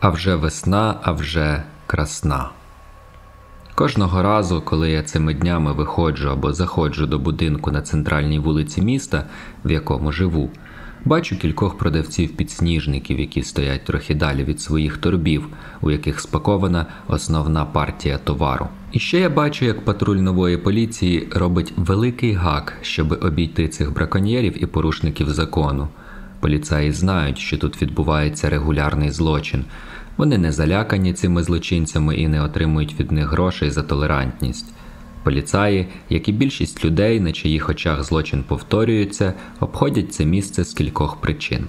А вже весна, а вже красна. Кожного разу, коли я цими днями виходжу або заходжу до будинку на центральній вулиці міста, в якому живу, бачу кількох продавців підсніжників, які стоять трохи далі від своїх торбів, у яких спакована основна партія товару. І ще я бачу, як патруль нової поліції робить великий гак, щоб обійти цих браконьєрів і порушників закону. Поліцаї знають, що тут відбувається регулярний злочин. Вони не залякані цими злочинцями і не отримують від них грошей за толерантність. Поліцаї, як і більшість людей, на чиїх очах злочин повторюється, обходять це місце з кількох причин.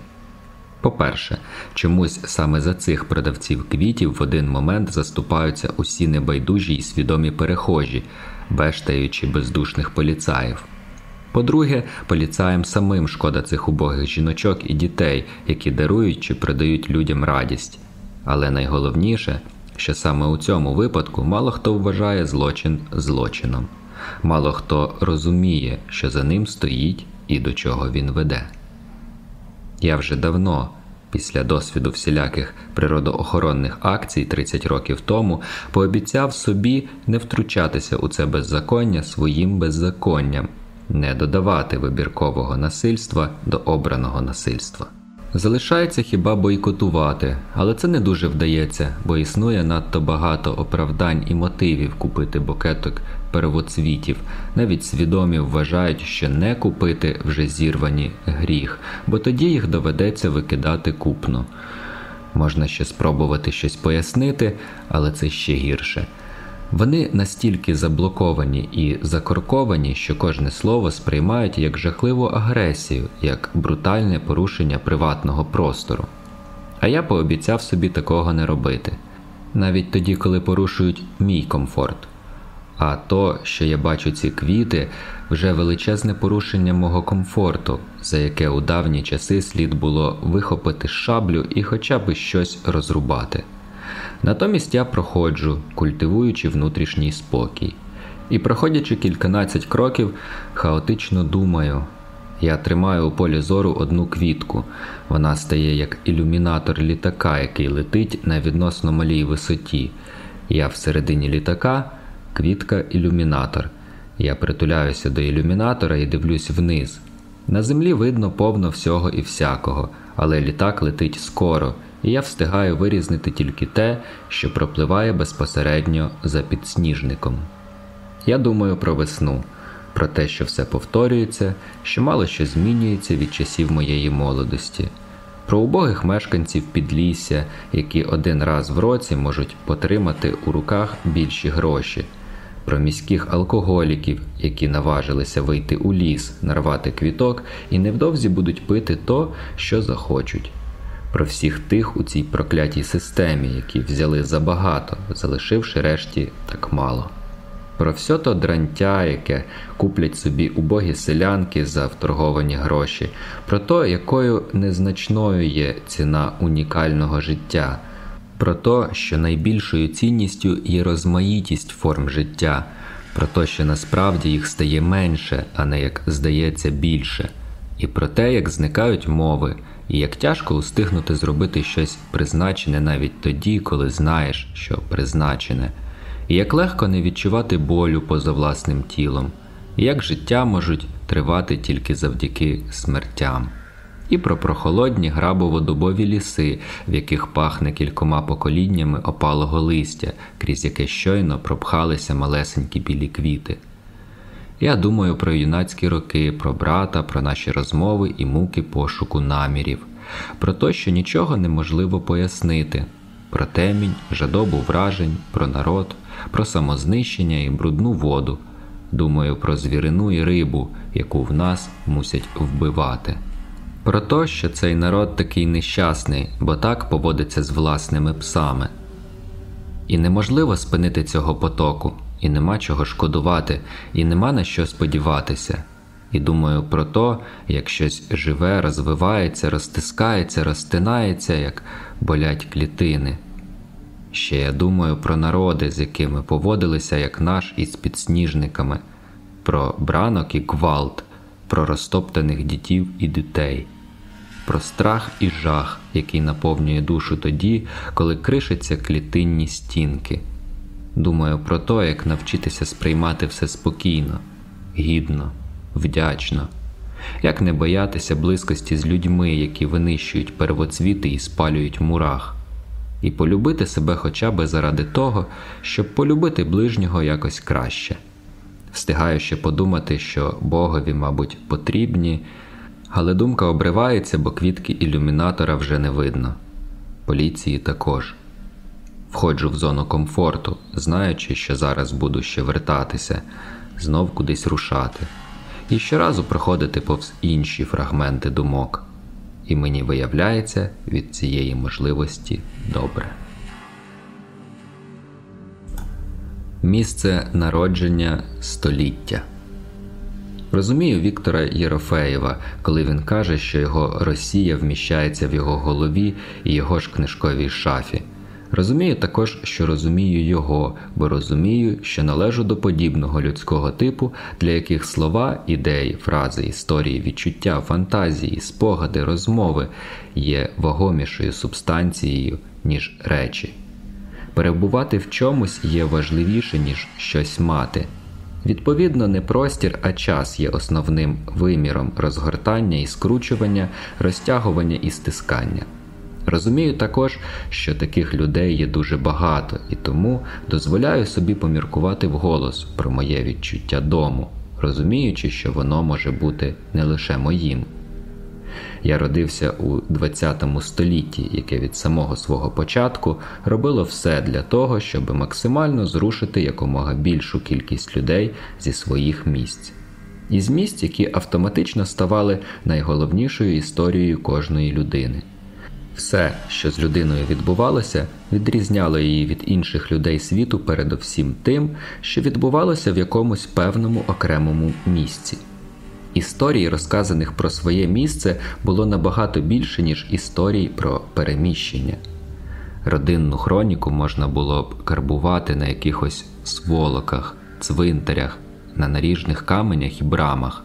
По-перше, чомусь саме за цих продавців квітів в один момент заступаються усі небайдужі й свідомі перехожі, бештаючи бездушних поліцаїв. По-друге, поліцаєм самим шкода цих убогих жіночок і дітей, які дарують чи продають людям радість. Але найголовніше, що саме у цьому випадку мало хто вважає злочин злочином, мало хто розуміє, що за ним стоїть і до чого він веде. Я вже давно, після досвіду всіляких природоохоронних акцій 30 років тому, пообіцяв собі не втручатися у це беззаконня своїм беззаконням, не додавати вибіркового насильства до обраного насильства. Залишається хіба бойкотувати, але це не дуже вдається, бо існує надто багато оправдань і мотивів купити букеток первоцвітів. Навіть свідомі вважають, що не купити вже зірвані гріх, бо тоді їх доведеться викидати купно. Можна ще спробувати щось пояснити, але це ще гірше. Вони настільки заблоковані і закорковані, що кожне слово сприймають як жахливу агресію, як брутальне порушення приватного простору. А я пообіцяв собі такого не робити, навіть тоді, коли порушують мій комфорт. А то, що я бачу ці квіти, вже величезне порушення мого комфорту, за яке у давні часи слід було вихопити шаблю і хоча б щось розрубати. Натомість я проходжу, культивуючи внутрішній спокій. І, проходячи кільканадцять кроків, хаотично думаю. Я тримаю у полі зору одну квітку. Вона стає як ілюмінатор літака, який летить на відносно малій висоті. Я всередині літака, квітка ілюмінатор. Я притуляюся до ілюмінатора і дивлюсь вниз. На землі видно повно всього і всякого, але літак летить скоро і я встигаю вирізнити тільки те, що пропливає безпосередньо за підсніжником. Я думаю про весну, про те, що все повторюється, що мало що змінюється від часів моєї молодості, про убогих мешканців підлісся, які один раз в році можуть потримати у руках більші гроші. Про міських алкоголіків, які наважилися вийти у ліс, нарвати квіток і невдовзі будуть пити то, що захочуть про всіх тих у цій проклятій системі, які взяли забагато, залишивши решті так мало. Про все то дрантя, яке куплять собі убогі селянки за вторговані гроші, про те, якою незначною є ціна унікального життя, про те, що найбільшою цінністю є розмаїтість форм життя, про те, що насправді їх стає менше, а не як здається більше, і про те, як зникають мови, і як тяжко устигнути зробити щось призначене навіть тоді, коли знаєш, що призначене, і як легко не відчувати болю поза власним тілом, і як життя можуть тривати тільки завдяки смертям, і про прохолодні грабово-дубові ліси, в яких пахне кількома поколіннями опалого листя, крізь яке щойно пропхалися малесенькі білі квіти. Я думаю про юнацькі роки, про брата, про наші розмови і муки пошуку намірів, про те, що нічого неможливо пояснити, про темінь, жадобу вражень, про народ, про самознищення і брудну воду. Думаю про звірину і рибу, яку в нас мусять вбивати. Про те, що цей народ такий нещасний, бо так поводиться з власними псами. І неможливо спинити цього потоку і нема чого шкодувати, і нема на що сподіватися. І думаю про то, як щось живе, розвивається, розтискається, розтинається, як болять клітини. Ще я думаю про народи, з якими поводилися, як наш із підсніжниками, про бранок і гвалт, про розтоптаних дітів і дітей, про страх і жах, який наповнює душу тоді, коли кришаться клітинні стінки. Думаю про те, як навчитися сприймати все спокійно, гідно, вдячно, як не боятися близькості з людьми, які винищують первоцвіти і спалюють мурах, і полюбити себе хоча б заради того, щоб полюбити ближнього якось краще. Встигаю ще подумати, що Богові, мабуть, потрібні, але думка обривається, бо квітки ілюмінатора вже не видно. Поліції також. Входжу в зону комфорту, знаючи, що зараз буду ще вертатися, знов кудись рушати, і щоразу проходити повз інші фрагменти думок. І мені виявляється від цієї можливості добре. Місце народження століття. Розумію Віктора Єрофеєва, коли він каже, що його Росія вміщається в його голові і його ж книжковій шафі. Розумію також, що розумію його, бо розумію, що належу до подібного людського типу, для яких слова, ідеї, фрази, історії, відчуття, фантазії, спогади, розмови є вагомішою субстанцією, ніж речі. Перебувати в чомусь є важливіше, ніж щось мати. Відповідно, не простір, а час є основним виміром розгортання і скручування, розтягування і стискання. Розумію також, що таких людей є дуже багато, і тому дозволяю собі поміркувати вголос про моє відчуття дому, розуміючи, що воно може бути не лише моїм. Я родився у ХХ столітті, яке від самого свого початку робило все для того, щоб максимально зрушити якомога більшу кількість людей зі своїх місць, із місць, які автоматично ставали найголовнішою історією кожної людини. Все, що з людиною відбувалося, відрізняло її від інших людей світу передовсім тим, що відбувалося в якомусь певному окремому місці. Історій, розказаних про своє місце, було набагато більше, ніж історій про переміщення. Родинну хроніку можна було б карбувати на якихось сволоках, цвинтарях, на наріжних каменях і брамах.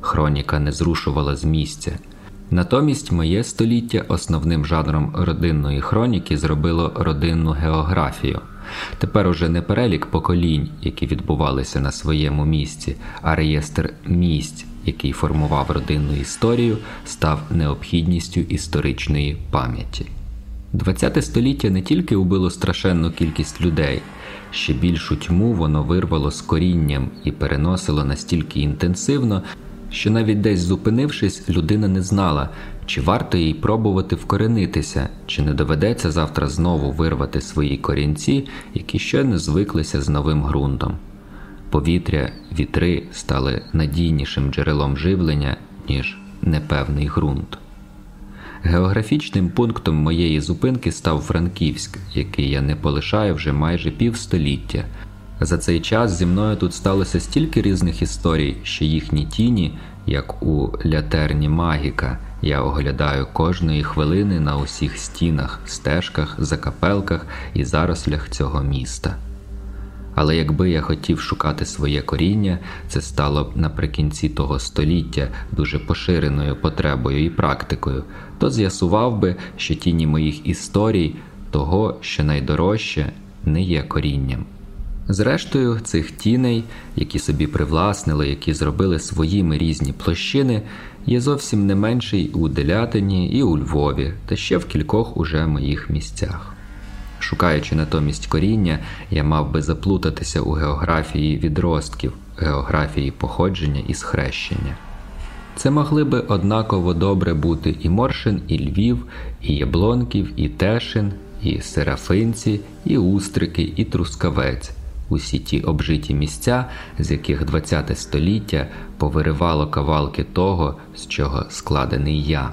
Хроніка не зрушувала з місця. Натомість моє століття основним жанром родинної хроніки зробило родинну географію. Тепер уже не перелік поколінь, які відбувалися на своєму місці, а реєстр місць, який формував родинну історію, став необхідністю історичної пам'яті. ХХ століття не тільки убило страшенну кількість людей, ще більшу тьму воно вирвало з корінням і переносило настільки інтенсивно, що навіть десь зупинившись, людина не знала, чи варто їй пробувати вкоренитися, чи не доведеться завтра знову вирвати свої корінці, які ще не звиклися з новим ґрунтом. Повітря, вітри стали надійнішим джерелом живлення, ніж непевний ґрунт. Географічним пунктом моєї зупинки став Франківськ, який я не полишаю вже майже півстоліття. За цей час зі мною тут сталося стільки різних історій, що їхні тіні, як у лятерні магіка, я оглядаю кожної хвилини на усіх стінах, стежках, закапелках і зарослях цього міста. Але якби я хотів шукати своє коріння, це стало б наприкінці того століття дуже поширеною потребою і практикою, то з'ясував би, що тіні моїх історій, того, що найдорожче, не є корінням. Зрештою, цих тіней, які собі привласнили, які зробили своїми різні площини, є зовсім не менший у Делятині і у Львові, та ще в кількох уже моїх місцях. Шукаючи натомість коріння, я мав би заплутатися у географії відростків, географії походження і схрещення. Це могли би однаково добре бути і Моршин, і Львів, і Яблонків, і Тешин, і Серафинці, і Устрики, і Трускавець усі ті обжиті місця, з яких ХХ століття повиривало кавалки того, з чого складений я.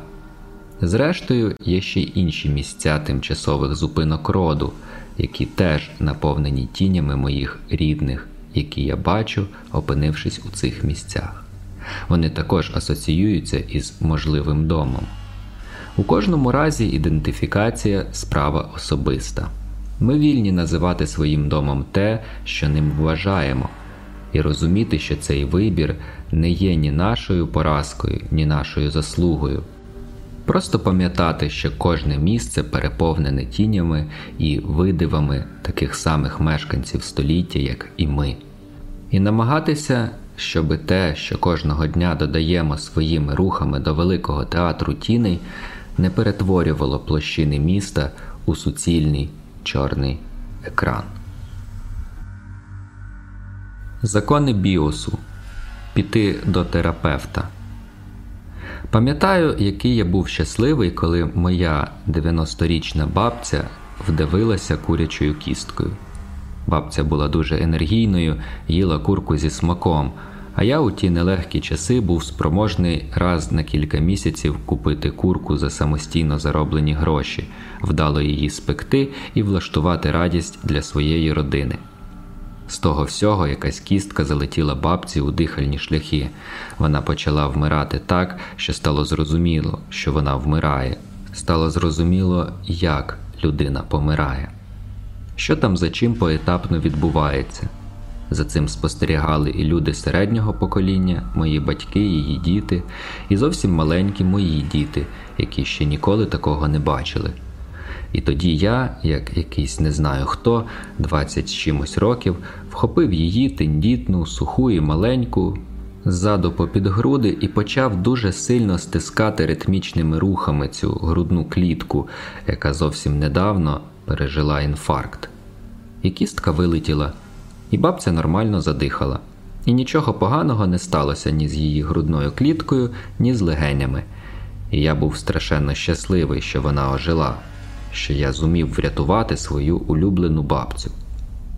Зрештою, є ще й інші місця тимчасових зупинок роду, які теж наповнені тінями моїх рідних, які я бачу, опинившись у цих місцях. Вони також асоціюються із можливим домом. У кожному разі ідентифікація справа особиста. Ми вільні називати своїм домом те, що ним вважаємо, і розуміти, що цей вибір не є ні нашою поразкою, ні нашою заслугою. Просто пам'ятати, що кожне місце переповнене тінями і видивами таких самих мешканців століття, як і ми, і намагатися, щоби те, що кожного дня додаємо своїми рухами до великого театру тіней, не перетворювало площини міста у суцільний чорний екран. Закони біосу піти до терапевта. Пам'ятаю, який я був щасливий, коли моя 90-річна бабця вдивилася курячою кісткою. Бабця була дуже енергійною, їла курку зі смаком, а я у ті нелегкі часи був спроможний раз на кілька місяців купити курку за самостійно зароблені гроші, вдало її спекти і влаштувати радість для своєї родини. З того всього якась кістка залетіла бабці у дихальні шляхи. Вона почала вмирати так, що стало зрозуміло, що вона вмирає. Стало зрозуміло, як людина помирає. Що там за чим поетапно відбувається. За цим спостерігали і люди середнього покоління, мої батьки, її діти, і зовсім маленькі мої діти, які ще ніколи такого не бачили. І тоді я, як якийсь не знаю хто, 20 з чимось років, вхопив її тендітну, суху і маленьку ззаду попід груди і почав дуже сильно стискати ритмічними рухами цю грудну клітку, яка зовсім недавно пережила інфаркт. І кістка вилетіла, і бабця нормально задихала. І нічого поганого не сталося ні з її грудною кліткою, ні з легенями. І я був страшенно щасливий, що вона ожила що я зумів врятувати свою улюблену бабцю,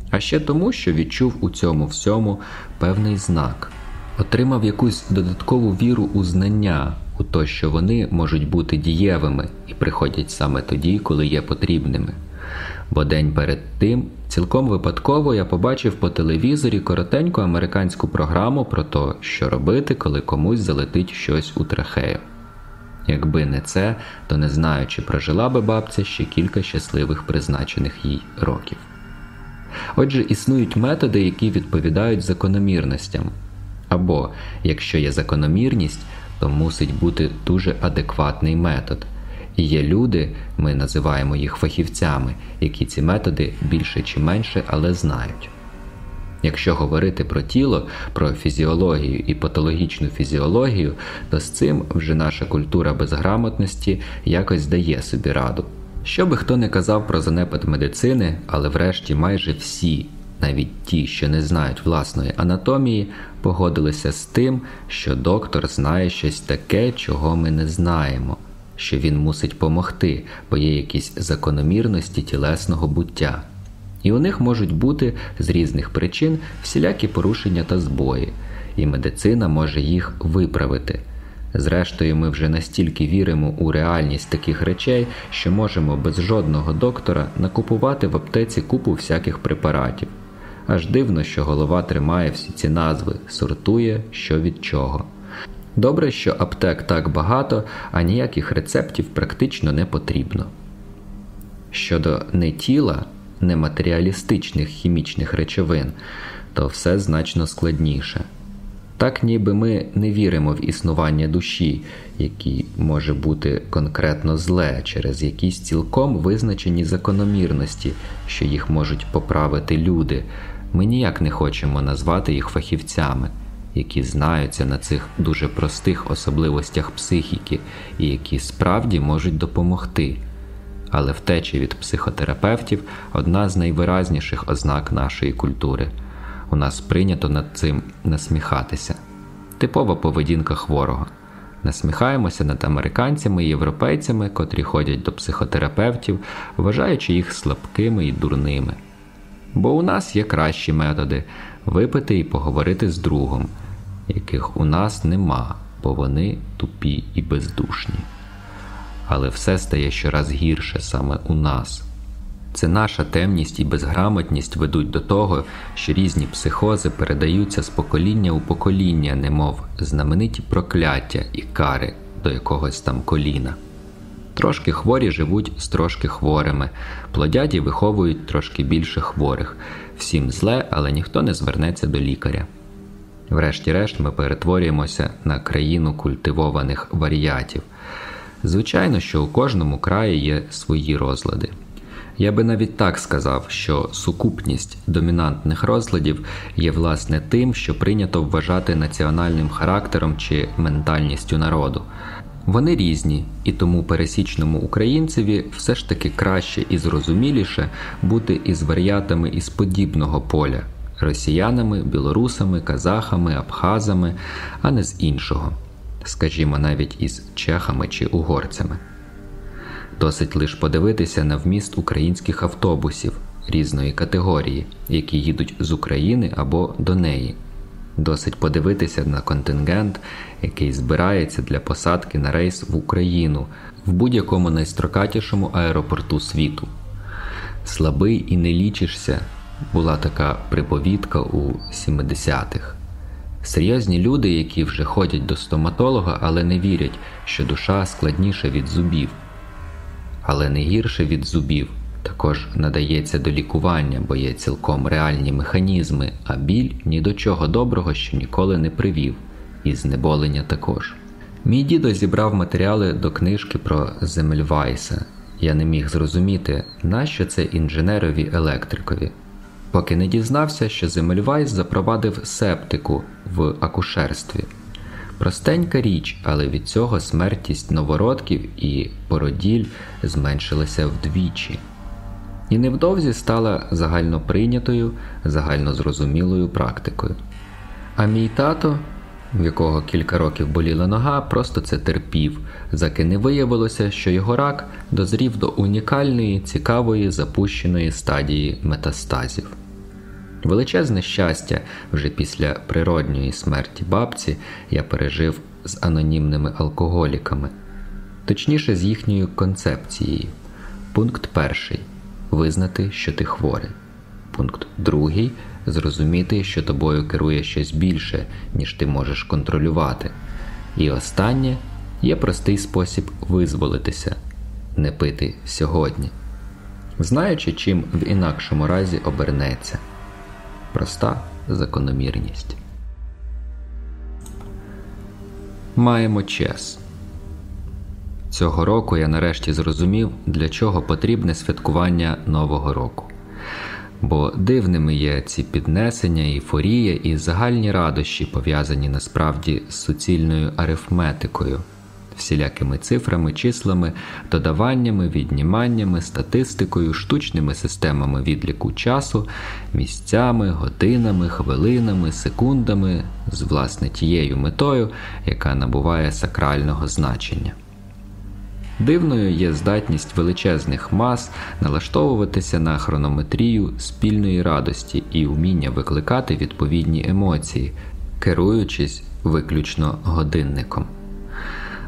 а ще тому, що відчув у цьому всьому певний знак, отримав якусь додаткову віру у знання, у те, що вони можуть бути дієвими і приходять саме тоді, коли є потрібними. Бо день перед тим цілком випадково я побачив по телевізорі коротеньку американську програму про те, що робити, коли комусь залетить щось у трахею. Якби не це, то не знаю, чи прожила би бабця ще кілька щасливих призначених їй років. Отже, існують методи, які відповідають закономірностям. Або, якщо є закономірність, то мусить бути дуже адекватний метод. Є люди, ми називаємо їх фахівцями, які ці методи більше чи менше, але знають. Якщо говорити про тіло, про фізіологію і патологічну фізіологію, то з цим вже наша культура безграмотності якось дає собі раду. Що би хто не казав про занепад медицини, але врешті майже всі, навіть ті, що не знають власної анатомії, погодилися з тим, що доктор знає щось таке, чого ми не знаємо, що він мусить помогти, бо є якісь закономірності тілесного буття і у них можуть бути з різних причин всілякі порушення та збої, і медицина може їх виправити. Зрештою, ми вже настільки віримо у реальність таких речей, що можемо без жодного доктора накупувати в аптеці купу всяких препаратів. Аж дивно, що голова тримає всі ці назви, сортує що від чого. Добре, що аптек так багато, а ніяких рецептів практично не потрібно. Щодо не тіла, нематеріалістичних хімічних речовин, то все значно складніше. Так ніби ми не віримо в існування душі, якій може бути конкретно зле через якісь цілком визначені закономірності, що їх можуть поправити люди. Ми ніяк не хочемо назвати їх фахівцями, які знаються на цих дуже простих особливостях психіки і які справді можуть допомогти але втечі від психотерапевтів одна з найвиразніших ознак нашої культури. У нас прийнято над цим насміхатися. Типова поведінка хворого. Насміхаємося над американцями і європейцями, котрі ходять до психотерапевтів, вважаючи їх слабкими і дурними. Бо у нас є кращі методи випити і поговорити з другом, яких у нас нема, бо вони тупі і бездушні але все стає щораз гірше саме у нас. Це наша темність і безграмотність ведуть до того, що різні психози передаються з покоління у покоління, немов знамениті прокляття і кари до якогось там коліна. Трошки хворі живуть з трошки хворими, плодяді виховують трошки більше хворих, всім зле, але ніхто не звернеться до лікаря. Врешті-решт, ми перетворюємося на країну культивованих варіатів. Звичайно, що у кожному краї є свої розлади. Я би навіть так сказав, що сукупність домінантних розладів є власне тим, що прийнято вважати національним характером чи ментальністю народу. Вони різні, і тому пересічному українцеві все ж таки краще і зрозуміліше бути із варіатами із подібного поля росіянами, білорусами, казахами, абхазами, а не з іншого, скажімо, навіть із чехами чи угорцями. Досить лише подивитися на вміст українських автобусів різної категорії, які їдуть з України або до неї. Досить подивитися на контингент, який збирається для посадки на рейс в Україну в будь-якому найстрокатішому аеропорту світу. Слабий і не лічишся була така приповідка у 70-х. Серйозні люди, які вже ходять до стоматолога, але не вірять, що душа складніша від зубів, але не гірше від зубів. Також надається до лікування, бо є цілком реальні механізми, а біль ні до чого доброго ще ніколи не привів, і знеболення також. Мій дідо зібрав матеріали до книжки про Земельвайса. Я не міг зрозуміти, нащо це інженерові електрикові, поки не дізнався, що Земельвайс запровадив септику в акушерстві. Простенька річ, але від цього смертність новородків і породіль зменшилася вдвічі і невдовзі стала загальноприйнятою, загальнозрозумілою практикою. А мій тато, в якого кілька років боліла нога, просто це терпів, заки не виявилося, що його рак дозрів до унікальної, цікавої запущеної стадії метастазів. Величезне щастя вже після природньої смерті бабці я пережив з анонімними алкоголіками, точніше з їхньою концепцією. Пункт перший визнати, що ти хворий. Пункт другий зрозуміти, що тобою керує щось більше, ніж ти можеш контролювати. І останнє є простий спосіб визволитися, не пити сьогодні, знаючи, чим в інакшому разі обернеться. Проста закономірність. Маємо час. Цього року я нарешті зрозумів, для чого потрібне святкування Нового року. Бо дивними є ці піднесення, ейфорія і загальні радощі, пов'язані насправді з суцільною арифметикою, всілякими цифрами, числами, додаваннями, відніманнями, статистикою, штучними системами відліку часу, місцями, годинами, хвилинами, секундами, з власне тією метою, яка набуває сакрального значення. Дивною є здатність величезних мас налаштовуватися на хронометрію спільної радості і вміння викликати відповідні емоції, керуючись виключно годинником.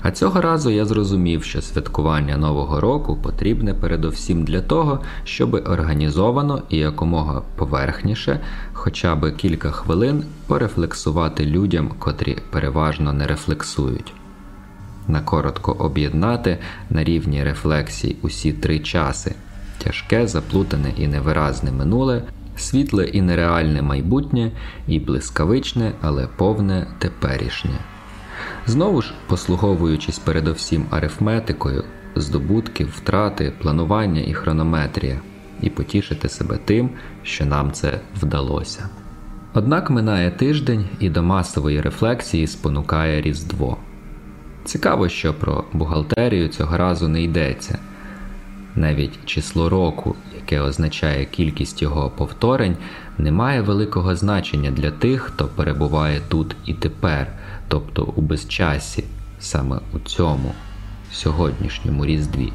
А цього разу я зрозумів, що святкування Нового року потрібне передовсім для того, щоб організовано і якомога поверхніше, хоча би кілька хвилин порефлексувати людям, котрі переважно не рефлексують накоротко об'єднати на рівні рефлексій усі три часи тяжке, заплутане і невиразне минуле, світле і нереальне майбутнє, і блискавичне, але повне теперішнє. Знову ж, послуговуючись передовсім арифметикою, здобутки, втрати, планування і хронометрія, і потішити себе тим, що нам це вдалося. Однак минає тиждень і до масової рефлексії спонукає Різдво. Цікаво, що про бухгалтерію цього разу не йдеться. Навіть число року, яке означає кількість його повторень, не має великого значення для тих, хто перебуває тут і тепер, тобто у безчасі, саме у цьому сьогоднішньому різдві.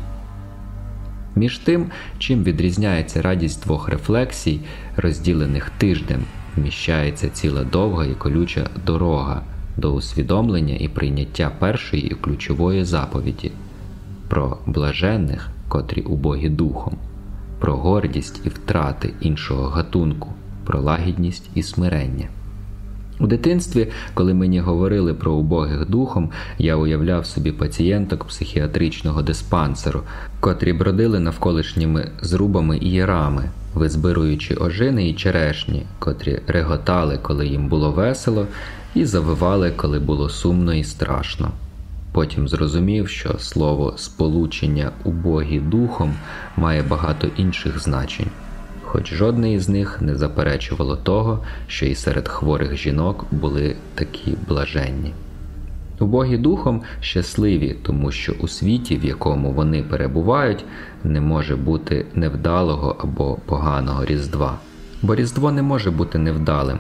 Між тим, чим відрізняється радість двох рефлексій, розділених тижнем, вміщається ціла довга і колюча дорога до усвідомлення і прийняття першої і ключової заповіді про блаженних, котрі убогі духом, про гордість і втрати іншого гатунку, про лагідність і смирення. У дитинстві, коли мені говорили про убогих духом, я уявляв собі пацієнток психіатричного диспансеру, котрі бродили навколишніми зрубами і ярами, визбируючи ожини і черешні, котрі реготали, коли їм було весело, і завивали, коли було сумно і страшно. Потім зрозумів, що слово сполучення убогі духом має багато інших значень, хоч жодне із них не заперечувало того, що і серед хворих жінок були такі блаженні. Убогі духом щасливі, тому що у світі, в якому вони перебувають, не може бути невдалого або поганого Різдва. Бо Різдво не може бути невдалим,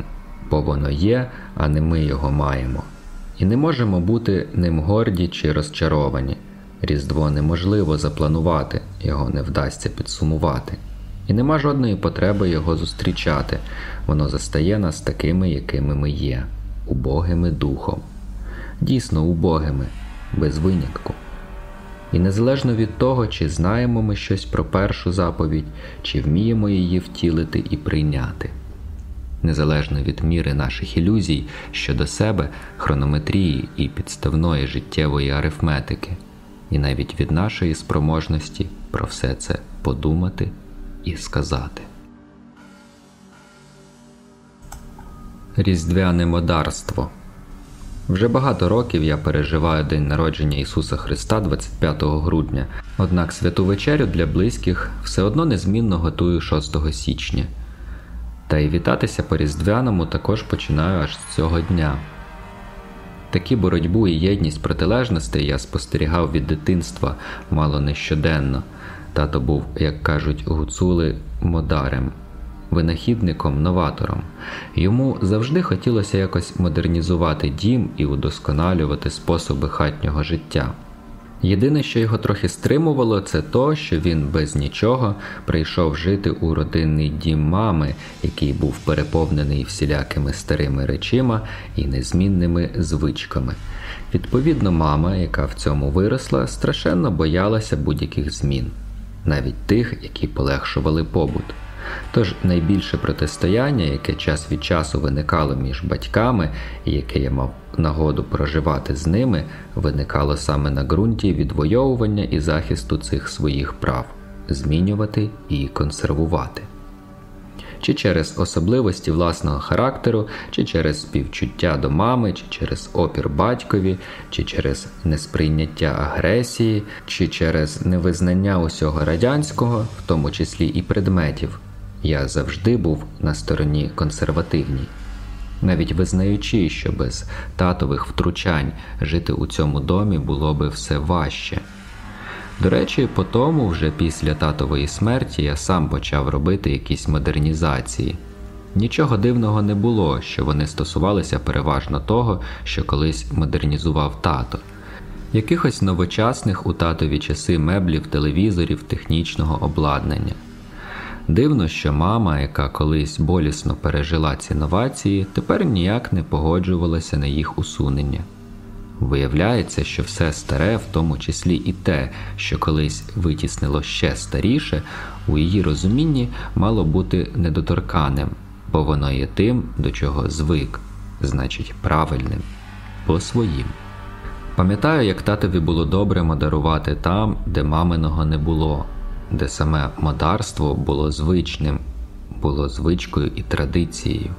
бо воно є, а не ми його маємо. І не можемо бути ним горді чи розчаровані. Різдво неможливо запланувати, його не вдасться підсумувати. І нема жодної потреби його зустрічати, воно застає нас такими, якими ми є, убогими духом дійсно убогими, без винятку. І незалежно від того, чи знаємо ми щось про першу заповідь, чи вміємо її втілити і прийняти. Незалежно від міри наших ілюзій щодо себе, хронометрії і підставної життєвої арифметики, і навіть від нашої спроможності про все це подумати і сказати. Різдвяне модарство вже багато років я переживаю день народження Ісуса Христа 25 грудня, однак святу вечерю для близьких все одно незмінно готую 6 січня. Та й вітатися по Різдвяному також починаю аж з цього дня. Такі боротьбу і єдність протилежностей я спостерігав від дитинства мало не щоденно. Тато був, як кажуть гуцули, модарем винахідником, новатором. Йому завжди хотілося якось модернізувати дім і удосконалювати способи хатнього життя. Єдине, що його трохи стримувало, це то, що він без нічого прийшов жити у родинний дім мами, який був переповнений всілякими старими речима і незмінними звичками. Відповідно, мама, яка в цьому виросла, страшенно боялася будь-яких змін, навіть тих, які полегшували побут. Тож найбільше протистояння, яке час від часу виникало між батьками, і яке я мав нагоду проживати з ними, виникало саме на ґрунті відвоювання і захисту цих своїх прав, змінювати і консервувати. Чи через особливості власного характеру, чи через співчуття до мами, чи через опір батькові, чи через несприйняття агресії, чи через невизнання усього радянського, в тому числі і предметів, я завжди був на стороні консервативній, навіть визнаючи, що без татових втручань жити у цьому домі було би все важче. До речі, по тому, вже після татової смерті, я сам почав робити якісь модернізації. Нічого дивного не було, що вони стосувалися переважно того, що колись модернізував тато, якихось новочасних у татові часи меблів, телевізорів, технічного обладнання. Дивно, що мама, яка колись болісно пережила ці новації, тепер ніяк не погоджувалася на їх усунення. Виявляється, що все старе, в тому числі і те, що колись витіснило ще старіше, у її розумінні мало бути недоторканим, бо воно є тим, до чого звик, значить, правильним, по своїм. Пам'ятаю, як татові було добре модарувати там, де маминого не було де саме модарство було звичним, було звичкою і традицією.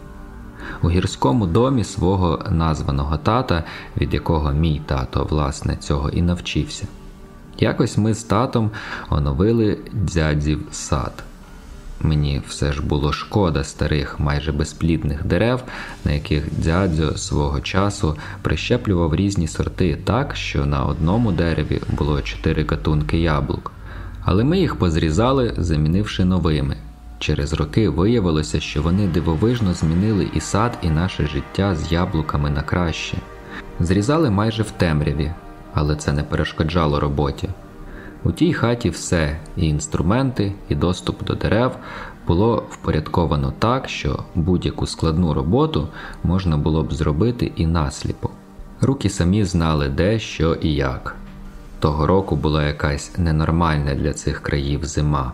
У гірському домі свого названого тата, від якого мій тато, власне, цього і навчився. Якось ми з татом оновили дзядзів сад. Мені все ж було шкода старих, майже безплідних дерев, на яких дядзьо свого часу прищеплював різні сорти так, що на одному дереві було чотири катунки яблук але ми їх позрізали, замінивши новими. Через роки виявилося, що вони дивовижно змінили і сад, і наше життя з яблуками на краще. Зрізали майже в темряві, але це не перешкоджало роботі. У тій хаті все, і інструменти, і доступ до дерев було впорядковано так, що будь-яку складну роботу можна було б зробити і насліпо. Руки самі знали де, що і як. Того року була якась ненормальна для цих країв зима.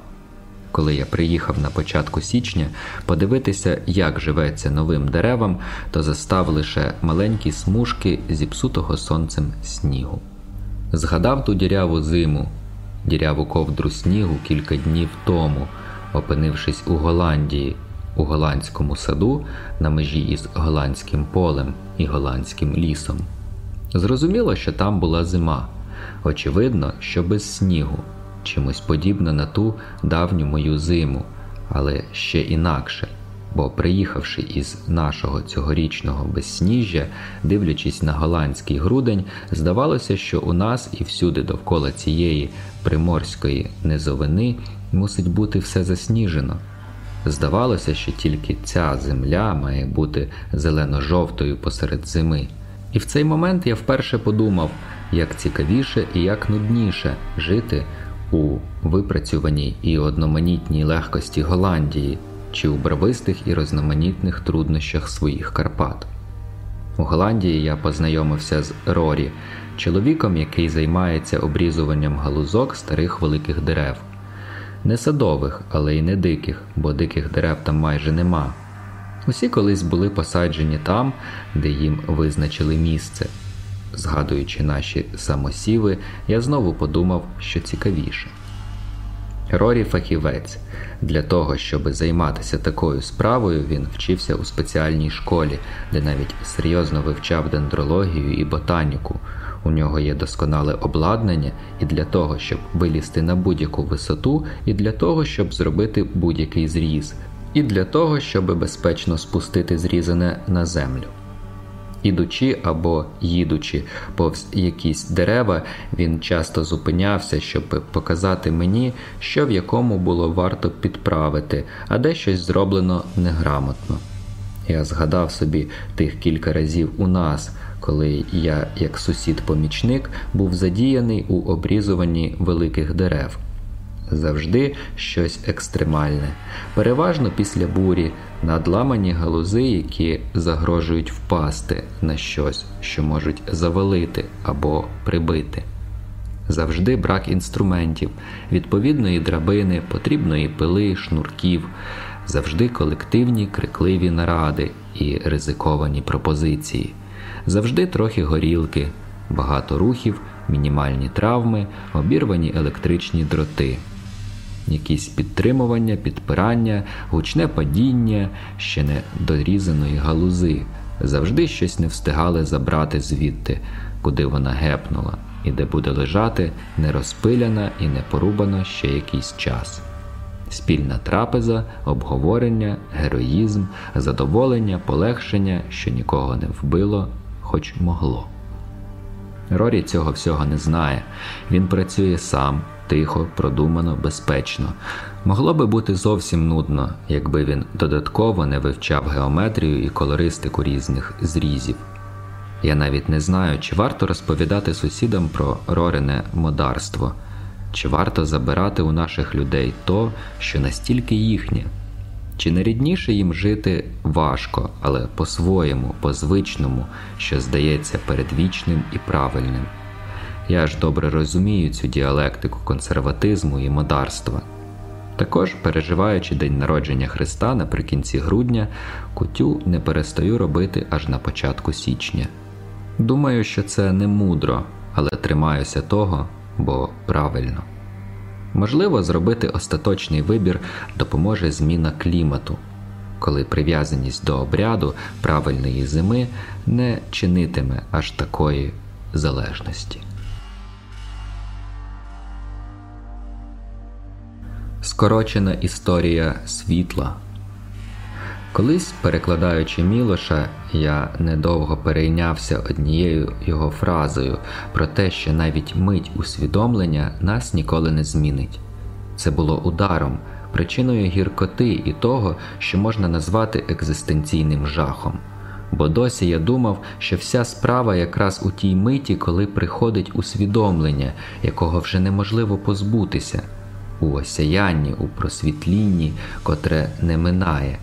Коли я приїхав на початку січня подивитися, як живеться новим деревам, то застав лише маленькі смужки зіпсутого сонцем снігу. Згадав ту діряву зиму, діряву ковдру снігу кілька днів тому, опинившись у Голландії, у голландському саду на межі із голландським полем і голландським лісом. Зрозуміло, що там була зима, очевидно, що без снігу, чимось подібна на ту давню мою зиму, але ще інакше. Бо, приїхавши із нашого цьогорічного безсніжжя, дивлячись на голландський грудень, здавалося, що у нас і всюди довкола цієї приморської низовини мусить бути все засніжено. Здавалося, що тільки ця земля має бути зелено-жовтою посеред зими. І в цей момент я вперше подумав, як цікавіше і як нудніше жити у випрацюваній і одноманітній легкості Голландії чи у барвистих і різноманітних труднощах своїх Карпат. У Голландії я познайомився з Рорі, чоловіком, який займається обрізуванням галузок старих великих дерев, не садових, але й не диких, бо диких дерев там майже нема. Усі колись були посаджені там, де їм визначили місце. Згадуючи наші самосіви, я знову подумав, що цікавіше. Рорі фахівець. Для того, щоб займатися такою справою, він вчився у спеціальній школі, де навіть серйозно вивчав дендрологію і ботаніку. У нього є досконале обладнання і для того, щоб вилізти на будь-яку висоту, і для того, щоб зробити будь-який зріз, і для того, щоб безпечно спустити зрізане на землю. Ідучи або їдучи повз якісь дерева, він часто зупинявся, щоб показати мені, що в якому було варто підправити, а де щось зроблено неграмотно. Я згадав собі тих кілька разів у нас, коли я, як сусід-помічник, був задіяний у обрізуванні великих дерев завжди щось екстремальне, переважно після бурі, надламані галузи, які загрожують впасти на щось, що можуть завалити або прибити. Завжди брак інструментів, відповідної драбини, потрібної пили, шнурків, завжди колективні крикливі наради і ризиковані пропозиції, завжди трохи горілки, багато рухів, мінімальні травми, обірвані електричні дроти якісь підтримування, підпирання, гучне падіння ще не дорізаної галузи, завжди щось не встигали забрати звідти, куди вона гепнула, і де буде лежати не розпиляна і не порубана ще якийсь час. Спільна трапеза, обговорення, героїзм, задоволення, полегшення, що нікого не вбило, хоч могло. Рорі цього всього не знає. Він працює сам, тихо, продумано, безпечно. Могло би бути зовсім нудно, якби він додатково не вивчав геометрію і колористику різних зрізів. Я навіть не знаю, чи варто розповідати сусідам про Рорине модарство, чи варто забирати у наших людей то, що настільки їхнє. Чи не рідніше їм жити важко, але по-своєму, по-звичному, що здається передвічним і правильним? Я ж добре розумію цю діалектику консерватизму і модарства. Також, переживаючи день народження Христа наприкінці грудня, кутю не перестаю робити аж на початку січня. Думаю, що це не мудро, але тримаюся того, бо правильно. Можливо, зробити остаточний вибір допоможе зміна клімату, коли прив'язаність до обряду правильної зими не чинитиме аж такої залежності. Скорочена історія світла. Колись, перекладаючи Мілоша, я недовго перейнявся однією його фразою про те, що навіть мить усвідомлення нас ніколи не змінить. Це було ударом, причиною гіркоти і того, що можна назвати екзистенційним жахом. Бо досі я думав, що вся справа якраз у тій миті, коли приходить усвідомлення, якого вже неможливо позбутися, у осяянні, у просвітлінні, котре не минає.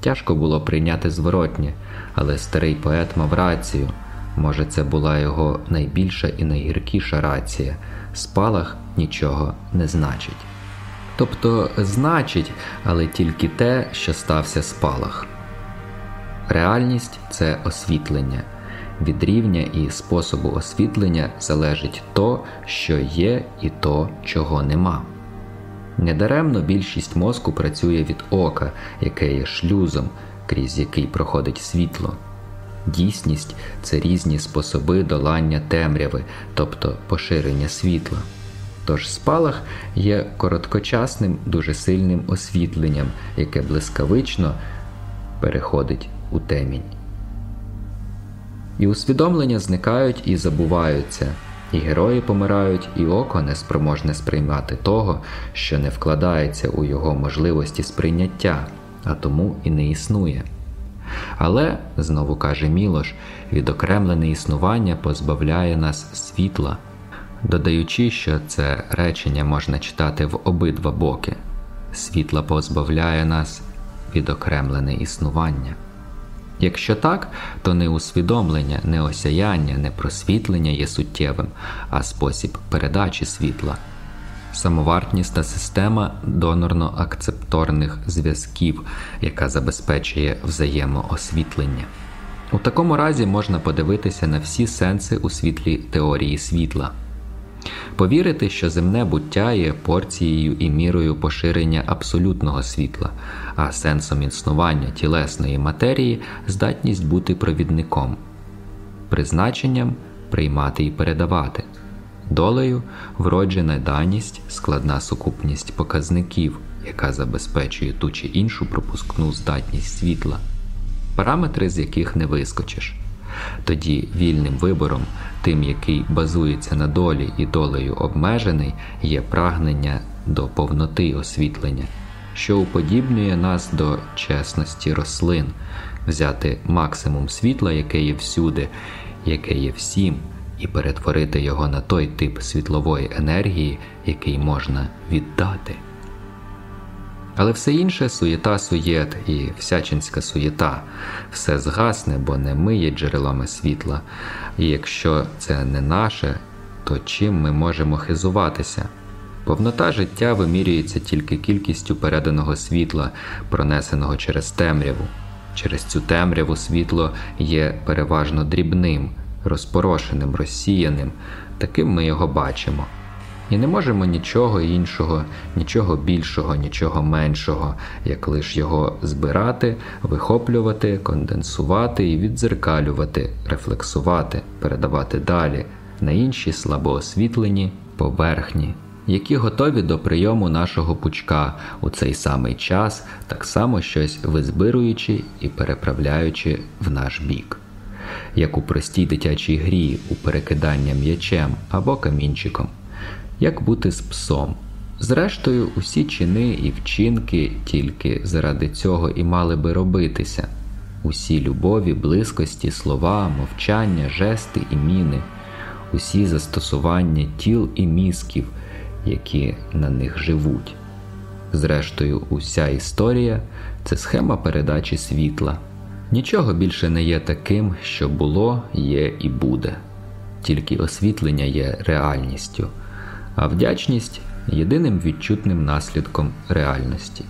Тяжко було прийняти зворотнє, але старий поет мав рацію. Може, це була його найбільша і найгіркіша рація спалах нічого не значить. Тобто значить, але тільки те, що стався спалах. Реальність це освітлення. Від рівня і способу освітлення залежить то, що є, і то, чого нема. Недаремно більшість мозку працює від ока, яке є шлюзом, крізь який проходить світло. Дійсність це різні способи долання темряви, тобто поширення світла. Тож спалах є короткочасним, дуже сильним освітленням, яке блискавично переходить у темінь. І усвідомлення зникають і забуваються, і герої помирають, і око неспроможне сприймати того, що не вкладається у його можливості сприйняття, а тому і не існує. Але, знову каже Мілош, відокремлене існування позбавляє нас світла, додаючи, що це речення можна читати в обидва боки. Світла позбавляє нас відокремлене існування. Якщо так, то не усвідомлення, не осяяння, не просвітлення є суттєвим, а спосіб передачі світла. Самовартісна система донорно-акцепторних зв'язків, яка забезпечує взаємоосвітлення. У такому разі можна подивитися на всі сенси у світлі теорії світла, повірити, що земне буття є порцією і мірою поширення абсолютного світла, а сенсом існування тілесної матерії здатність бути провідником, призначенням приймати і передавати долею вроджена даність, складна сукупність показників, яка забезпечує ту чи іншу пропускну здатність світла, параметри з яких не вискочиш. Тоді вільним вибором, тим, який базується на долі і долею обмежений, є прагнення до повноти освітлення, що уподібнює нас до чесності рослин, взяти максимум світла, яке є всюди, яке є всім і перетворити його на той тип світлової енергії, який можна віддати. Але все інше суєта суєт і всячинська суєта, все згасне, бо не ми є джерелами світла, і якщо це не наше, то чим ми можемо хизуватися? Повнота життя вимірюється тільки кількістю переданого світла, пронесеного через темряву. Через цю темряву світло є переважно дрібним, розпорошеним, розсіяним, таким ми його бачимо. І не можемо нічого іншого, нічого більшого, нічого меншого, як лише його збирати, вихоплювати, конденсувати і віддзеркалювати, рефлексувати, передавати далі на інші слабоосвітлені поверхні, які готові до прийому нашого пучка у цей самий час, так само щось визбируючи і переправляючи в наш бік. Як у простій дитячій грі, у перекидання м'ячем або камінчиком, як бути з псом. Зрештою, усі чини і вчинки тільки заради цього і мали би робитися, усі любові, близькості, слова, мовчання, жести і міни, усі застосування тіл і мізків, які на них живуть. Зрештою, уся історія це схема передачі світла. Нічого більше не є таким, що було, є і буде, тільки освітлення є реальністю, а вдячність єдиним відчутним наслідком реальності.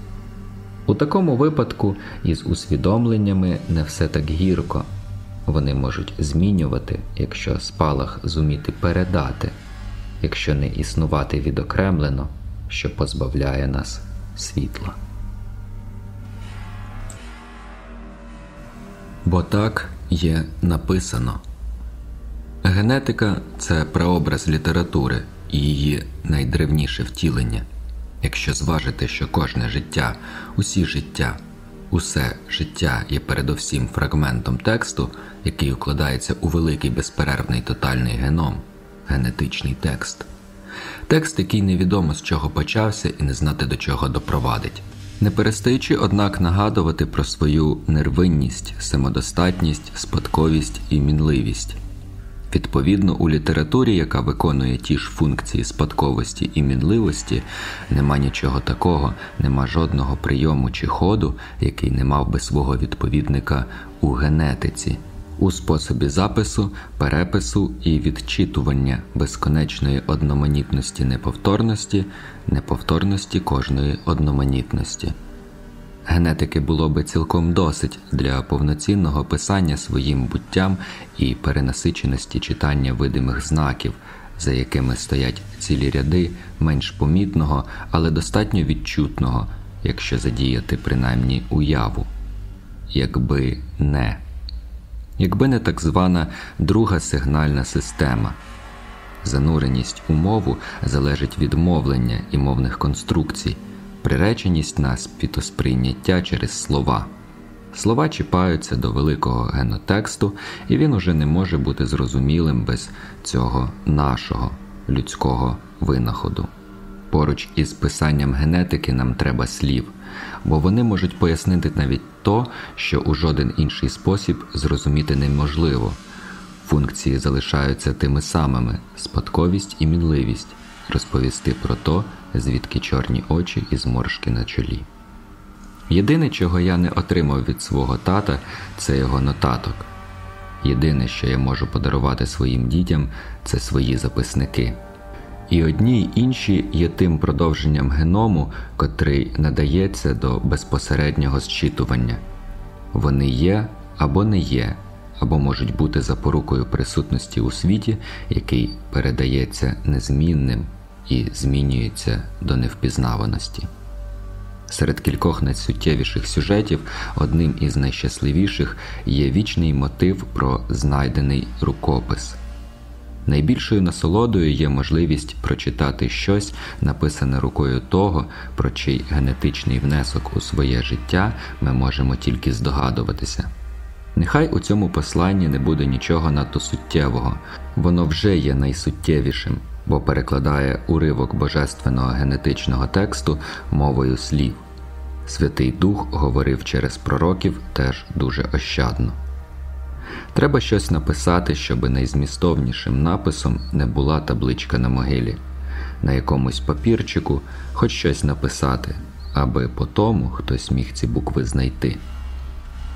У такому випадку із усвідомленнями не все так гірко, вони можуть змінювати, якщо спалах зуміти передати, якщо не існувати відокремлено, що позбавляє нас світла. Бо так є написано. Генетика це прообраз літератури і її найдревніше втілення. Якщо зважити, що кожне життя, усі життя, усе життя є передовсім фрагментом тексту, який укладається у великий безперервний тотальний геном, генетичний текст, текст, який невідомо з чого почався і не знати до чого допровадить не перестаючи, однак, нагадувати про свою нервинність, самодостатність, спадковість і мінливість. Відповідно, у літературі, яка виконує ті ж функції спадковості і мінливості, нема нічого такого, нема жодного прийому чи ходу, який не мав би свого відповідника у генетиці, у способі запису, перепису і відчитування безконечної одноманітності неповторності, неповторності кожної одноманітності. Генетики було би цілком досить для повноцінного писання своїм буттям і перенасиченості читання видимих знаків, за якими стоять цілі ряди менш помітного, але достатньо відчутного, якщо задіяти принаймні уяву, якби не. якби не так звана друга сигнальна система. Зануреність у мову залежить від мовлення і мовних конструкцій, приреченість на спітосприйняття через слова. Слова чіпаються до великого генотексту, і він уже не може бути зрозумілим без цього нашого людського винаходу. Поруч із писанням генетики нам треба слів, бо вони можуть пояснити навіть то, що у жоден інший спосіб зрозуміти неможливо. Функції залишаються тими самими спадковість і мінливість розповісти про то, звідки чорні очі і зморшки на чолі. Єдине, чого я не отримав від свого тата, це його нотаток. Єдине, що я можу подарувати своїм дітям, це свої записники. І одні й інші є тим продовженням геному, котрий надається до безпосереднього зчитування. Вони є або не є, або можуть бути запорукою присутності у світі, який передається незмінним і змінюється до невпізнаваності. Серед кількох найсуттєвіших сюжетів одним із найщасливіших є вічний мотив про знайдений рукопис. Найбільшою насолодою є можливість прочитати щось, написане рукою того, про чий генетичний внесок у своє життя ми можемо тільки здогадуватися. Нехай у цьому посланні не буде нічого надто суттєвого, воно вже є найсуттєвішим, бо перекладає уривок божественного генетичного тексту мовою слів. Святий Дух говорив через пророків теж дуже ощадно. Треба щось написати, щоби найзмістовнішим написом не була табличка на могилі, на якомусь папірчику хоч щось написати, аби по тому хтось міг ці букви знайти.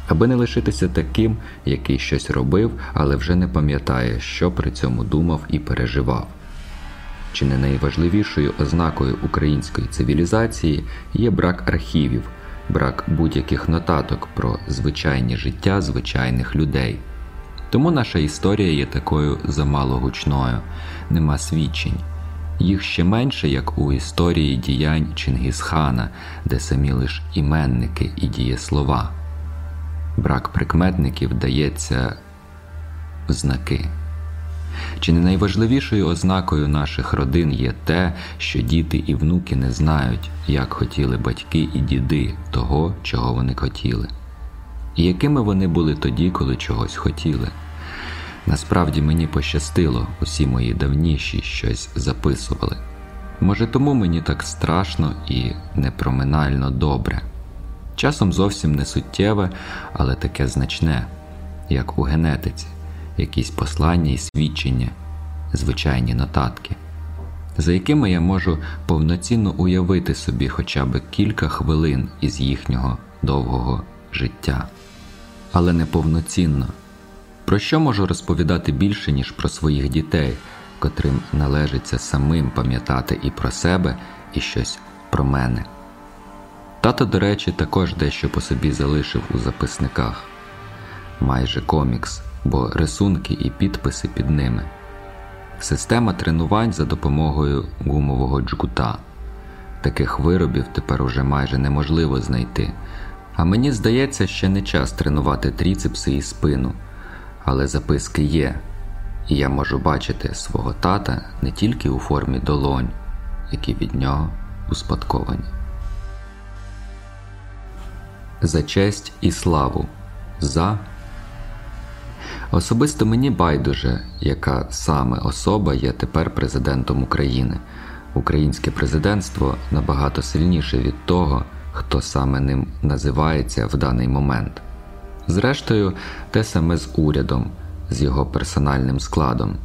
Аби не лишитися таким, який щось робив, але вже не пам'ятає, що при цьому думав і переживав. Чи не найважливішою ознакою української цивілізації є брак архівів, брак будь-яких нотаток про звичайні життя звичайних людей. Тому наша історія є такою замало гучною, нема свідчень. Їх ще менше, як у історії діянь Чингісхана, де самі лиш іменники і дієслова. Брак прикметників дається в знаки. Чи не найважливішою ознакою наших родин є те, що діти і внуки не знають, як хотіли батьки і діди того, чого вони хотіли, і якими вони були тоді, коли чогось хотіли. Насправді мені пощастило, усі мої давніші щось записували. Може, тому мені так страшно і непроминально добре. Часом зовсім не суттєве, але таке значне, як у генетиці, якісь послання і свідчення, звичайні нотатки, за якими я можу повноцінно уявити собі хоча б кілька хвилин із їхнього довгого життя, але не повноцінно. Про що можу розповідати більше, ніж про своїх дітей, котрим належиться самим пам'ятати і про себе, і щось про мене. Тато, до речі, також дещо по собі залишив у записниках майже комікс, бо рисунки і підписи під ними, система тренувань за допомогою гумового джгута. Таких виробів тепер уже майже неможливо знайти. А мені здається, ще не час тренувати тріцепси і спину але записки є, і я можу бачити свого тата не тільки у формі долонь, які від нього успадковані. За честь і славу. За Особисто мені байдуже, яка саме особа є тепер президентом України. Українське президентство набагато сильніше від того, хто саме ним називається в даний момент. Зрештою, те саме з урядом, з його персональним складом,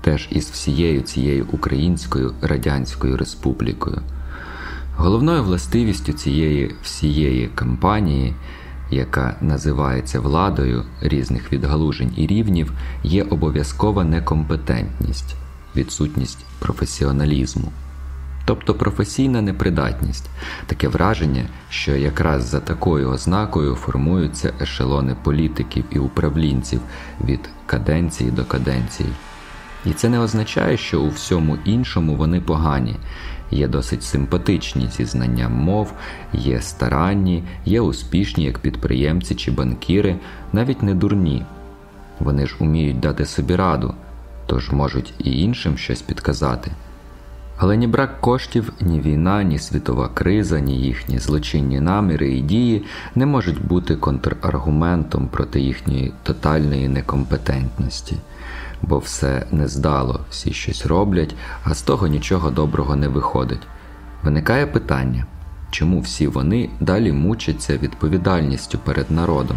теж із всією цією Українською Радянською Республікою. Головною властивістю цієї всієї кампанії, яка називається владою різних відгалужень і рівнів, є обов'язкова некомпетентність, відсутність професіоналізму тобто професійна непридатність, таке враження, що якраз за такою ознакою формуються ешелони політиків і управлінців від каденції до каденції. І це не означає, що у всьому іншому вони погані. Є досить симпатичні зі знанням мов, є старанні, є успішні як підприємці чи банкіри, навіть не дурні. Вони ж уміють дати собі раду, тож можуть і іншим щось підказати. Але ні брак коштів, ні війна, ні світова криза, ні їхні злочинні наміри і дії не можуть бути контраргументом проти їхньої тотальної некомпетентності, бо все не здало, всі щось роблять, а з того нічого доброго не виходить. Виникає питання, чому всі вони далі мучаться відповідальністю перед народом?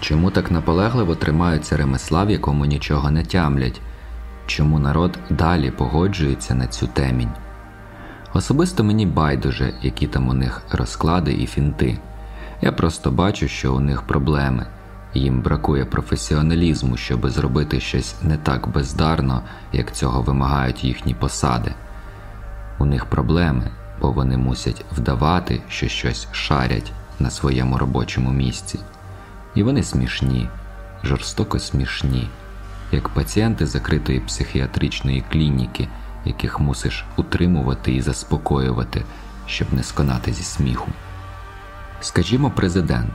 Чому так наполегливо тримаються ремесла, в якому нічого не тямлять? чому народ далі погоджується на цю темінь. Особисто мені байдуже, які там у них розклади і фінти. Я просто бачу, що у них проблеми, їм бракує професіоналізму, щоб зробити щось не так бездарно, як цього вимагають їхні посади. У них проблеми, бо вони мусять вдавати, що щось шарять на своєму робочому місці. І вони смішні, жорстоко смішні як пацієнти закритої психіатричної клініки, яких мусиш утримувати і заспокоювати, щоб не сконати зі сміху. Скажімо, президент.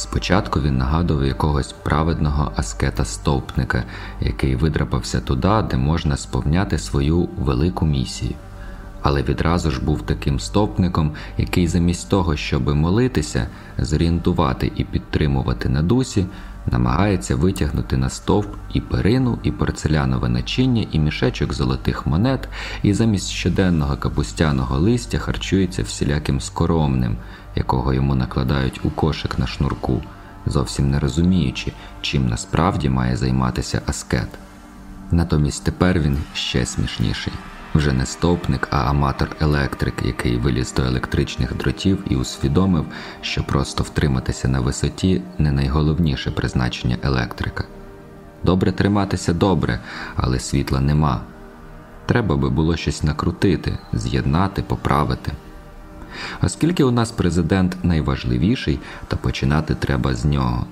Спочатку він нагадував якогось праведного аскета стовпника, який видрапався туди, де можна сповняти свою велику місію. Але відразу ж був таким стовпником, який замість того, щоб молитися, зорієнтувати і підтримувати на дусі, намагається витягнути на стовп і перину, і порцелянове начиння, і мішечок золотих монет, і замість щоденного капустяного листя харчується всіляким скоромним, якого йому накладають у кошик на шнурку, зовсім не розуміючи, чим насправді має займатися аскет. Натомість тепер він ще смішніший. Вже не стовпник, а аматор-електрик, який виліз до електричних дротів і усвідомив, що просто втриматися на висоті не найголовніше призначення електрика. Добре триматися добре, але світла нема. Треба би було щось накрутити, з'єднати, поправити. Оскільки у нас президент найважливіший, то починати треба з нього,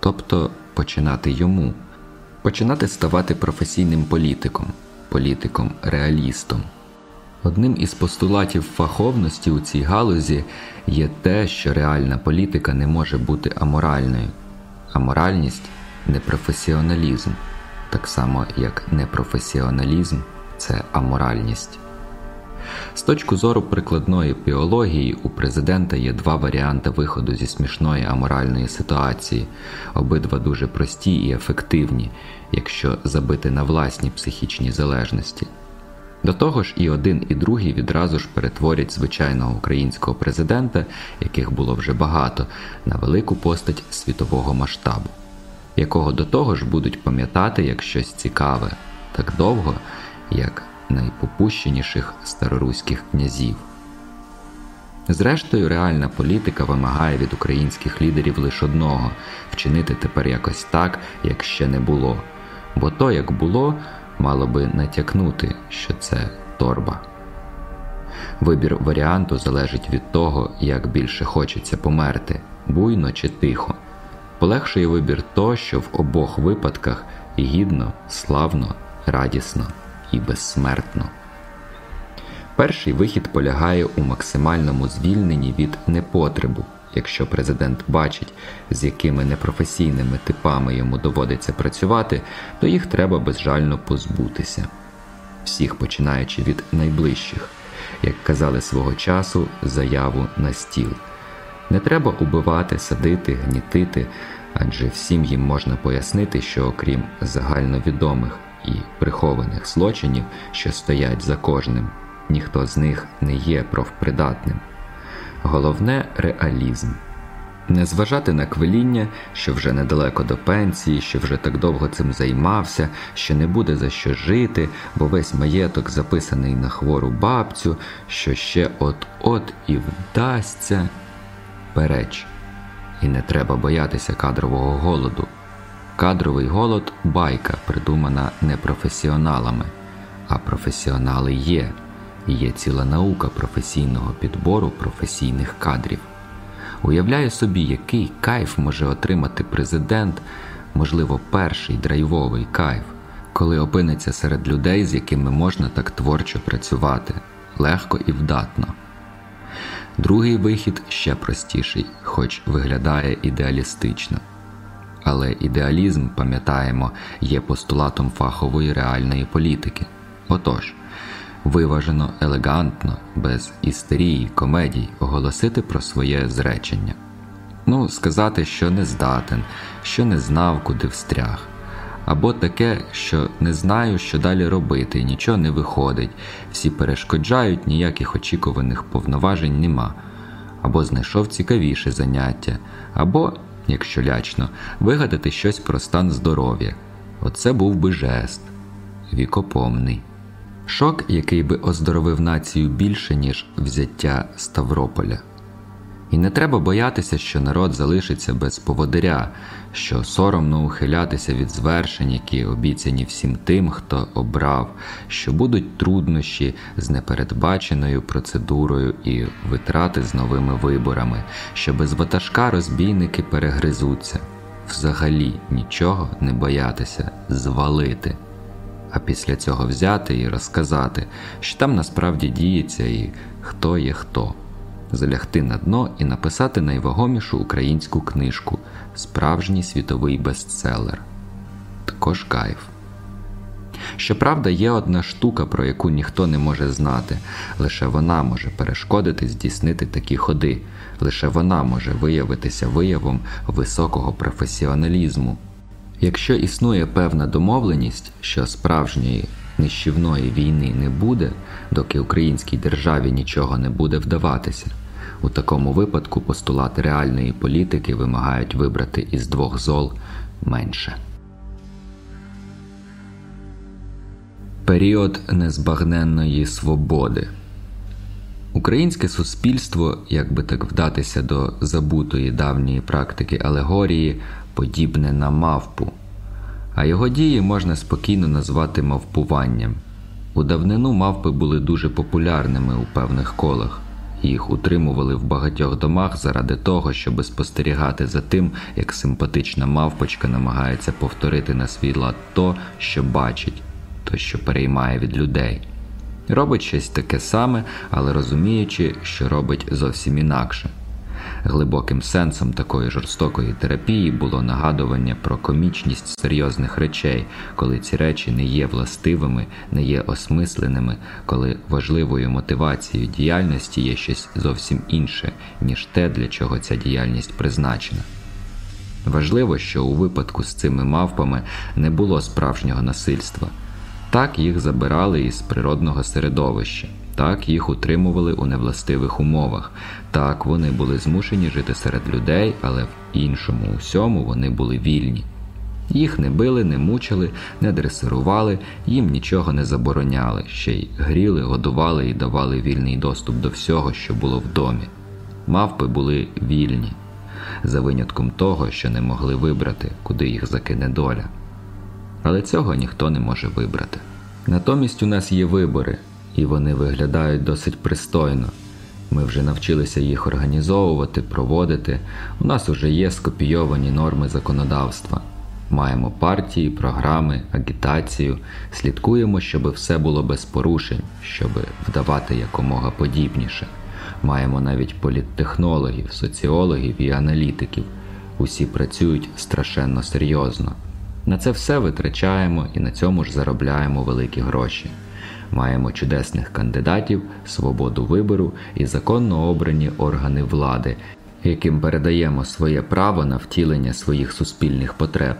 тобто починати йому, починати ставати професійним політиком політиком-реалістом. Одним із постулатів фаховності у цій галузі є те, що реальна політика не може бути аморальною, аморальність непрофесіоналізм, так само як непрофесіоналізм це аморальність. З точки зору прикладної біології, у президента є два варіанти виходу зі смішної аморальної ситуації, обидва дуже прості і ефективні, якщо забити на власні психічні залежності. До того ж, і один, і другий відразу ж перетворять звичайного українського президента, яких було вже багато, на велику постать світового масштабу, якого до того ж будуть пам'ятати як щось цікаве, так довго, як найпопущеніших староруських князів. Зрештою, реальна політика вимагає від українських лідерів лише одного вчинити тепер якось так, як ще не було, бо то, як було, мало би натякнути, що це торба. Вибір варіанту залежить від того, як більше хочеться померти, буйно чи тихо. Полегшує вибір то, що в обох випадках гідно, славно, радісно і безсмертно. Перший вихід полягає у максимальному звільненні від непотребу, якщо президент бачить, з якими непрофесійними типами йому доводиться працювати, то їх треба безжально позбутися, всіх починаючи від найближчих, як казали свого часу, заяву на стіл. Не треба убивати, садити, гнітити, адже всім їм можна пояснити, що окрім загальновідомих і прихованих злочинів, що стоять за кожним, ніхто з них не є профпридатним. Головне реалізм. Не зважати на квеління, що вже недалеко до пенсії, що вже так довго цим займався, що не буде за що жити, бо весь маєток записаний на хвору бабцю, що ще от-от і вдасться. Переч, і не треба боятися кадрового голоду. Кадровий голод байка, придумана не професіоналами, а професіонали є, є ціла наука професійного підбору професійних кадрів. Уявляю собі, який кайф може отримати президент, можливо, перший драйвовий кайф, коли опиниться серед людей, з якими можна так творчо працювати, легко і вдатно. Другий вихід ще простіший, хоч виглядає ідеалістично. Але ідеалізм, пам'ятаємо, є постулатом фахової реальної політики. Отож, виважено, елегантно, без істерії, комедій оголосити про своє зречення. Ну, сказати, що не здатен, що не знав, куди встряг. Або таке, що не знаю, що далі робити, нічого не виходить, всі перешкоджають, ніяких очікуваних повноважень нема, або знайшов цікавіше заняття, або, якщо лячно, вигадати щось про стан здоров'я. Оце був би жест вікопомний. Шок, який би оздоровив націю більше, ніж взяття Ставрополя. І не треба боятися, що народ залишиться без поводиря, що соромно ухилятися від звершень, які обіцяні всім тим, хто обрав, що будуть труднощі з непередбаченою процедурою і витрати з новими виборами, що без ватажка розбійники перегризуться, взагалі нічого не боятися звалити. А після цього взяти і розказати, що там насправді діється і хто є хто. Залягти на дно і написати найвагомішу українську книжку Справжній світовий бестселер. Також кайф. Щоправда, є одна штука, про яку ніхто не може знати, лише вона може перешкодити здійснити такі ходи, лише вона може виявитися виявом високого професіоналізму. Якщо існує певна домовленість, що справжньої нищівної війни не буде, доки українській державі нічого не буде вдаватися, у такому випадку постулати реальної політики вимагають вибрати із двох зол менше. Період незбагненної свободи. Українське суспільство, як би так вдатися до забутої давньої практики алегорії, подібне на мавпу, а його дії можна спокійно назвати мавпуванням. У давнину мавпи були дуже популярними у певних колах. Їх утримували в багатьох домах заради того, щоб спостерігати за тим, як симпатична мавпочка намагається повторити на свій лад то, що бачить, то, що переймає від людей. Робить щось таке саме, але розуміючи, що робить зовсім інакше. Глибоким сенсом такої жорстокої терапії було нагадування про комічність серйозних речей, коли ці речі не є властивими, не є осмисленими, коли важливою мотивацією діяльності є щось зовсім інше, ніж те, для чого ця діяльність призначена. Важливо, що у випадку з цими мавпами не було справжнього насильства. Так їх забирали із природного середовища. Так їх утримували у невластивих умовах. Так вони були змушені жити серед людей, але в іншому усьому вони були вільні. Їх не били, не мучили, не дресирували, їм нічого не забороняли, ще й гріли, годували і давали вільний доступ до всього, що було в домі. Мавпи були вільні, за винятком того, що не могли вибрати, куди їх закине доля. Але цього ніхто не може вибрати. Натомість у нас є вибори і вони виглядають досить пристойно. Ми вже навчилися їх організовувати, проводити. У нас вже є скопійовані норми законодавства. Маємо партії, програми, агітацію, слідкуємо, щоб все було без порушень, щоб вдавати якомога подібніше. Маємо навіть політтехнологів, соціологів і аналітиків. Усі працюють страшенно серйозно. На це все витрачаємо і на цьому ж заробляємо великі гроші. Маємо чудесних кандидатів, свободу вибору і законно обрані органи влади, яким передаємо своє право на втілення своїх суспільних потреб.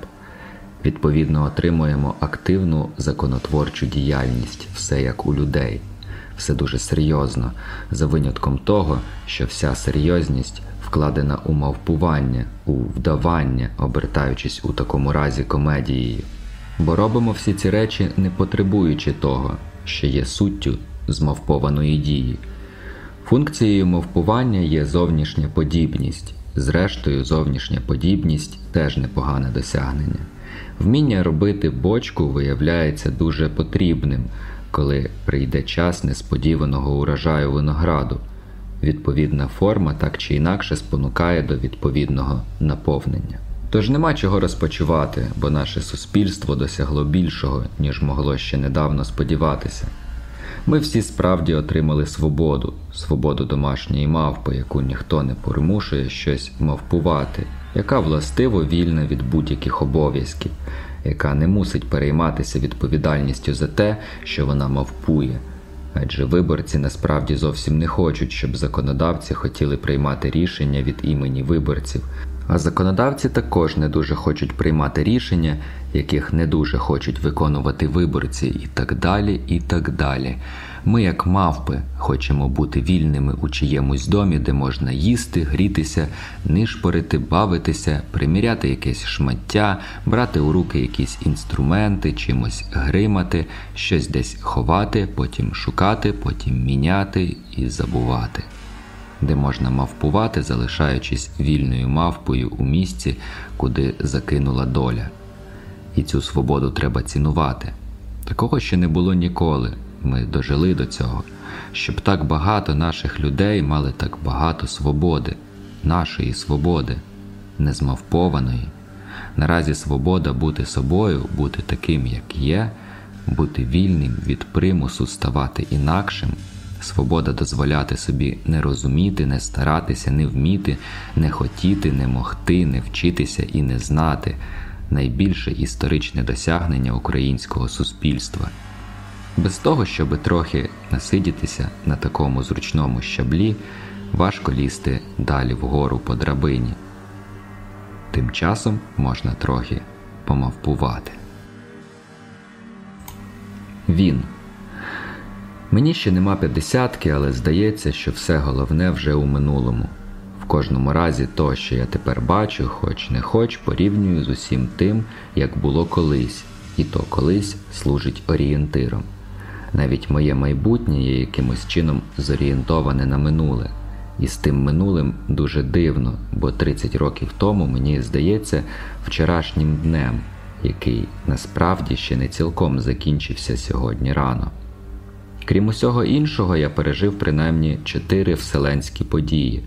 Відповідно, отримуємо активну законотворчу діяльність, все як у людей, все дуже серйозно, за винятком того, що вся серйозність вкладена у мавпування, у вдавання, обертаючись у такому разі комедією. Бо робимо всі ці речі, не потребуючи того що є суттю змовпованої дії. Функцією мовпування є зовнішня подібність, зрештою, зовнішня подібність теж непогане досягнення. Вміння робити бочку виявляється дуже потрібним, коли прийде час несподіваного урожаю винограду. Відповідна форма так чи інакше спонукає до відповідного наповнення. Тож нема чого розпочувати, бо наше суспільство досягло більшого, ніж могло ще недавно сподіватися. Ми всі справді отримали свободу, свободу домашньої мавпи, яку ніхто не примушує щось мавпувати, яка властиво вільна від будь-яких обов'язків, яка не мусить перейматися відповідальністю за те, що вона мавпує. Адже виборці насправді зовсім не хочуть, щоб законодавці хотіли приймати рішення від імені виборців. А законодавці також не дуже хочуть приймати рішення, яких не дуже хочуть виконувати виборці, і так далі, і так далі. Ми, як мавпи, хочемо бути вільними у чиємусь домі, де можна їсти, грітися, нишпорити, бавитися, приміряти якесь шмаття, брати у руки якісь інструменти, чимось гримати, щось десь ховати, потім шукати, потім міняти і забувати. Де можна мавпувати, залишаючись вільною мавпою у місці, куди закинула доля. І цю свободу треба цінувати. Такого ще не було ніколи ми дожили до цього, щоб так багато наших людей мали так багато свободи, нашої свободи, незмавпованої. Наразі свобода бути собою, бути таким, як є, бути вільним від примусу ставати інакшим, свобода дозволяти собі не розуміти, не старатися, не вміти, не хотіти, не могти, не вчитися і не знати найбільше історичне досягнення українського суспільства. Без того, щоби трохи насидітися на такому зручному щаблі, важко лізти далі вгору по драбині. Тим часом можна трохи помавпувати. Він. Мені ще нема п'ятдесятки, але здається, що все головне вже у минулому. В кожному разі то, що я тепер бачу, хоч не хоч, порівнюю з усім тим, як було колись, і то колись служить орієнтиром. Навіть моє майбутнє є якимось чином зорієнтоване на минуле. І з тим минулим дуже дивно, бо 30 років тому мені здається вчорашнім днем, який насправді ще не цілком закінчився сьогодні рано. Крім усього іншого, я пережив принаймні чотири вселенські події: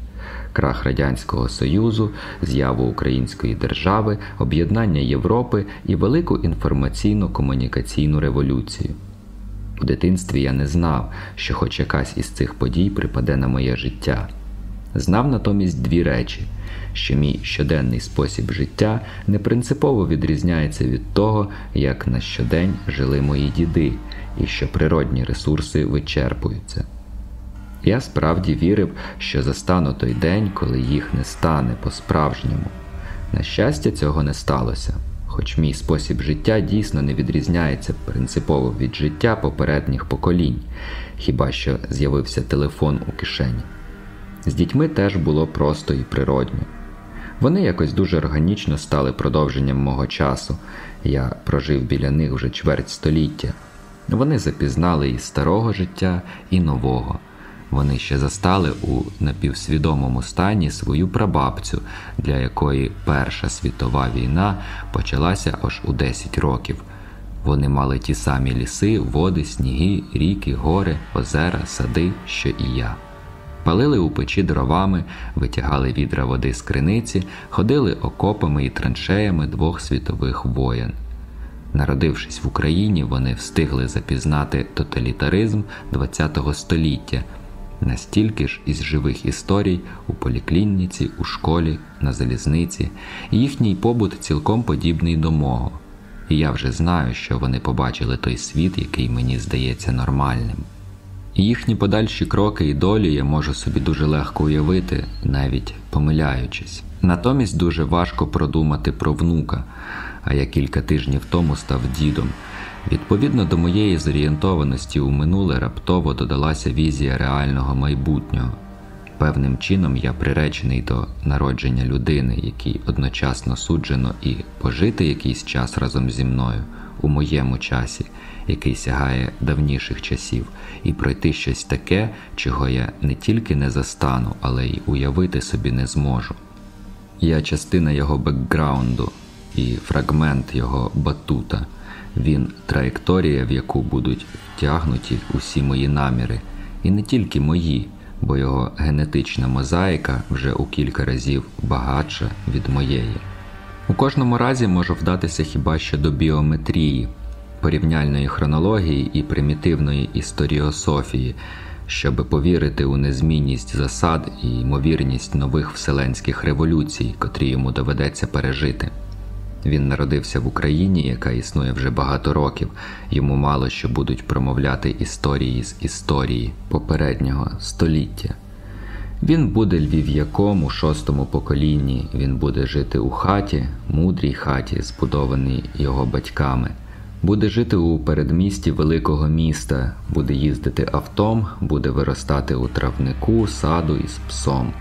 крах Радянського Союзу, з'яву Української держави, об'єднання Європи і велику інформаційно-комунікаційну революцію. У дитинстві я не знав, що хоч якась із цих подій припаде на моє життя. Знав натомість дві речі, що мій щоденний спосіб життя не принципово відрізняється від того, як на щодень жили мої діди, і що природні ресурси вичерпуються. Я справді вірив, що застану той день, коли їх не стане по-справжньому. На щастя, цього не сталося хоч мій спосіб життя дійсно не відрізняється принципово від життя попередніх поколінь, хіба що з'явився телефон у кишені. З дітьми теж було просто і природньо. Вони якось дуже органічно стали продовженням мого часу. Я прожив біля них вже чверть століття. Вони запізнали і старого життя, і нового. Вони ще застали у напівсвідомому стані свою прабабцю, для якої Перша світова війна почалася аж у 10 років. Вони мали ті самі ліси, води, сніги, ріки, гори, озера, сади, що і я. Палили у печі дровами, витягали відра води з криниці, ходили окопами і траншеями двох світових воєн. Народившись в Україні, вони встигли запізнати тоталітаризм ХХ століття настільки ж із живих історій у поліклініці, у школі, на залізниці, їхній побут цілком подібний до мого. І я вже знаю, що вони побачили той світ, який мені здається нормальним. Їхні подальші кроки і долі я можу собі дуже легко уявити, навіть помиляючись. Натомість дуже важко продумати про внука, а я кілька тижнів тому став дідом. Відповідно до моєї зорієнтованості у минуле раптово додалася візія реального майбутнього. Певним чином я приречений до народження людини, якій одночасно суджено і пожити якийсь час разом зі мною у моєму часі, який сягає давніших часів, і пройти щось таке, чого я не тільки не застану, але й уявити собі не зможу. Я частина його бекграунду і фрагмент його батута. Він траєкторія, в яку будуть втягнуті усі мої наміри, і не тільки мої, бо його генетична мозаїка вже у кілька разів багатша від моєї. У кожному разі можу вдатися хіба що до біометрії, порівняльної хронології і примітивної історіософії, щоб повірити у незмінність засад і ймовірність нових вселенських революцій, котрі йому доведеться пережити. Він народився в Україні, яка існує вже багато років. Йому мало що будуть промовляти історії з історії попереднього століття. Він буде львів'яком у шостому поколінні. Він буде жити у хаті, мудрій хаті, збудованій його батьками. Буде жити у передмісті великого міста, буде їздити автом, буде виростати у травнику, саду із псом.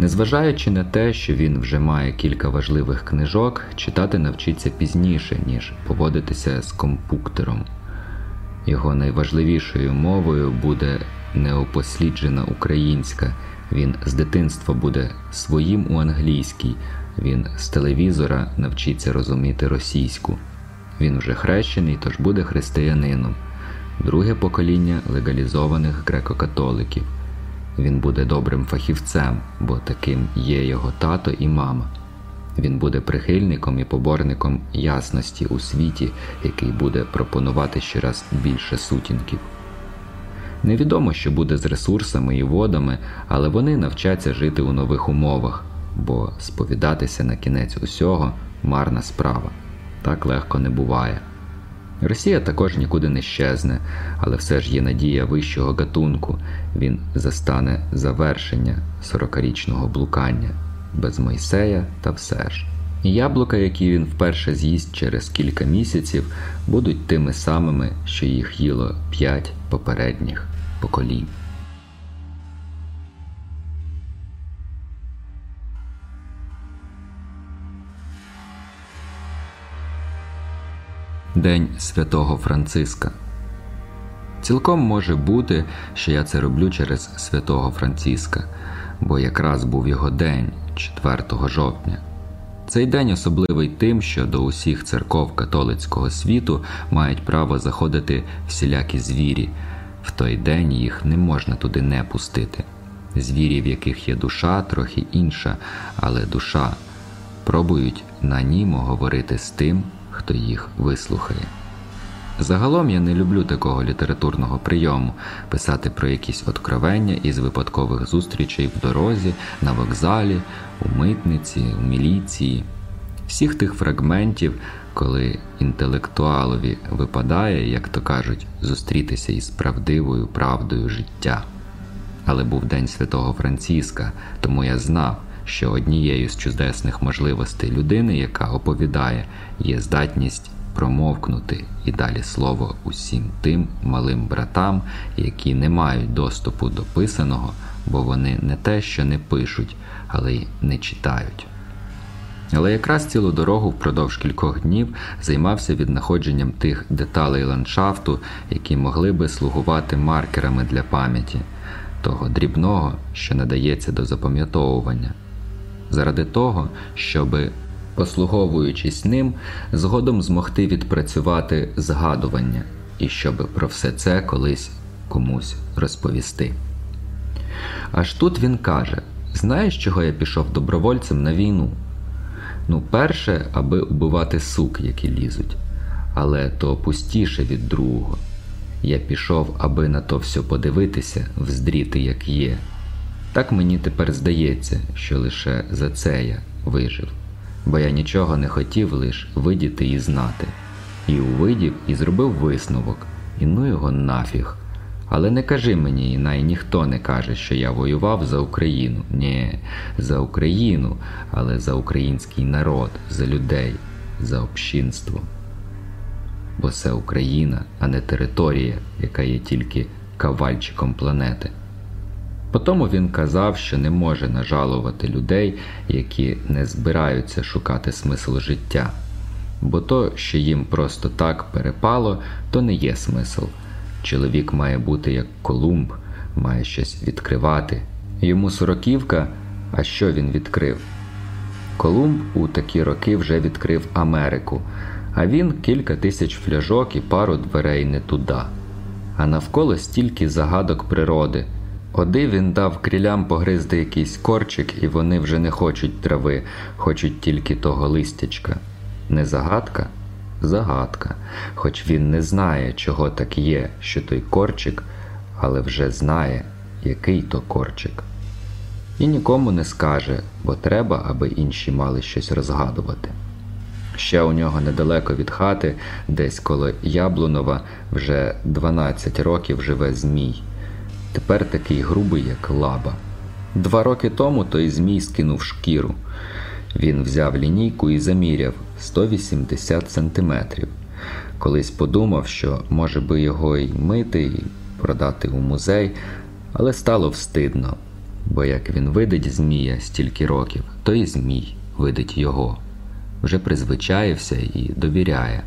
Незважаючи на те, що він вже має кілька важливих книжок, читати навчиться пізніше, ніж поводитися з компуктером. Його найважливішою мовою буде неопосліджена українська. Він з дитинства буде своїм у англійській, він з телевізора навчиться розуміти російську. Він вже хрещений, тож буде християнином, друге покоління легалізованих греко-католиків. Він буде добрим фахівцем, бо таким є його тато і мама. Він буде прихильником і поборником ясності у світі, який буде пропонувати щораз більше сутінків. Невідомо, що буде з ресурсами і водами, але вони навчаться жити у нових умовах, бо сповідатися на кінець усього марна справа. Так легко не буває. Росія також нікуди не щезне, але все ж є надія вищого гатунку. Він застане завершення сорокарічного блукання без Мойсея та все ж. І яблука, які він вперше з'їсть через кілька місяців, будуть тими самими, що їх їло п'ять попередніх поколінь. День святого Франциска. Цілком може бути, що я це роблю через святого Франциска, бо якраз був його день 4 жовтня. Цей день особливий тим, що до усіх церков католицького світу мають право заходити всілякі звірі. В той день їх не можна туди не пустити. Звірі, в яких є душа, трохи інша, але душа пробують на німо говорити з тим хто їх вислухає. Загалом я не люблю такого літературного прийому писати про якісь откровення із випадкових зустрічей в дорозі, на вокзалі, у митниці, у міліції, всіх тих фрагментів, коли інтелектуалові випадає, як то кажуть, зустрітися із правдивою правдою життя. Але був День Святого Франциска, тому я знав що однією з чудесних можливостей людини, яка оповідає, є здатність промовкнути і далі слово усім тим малим братам, які не мають доступу до писаного, бо вони не те, що не пишуть, але й не читають. Але якраз цілу дорогу впродовж кількох днів займався віднаходженням тих деталей ландшафту, які могли би слугувати маркерами для пам'яті, того дрібного, що надається до запам'ятовування заради того, щоб, послуговуючись ним, згодом змогти відпрацювати згадування і щоб про все це колись комусь розповісти. Аж тут він каже: знаєш, чого я пішов добровольцем на війну? Ну, перше, аби убивати сук, які лізуть, але то пустіше від другого. Я пішов, аби на то все подивитися, вздріти, як є. Так мені тепер здається, що лише за це я вижив, бо я нічого не хотів лиш видіти і знати. І увидів, і зробив висновок, і ну його нафіг. Але не кажи мені, і най ніхто не каже, що я воював за Україну. Ні, за Україну, але за український народ, за людей, за общинство. Бо це Україна, а не територія, яка є тільки кавальчиком планети. Потому він казав, що не може нажалувати людей, які не збираються шукати смисл життя, бо то, що їм просто так перепало, то не є смисл. Чоловік має бути як Колумб, має щось відкривати. Йому сороківка, а що він відкрив? Колумб у такі роки вже відкрив Америку, а він кілька тисяч фляжок і пару дверей не туди. А навколо стільки загадок природи. Оди він дав крілям погризти якийсь корчик, і вони вже не хочуть трави, хочуть тільки того листячка. Не загадка? загадка, хоч він не знає, чого так є, що той корчик, але вже знає, який то корчик. І нікому не скаже, бо треба, аби інші мали щось розгадувати. Ще у нього недалеко від хати, десь коло Яблунова, вже 12 років живе Змій. Тепер такий грубий, як лаба. Два роки тому той Змій скинув шкіру. Він взяв лінійку і заміряв 180 сантиметрів. Колись подумав, що може би його й мити, і продати у музей, але стало встидно, бо як він видить Змія стільки років, то і Змій видить його. Вже призвичаєвся і довіряє.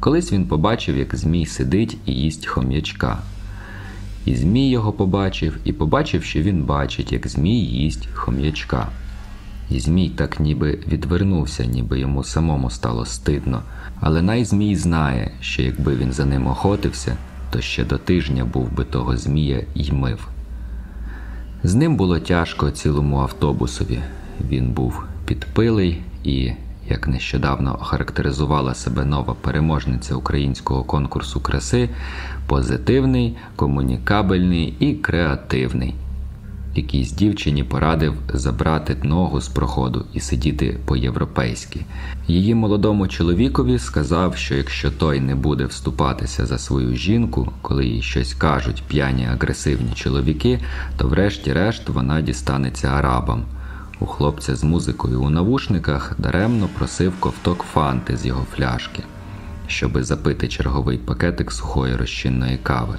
Колись він побачив, як Змій сидить і їсть хом'ячка. І Змій його побачив, і побачив, що він бачить, як Змій їсть хом'ячка. І Змій так ніби відвернувся, ніби йому самому стало стидно. Але най Змій знає, що якби він за ним охотився, то ще до тижня був би того Змія й мив. З ним було тяжко цілому автобусові. Він був підпилий і, як нещодавно охарактеризувала себе нова переможниця українського конкурсу краси, позитивний, комунікабельний і креативний. Якійсь дівчині порадив забрати ногу з проходу і сидіти по-європейськи. Її молодому чоловікові сказав, що якщо той не буде вступатися за свою жінку, коли їй щось кажуть п'яні агресивні чоловіки, то врешті-решт вона дістанеться арабам. У хлопця з музикою у навушниках даремно просив ковток фанти з його фляшки, щоби запити черговий пакетик сухої розчинної кави.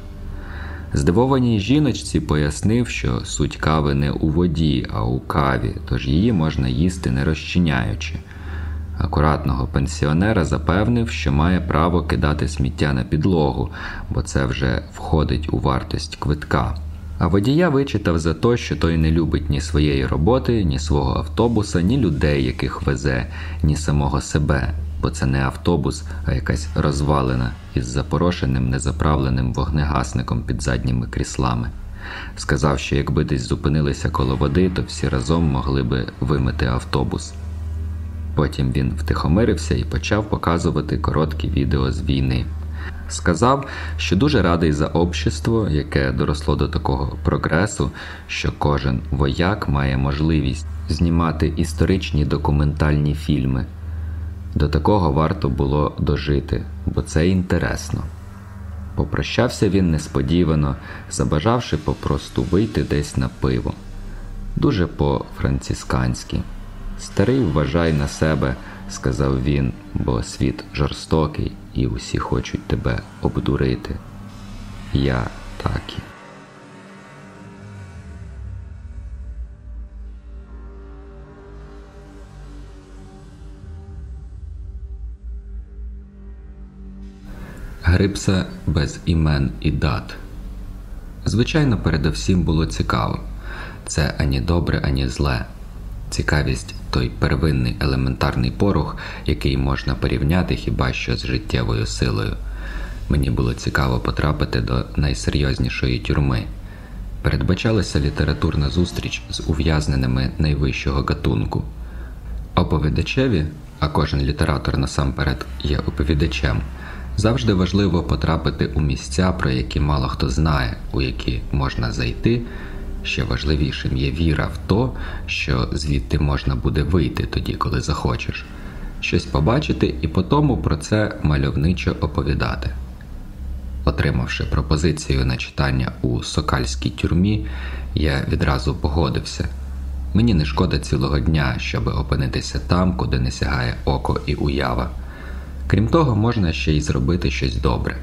Здивованій жіночці пояснив, що суть кави не у воді, а у каві, тож її можна їсти не розчиняючи. Акуратного пенсіонера запевнив, що має право кидати сміття на підлогу, бо це вже входить у вартість квитка. А водія вичитав за те, що той не любить ні своєї роботи, ні свого автобуса, ні людей, яких везе, ні самого себе, бо це не автобус, а якась розвалена із запорошеним незаправленим вогнегасником під задніми кріслами. Сказав, що якби десь зупинилися коло води, то всі разом могли би вимити автобус. Потім він втихомирився і почав показувати короткі відео з війни. Сказав, що дуже радий за общество, яке доросло до такого прогресу, що кожен вояк має можливість знімати історичні документальні фільми. До такого варто було дожити, бо це інтересно. Попрощався він несподівано, забажавши попросту вийти десь на пиво. Дуже по-францисканськи. Старий вважай на себе, сказав він, бо світ жорстокий і усі хочуть тебе обдурити. Я такі. Грипса без імен і дат. Звичайно, передовсім було цікаво. Це ані добре, ані зле. Цікавість той первинний елементарний порох, який можна порівняти хіба що з життєвою силою. Мені було цікаво потрапити до найсерйознішої тюрми. Передбачалася літературна зустріч з ув'язненими найвищого гатунку. Оповідачеві, а кожен літератор насамперед є оповідачем. Завжди важливо потрапити у місця, про які мало хто знає, у які можна зайти. Ще важливішим є віра в то, що звідти можна буде вийти тоді, коли захочеш, щось побачити і по тому про це мальовничо оповідати. Отримавши пропозицію на читання у сокальській тюрмі, я відразу погодився. Мені не шкода цілого дня, щоб опинитися там, куди не сягає око і уява. Крім того, можна ще й зробити щось добре.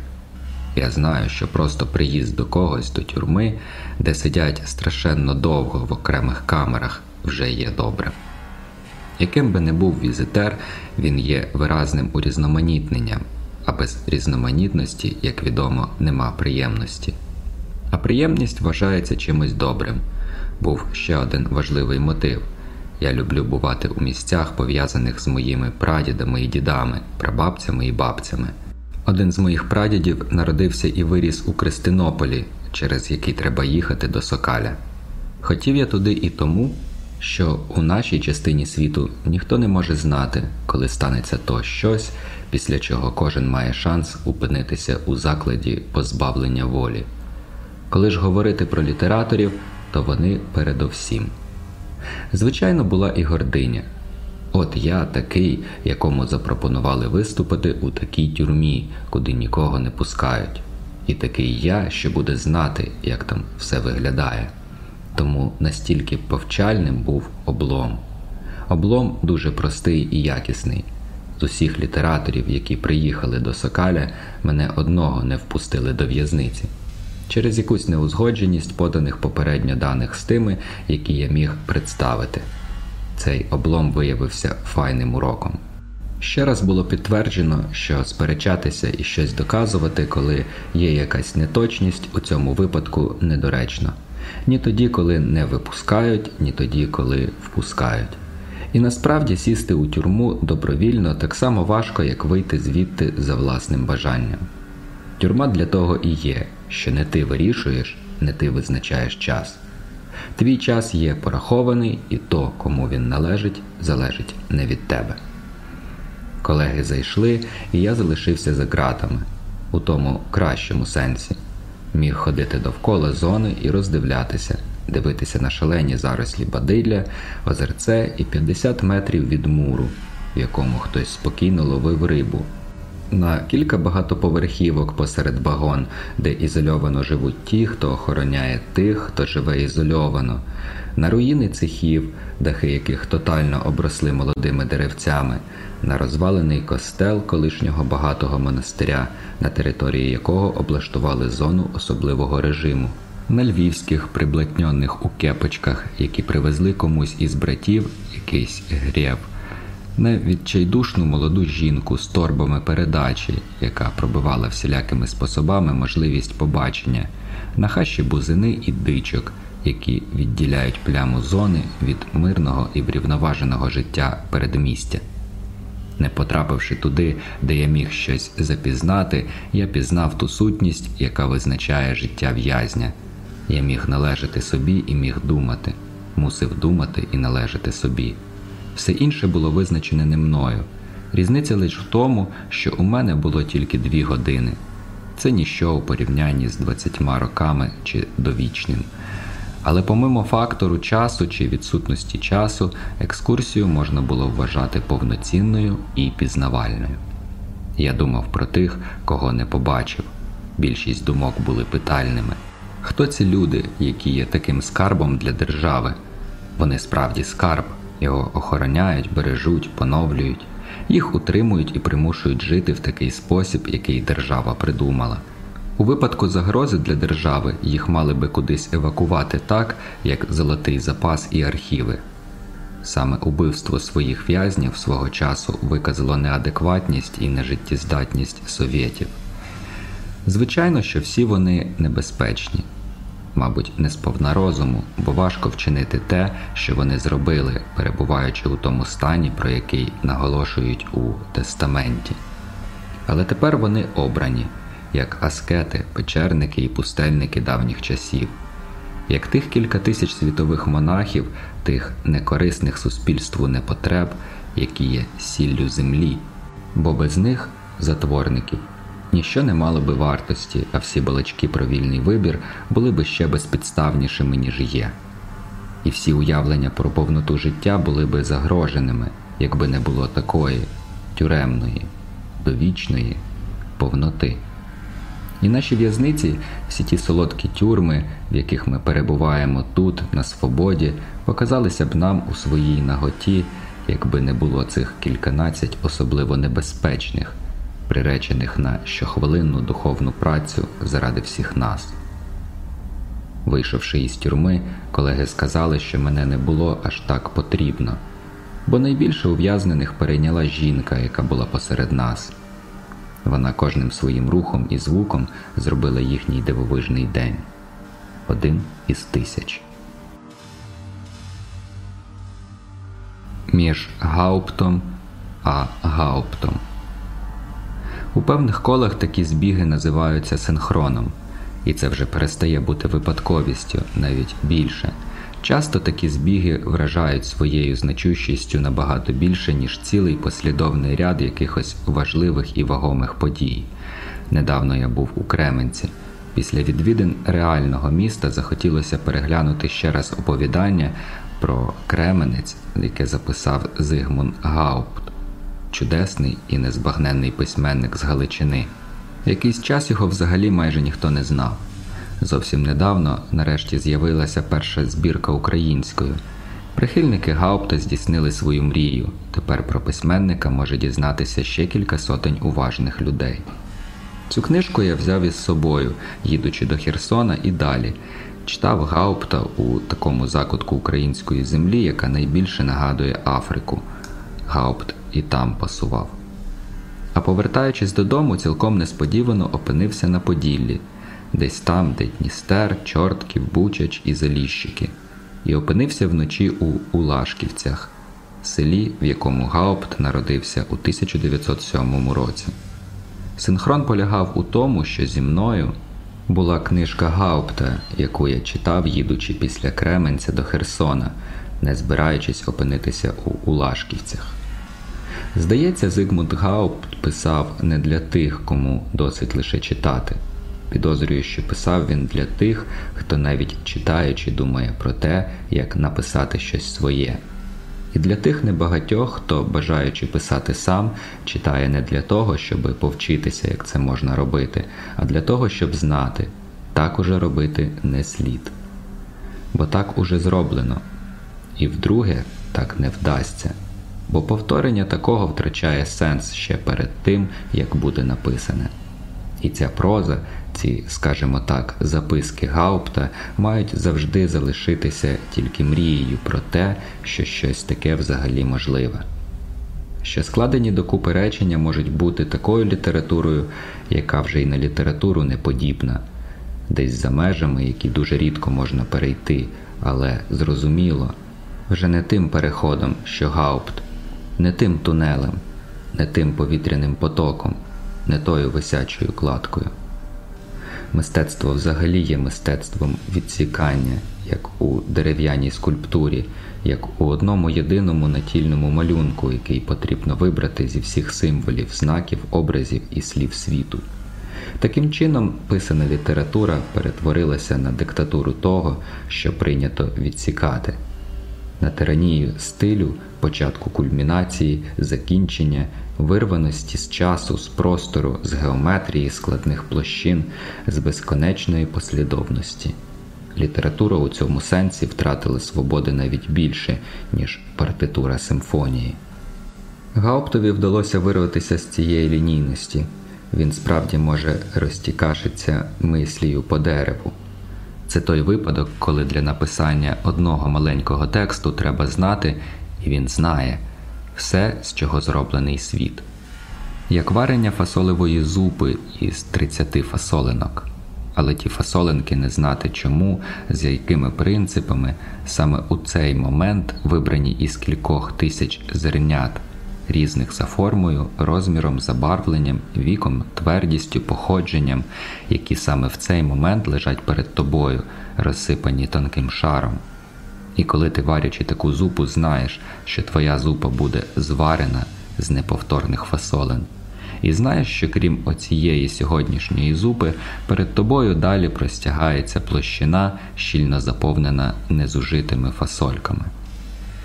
Я знаю, що просто приїзд до когось до тюрми, де сидять страшенно довго в окремих камерах, вже є добре. Яким би не був візитер, він є виразним урізноманітненням, а без різноманітності, як відомо, нема приємності. А приємність вважається чимось добрим. Був ще один важливий мотив. Я люблю бувати у місцях, пов'язаних з моїми прадідами і дідами, прабабцями і бабцями. Один з моїх прадідів народився і виріс у Кристинополі, через який треба їхати до Сокаля. Хотів я туди і тому, що у нашій частині світу ніхто не може знати, коли станеться то щось, після чого кожен має шанс опинитися у закладі позбавлення волі. Коли ж говорити про літераторів, то вони передовсім. Звичайно, була і гординя. От я такий, якому запропонували виступити у такій тюрмі, куди нікого не пускають, і такий я, що буде знати, як там все виглядає. Тому настільки повчальним був облом. Облом дуже простий і якісний. З усіх літераторів, які приїхали до Сокаля, мене одного не впустили до в'язниці через якусь неузгодженість поданих попередньо даних з тими, які я міг представити. Цей облом виявився файним уроком. Ще раз було підтверджено, що сперечатися і щось доказувати, коли є якась неточність, у цьому випадку недоречно. Ні тоді, коли не випускають, ні тоді, коли впускають. І насправді сісти у тюрму добровільно так само важко, як вийти звідти за власним бажанням. Тюрма для того і є, що не ти вирішуєш, не ти визначаєш час. Твій час є порахований, і то, кому він належить, залежить не від тебе. Колеги зайшли, і я залишився за ґратами, у тому кращому сенсі. Міг ходити довкола зони і роздивлятися, дивитися на шалені зарослі бадилля, озерце і 50 метрів від муру, в якому хтось спокійно ловив рибу на кілька багатоповерхівок посеред багон, де ізольовано живуть ті, хто охороняє тих, хто живе ізольовано, на руїни цехів, дахи яких тотально обросли молодими деревцями, на розвалений костел колишнього багатого монастиря, на території якого облаштували зону особливого режиму. На львівських приблетньоних у кепочках, які привезли комусь із братів якийсь грєв на відчайдушну молоду жінку з торбами передачі, яка пробивала всілякими способами можливість побачення, на хащі бузини і дичок, які відділяють пляму зони від мирного і врівноваженого життя передмістя. Не потрапивши туди, де я міг щось запізнати, я пізнав ту сутність, яка визначає життя в'язня. Я міг належати собі і міг думати, мусив думати і належати собі. Все інше було визначене не мною. Різниця лише в тому, що у мене було тільки дві години. Це ніщо у порівнянні з 20 роками чи довічним. Але помимо фактору часу чи відсутності часу, екскурсію можна було вважати повноцінною і пізнавальною. Я думав про тих, кого не побачив. Більшість думок були питальними. Хто ці люди, які є таким скарбом для держави? Вони справді скарб. Його охороняють, бережуть, поновлюють, їх утримують і примушують жити в такий спосіб, який держава придумала. У випадку загрози для держави їх мали би кудись евакувати так, як золотий запас і архіви. Саме убивство своїх в'язнів свого часу виказало неадекватність і нежиттєздатність совєтів. Звичайно, що всі вони небезпечні мабуть, не сповна розуму, бо важко вчинити те, що вони зробили, перебуваючи у тому стані, про який наголошують у тестаменті. Але тепер вони обрані, як аскети, печерники і пустельники давніх часів, як тих кілька тисяч світових монахів, тих некорисних суспільству непотреб, які є сіллю землі, бо без них затворників ніщо не мало би вартості, а всі балачки про вільний вибір були би ще безпідставнішими, ніж є. І всі уявлення про повноту життя були би загроженими, якби не було такої тюремної, довічної повноти. І наші в'язниці, всі ті солодкі тюрми, в яких ми перебуваємо тут, на свободі, показалися б нам у своїй наготі, якби не було цих кільканадцять особливо небезпечних приречених на щохвилинну духовну працю заради всіх нас. Вийшовши із тюрми, колеги сказали, що мене не було аж так потрібно, бо найбільше ув'язнених перейняла жінка, яка була посеред нас. Вона кожним своїм рухом і звуком зробила їхній дивовижний день один із тисяч. Між Гауптом а Гауптом. У певних колах такі збіги називаються синхроном, і це вже перестає бути випадковістю навіть більше. Часто такі збіги вражають своєю значущістю набагато більше, ніж цілий послідовний ряд якихось важливих і вагомих подій. Недавно я був у Кременці. Після відвідин реального міста захотілося переглянути ще раз оповідання про Кременець, яке записав Зигмунд Гаупт, чудесний і незбагненний письменник з Галичини. Якийсь час його взагалі майже ніхто не знав. Зовсім недавно, нарешті, з'явилася перша збірка українською. Прихильники Гаупта здійснили свою мрію. Тепер про письменника може дізнатися ще кілька сотень уважних людей. Цю книжку я взяв із собою, їдучи до Херсона і далі. Читав Гаупта у такому закутку української землі, яка найбільше нагадує Африку. Гаупт і там пасував. А повертаючись додому, цілком несподівано опинився на Поділлі, десь там, де Дністер, Чортків, Бучач і Заліщики, і опинився вночі у Улашківцях, селі, в якому Гаупт народився у 1907 році. Синхрон полягав у тому, що зі мною була книжка Гаупта, яку я читав, їдучи після Кременця до Херсона, не збираючись опинитися у Улашківцях. Здається, Зигмунд Гаупт писав не для тих, кому досить лише читати. Підозрюю, що писав він для тих, хто навіть читаючи думає про те, як написати щось своє. І для тих небагатьох, хто, бажаючи писати сам, читає не для того, щоб повчитися, як це можна робити, а для того, щоб знати, так уже робити не слід. Бо так уже зроблено, і вдруге так не вдасться, бо повторення такого втрачає сенс ще перед тим, як буде написане. І ця проза, ці, скажімо так, записки Гаупта мають завжди залишитися тільки мрією про те, що щось таке взагалі можливе. Що складені докупи речення можуть бути такою літературою, яка вже й на літературу не подібна, десь за межами, які дуже рідко можна перейти, але зрозуміло, вже не тим переходом, що Гаупт, не тим тунелем, не тим повітряним потоком не тою висячою кладкою. Мистецтво взагалі є мистецтвом відсікання, як у дерев'яній скульптурі, як у одному єдиному натільному малюнку, який потрібно вибрати зі всіх символів, знаків, образів і слів світу. Таким чином, писана література перетворилася на диктатуру того, що прийнято відсікати, на тиранію стилю, початку кульмінації, закінчення вирваності з часу, з простору, з геометрії, складних площин, з безконечної послідовності. Література у цьому сенсі втратила свободи навіть більше, ніж партитура симфонії. Гауптові вдалося вирватися з цієї лінійності. Він справді може розтікашитися мислію по дереву. Це той випадок, коли для написання одного маленького тексту треба знати, і він знає все, з чого зроблений світ, як варення фасолевої зупи із 30 фасолинок. Але ті фасолинки не знати чому, з якими принципами саме у цей момент вибрані із кількох тисяч зернят, різних за формою, розміром, забарвленням, віком, твердістю, походженням, які саме в цей момент лежать перед тобою, розсипані тонким шаром. І коли ти варячи таку зупу, знаєш, що твоя зупа буде зварена з неповторних фасолин. І знаєш, що крім оцієї сьогоднішньої зупи, перед тобою далі простягається площина, щільно заповнена незужитими фасольками.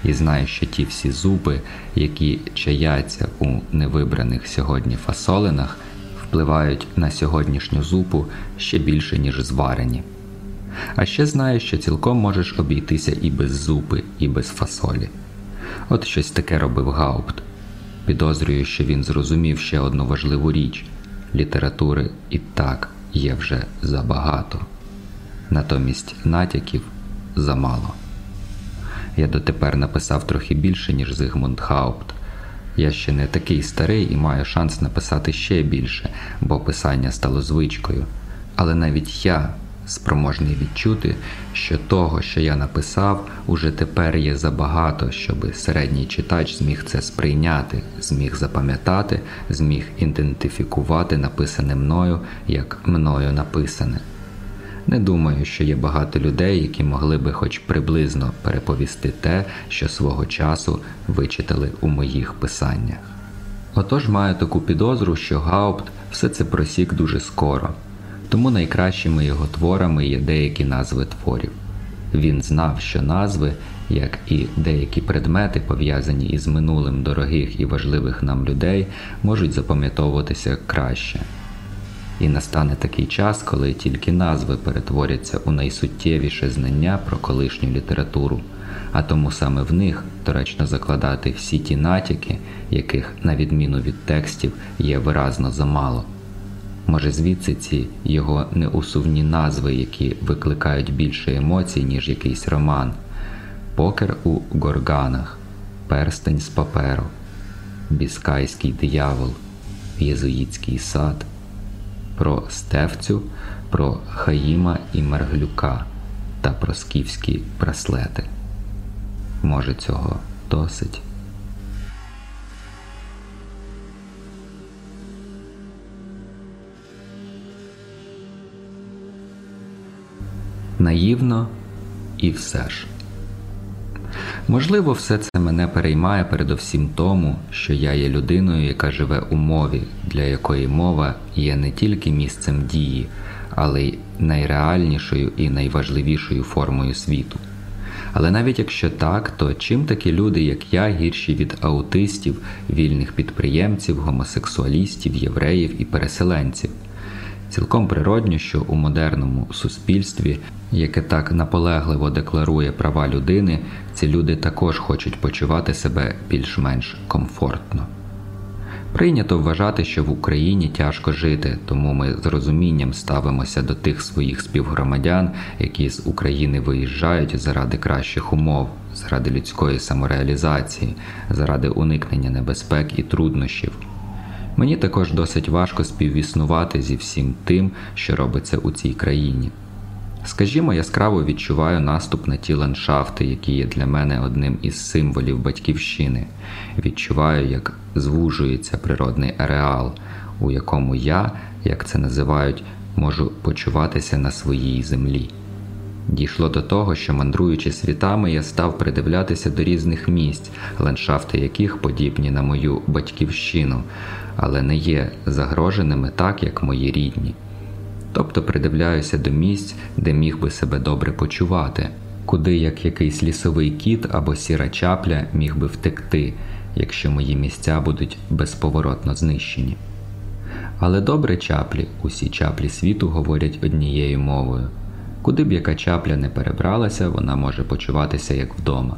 І знаєш, що ті всі зупи, які чаяться у невибраних сьогодні фасолинах, впливають на сьогоднішню зупу ще більше, ніж зварені. А ще знаєш, що цілком можеш обійтися і без зупи, і без фасолі. От щось таке робив Гаупт. Підозрюю, що він зрозумів ще одну важливу річ літератури і так є вже забагато, натомість натяків замало. Я дотепер написав трохи більше, ніж Зигмунд Хаупт. Я ще не такий старий і маю шанс написати ще більше, бо писання стало звичкою. Але навіть я спроможний відчути, що того, що я написав, уже тепер є забагато, щоби середній читач зміг це сприйняти, зміг запам'ятати, зміг ідентифікувати написане мною як мною написане. Не думаю, що є багато людей, які могли би хоч приблизно переповісти те, що свого часу вичитали у моїх писаннях. Отож маю таку підозру, що Гаупт все це просік дуже скоро, тому найкращими його творами є деякі назви творів. Він знав, що назви, як і деякі предмети, пов'язані із минулим дорогих і важливих нам людей, можуть запам'ятовуватися краще. І настане такий час, коли тільки назви перетворяться у найсуттєвіше знання про колишню літературу, а тому саме в них доречно закладати всі ті натяки, яких, на відміну від текстів, є виразно замало. Може, звідси ці його неусувні назви, які викликають більше емоцій, ніж якийсь роман, покер у горганах, перстень з паперу, біскайський диявол, єзуїтський сад, про стевцю, про Хаїма і Мерглюка та про скіфські браслети. Може, цього досить. Наївно і все ж. Можливо, все це мене переймає передовсім тому, що я є людиною, яка живе у мові, для якої мова є не тільки місцем дії, але й найреальнішою і найважливішою формою світу. Але навіть якщо так, то чим такі люди, як я, гірші від аутистів, вільних підприємців, гомосексуалістів, євреїв і переселенців? Цілком природньо, що у модерному суспільстві, яке так наполегливо декларує права людини, ці люди також хочуть почувати себе більш-менш комфортно. Прийнято вважати, що в Україні тяжко жити, тому ми з розумінням ставимося до тих своїх співгромадян, які з України виїжджають заради кращих умов, заради людської самореалізації, заради уникнення небезпек і труднощів. Мені також досить важко співіснувати зі всім тим, що робиться у цій країні. Скажімо, яскраво відчуваю наступ на ті ландшафти, які є для мене одним із символів батьківщини. Відчуваю, як звужується природний ареал, у якому я, як це називають, можу почуватися на своїй землі. Дійшло до того, що мандруючи світами, я став придивлятися до різних місць, ландшафти яких подібні на мою батьківщину, але не є загроженими так, як мої рідні. Тобто придивляюся до місць, де міг би себе добре почувати, куди як якийсь лісовий кіт або сіра чапля міг би втекти, якщо мої місця будуть безповоротно знищені. Але добре чаплі, усі чаплі світу говорять однією мовою. Куди б яка чапля не перебралася, вона може почуватися як вдома.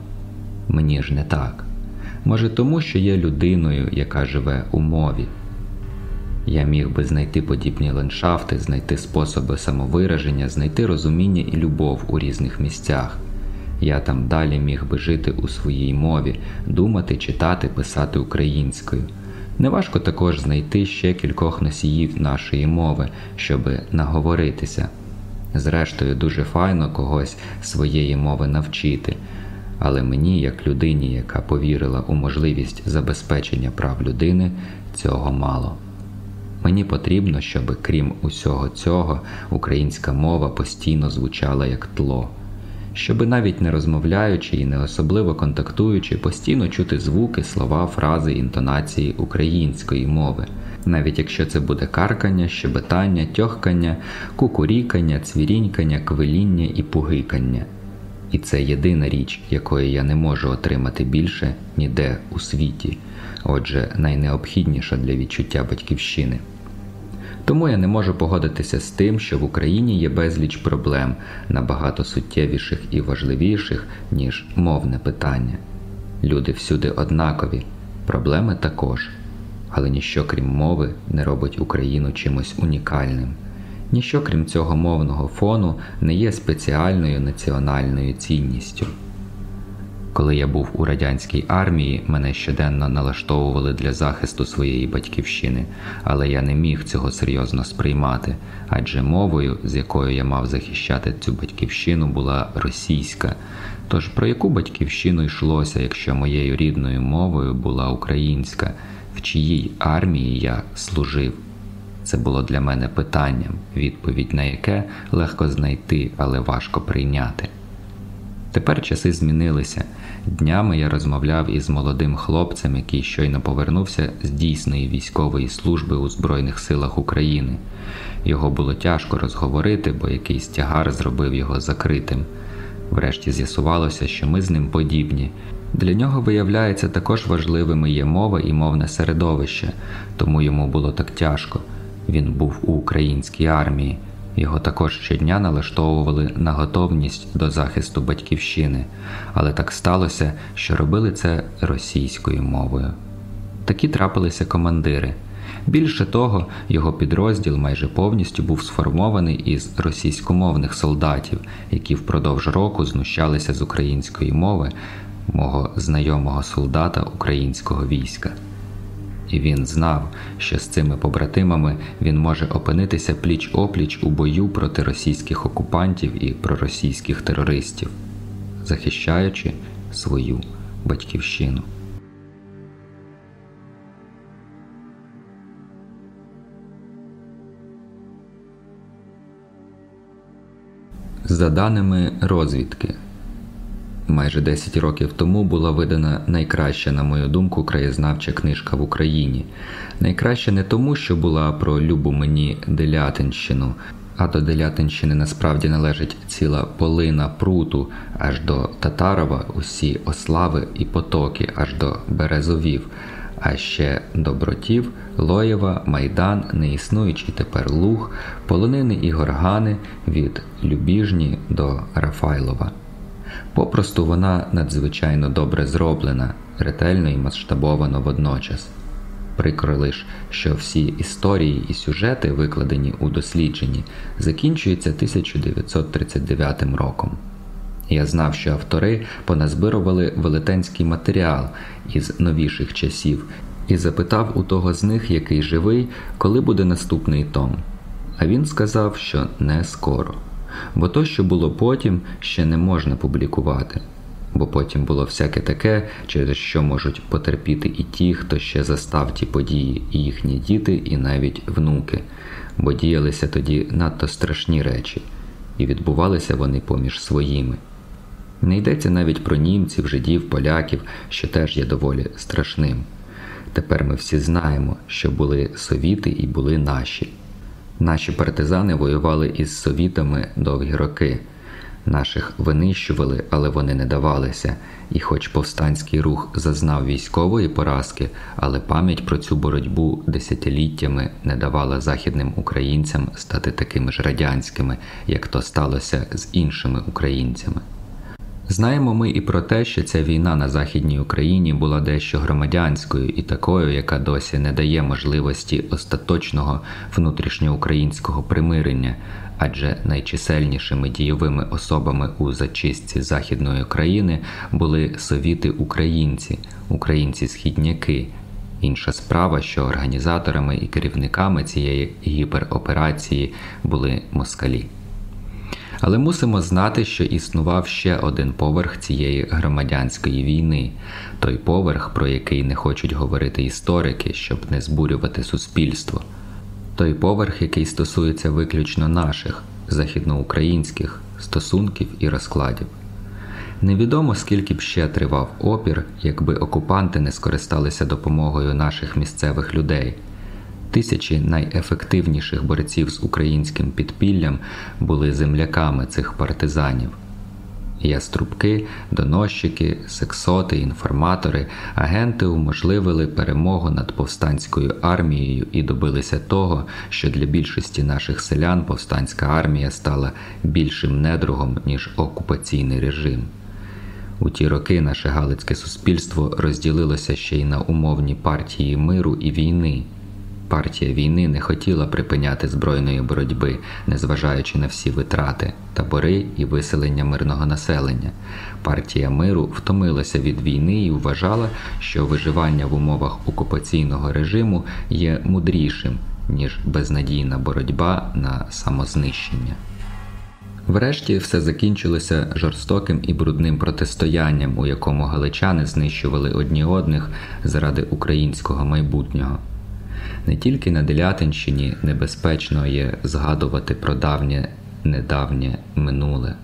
Мені ж не так. Може, тому що є людиною, яка живе у мові. Я міг би знайти подібні ландшафти, знайти способи самовираження, знайти розуміння і любов у різних місцях. Я там далі міг би жити у своїй мові, думати, читати, писати українською. Неважко також знайти ще кількох носіїв нашої мови, щоби наговоритися. Зрештою, дуже файно когось своєї мови навчити, але мені, як людині, яка повірила у можливість забезпечення прав людини, цього мало. Мені потрібно, щоб крім усього цього, українська мова постійно звучала як тло, щоби навіть не розмовляючи і не особливо контактуючи, постійно чути звуки, слова, фрази, інтонації української мови, навіть якщо це буде каркання, щебетання, тьохкання, кукурікання, цвірінькання, квиління і пугикання. І це єдина річ, якої я не можу отримати більше ніде у світі, отже, найнеобхідніша для відчуття батьківщини. Тому я не можу погодитися з тим, що в Україні є безліч проблем набагато суттєвіших і важливіших, ніж мовне питання. Люди всюди однакові, проблеми також, але ніщо крім мови не робить Україну чимось унікальним. Ніщо крім цього мовного фону не є спеціальною національною цінністю. Коли я був у радянській армії, мене щоденно налаштовували для захисту своєї батьківщини, але я не міг цього серйозно сприймати, адже мовою, з якою я мав захищати цю батьківщину, була російська. Тож про яку батьківщину йшлося, якщо моєю рідною мовою була українська, в чиїй армії я служив? Це було для мене питанням, відповідь на яке легко знайти, але важко прийняти. Тепер часи змінилися. Днями я розмовляв із молодим хлопцем, який щойно повернувся з дійсної військової служби у Збройних силах України. Його було тяжко розговорити, бо якийсь тягар зробив його закритим. Врешті з'ясувалося, що ми з ним подібні. Для нього, виявляється, також важливими є мова і мовне середовище, тому йому було так тяжко. Він був у українській армії. Його також щодня налаштовували на готовність до захисту батьківщини, але так сталося, що робили це російською мовою. Такі трапилися командири. Більше того, його підрозділ майже повністю був сформований із російськомовних солдатів, які впродовж року знущалися з української мови мого знайомого солдата українського війська. І він знав, що з цими побратимами він може опинитися пліч опліч у бою проти російських окупантів і проросійських терористів, захищаючи свою батьківщину. За даними розвідки, майже 10 років тому була видана найкраща, на мою думку, краєзнавча книжка в Україні. Найкраща не тому, що була про любу мені Делятинщину, а до Делятинщини насправді належить ціла полина пруту аж до Татарова, усі ослави і потоки, аж до Березовів. А ще Добротів, Лоєва, Майдан, неіснуючий тепер Луг, полонини і горгани від Любіжні до Рафайлова. Попросту вона надзвичайно добре зроблена, ретельно і масштабовано водночас. Прикро лиш, що всі історії і сюжети, викладені у дослідженні, закінчуються 1939 роком. Я знав, що автори поназбирували велетенський матеріал із новіших часів і запитав у того з них, який живий, коли буде наступний том. А він сказав, що не скоро. Бо то, що було потім, ще не можна публікувати, бо потім було всяке таке, через що можуть потерпіти і ті, хто ще застав ті події, і їхні діти, і навіть внуки, бо діялися тоді надто страшні речі, і відбувалися вони поміж своїми. Не йдеться навіть про німців, жидів, поляків, що теж є доволі страшним. Тепер ми всі знаємо, що були совіти і були наші. Наші партизани воювали із совітами довгі роки. Наших винищували, але вони не давалися, і, хоч повстанський рух зазнав військової поразки, але пам'ять про цю боротьбу десятиліттями не давала західним українцям стати такими ж радянськими, як то сталося з іншими українцями. Знаємо ми і про те, що ця війна на Західній Україні була дещо громадянською і такою, яка досі не дає можливості остаточного внутрішньоукраїнського примирення, адже найчисельнішими дійовими особами у зачистці Західної України були совіти українці, українці-східняки. Інша справа, що організаторами і керівниками цієї гіпероперації були москалі. Але мусимо знати, що існував ще один поверх цієї громадянської війни, той поверх, про який не хочуть говорити історики, щоб не збурювати суспільство, той поверх, який стосується виключно наших західноукраїнських стосунків і розкладів. Невідомо скільки б ще тривав опір, якби окупанти не скористалися допомогою наших місцевих людей. Тисячі найефективніших борців з українським підпіллям були земляками цих партизанів. Яструбки, доносчики, сексоти, інформатори, агенти уможливили перемогу над повстанською армією і добилися того, що для більшості наших селян повстанська армія стала більшим недругом, ніж окупаційний режим. У ті роки наше галицьке суспільство розділилося ще й на умовні партії миру і війни. Партія війни не хотіла припиняти збройної боротьби, незважаючи на всі витрати, табори і виселення мирного населення. Партія миру втомилася від війни і вважала, що виживання в умовах окупаційного режиму є мудрішим, ніж безнадійна боротьба на самознищення. Врешті все закінчилося жорстоким і брудним протистоянням, у якому галичани знищували одні одних заради українського майбутнього. Не тільки на Делятинщині небезпечно є згадувати про давнє недавнє минуле.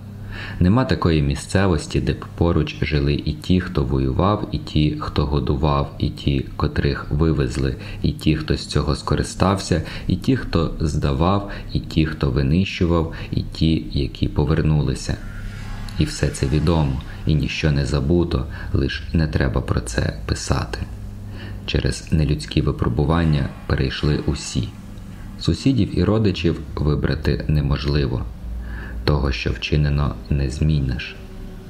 Нема такої місцевості, де б поруч жили і ті, хто воював, і ті, хто годував, і ті, котрих вивезли, і ті, хто з цього скористався, і ті, хто здавав, і ті, хто винищував, і ті, які повернулися. І все це відомо, і ніщо не забуто, лиш не треба про це писати. Через нелюдські випробування перейшли усі. Сусідів і родичів вибрати неможливо того, що вчинено, не зміниш.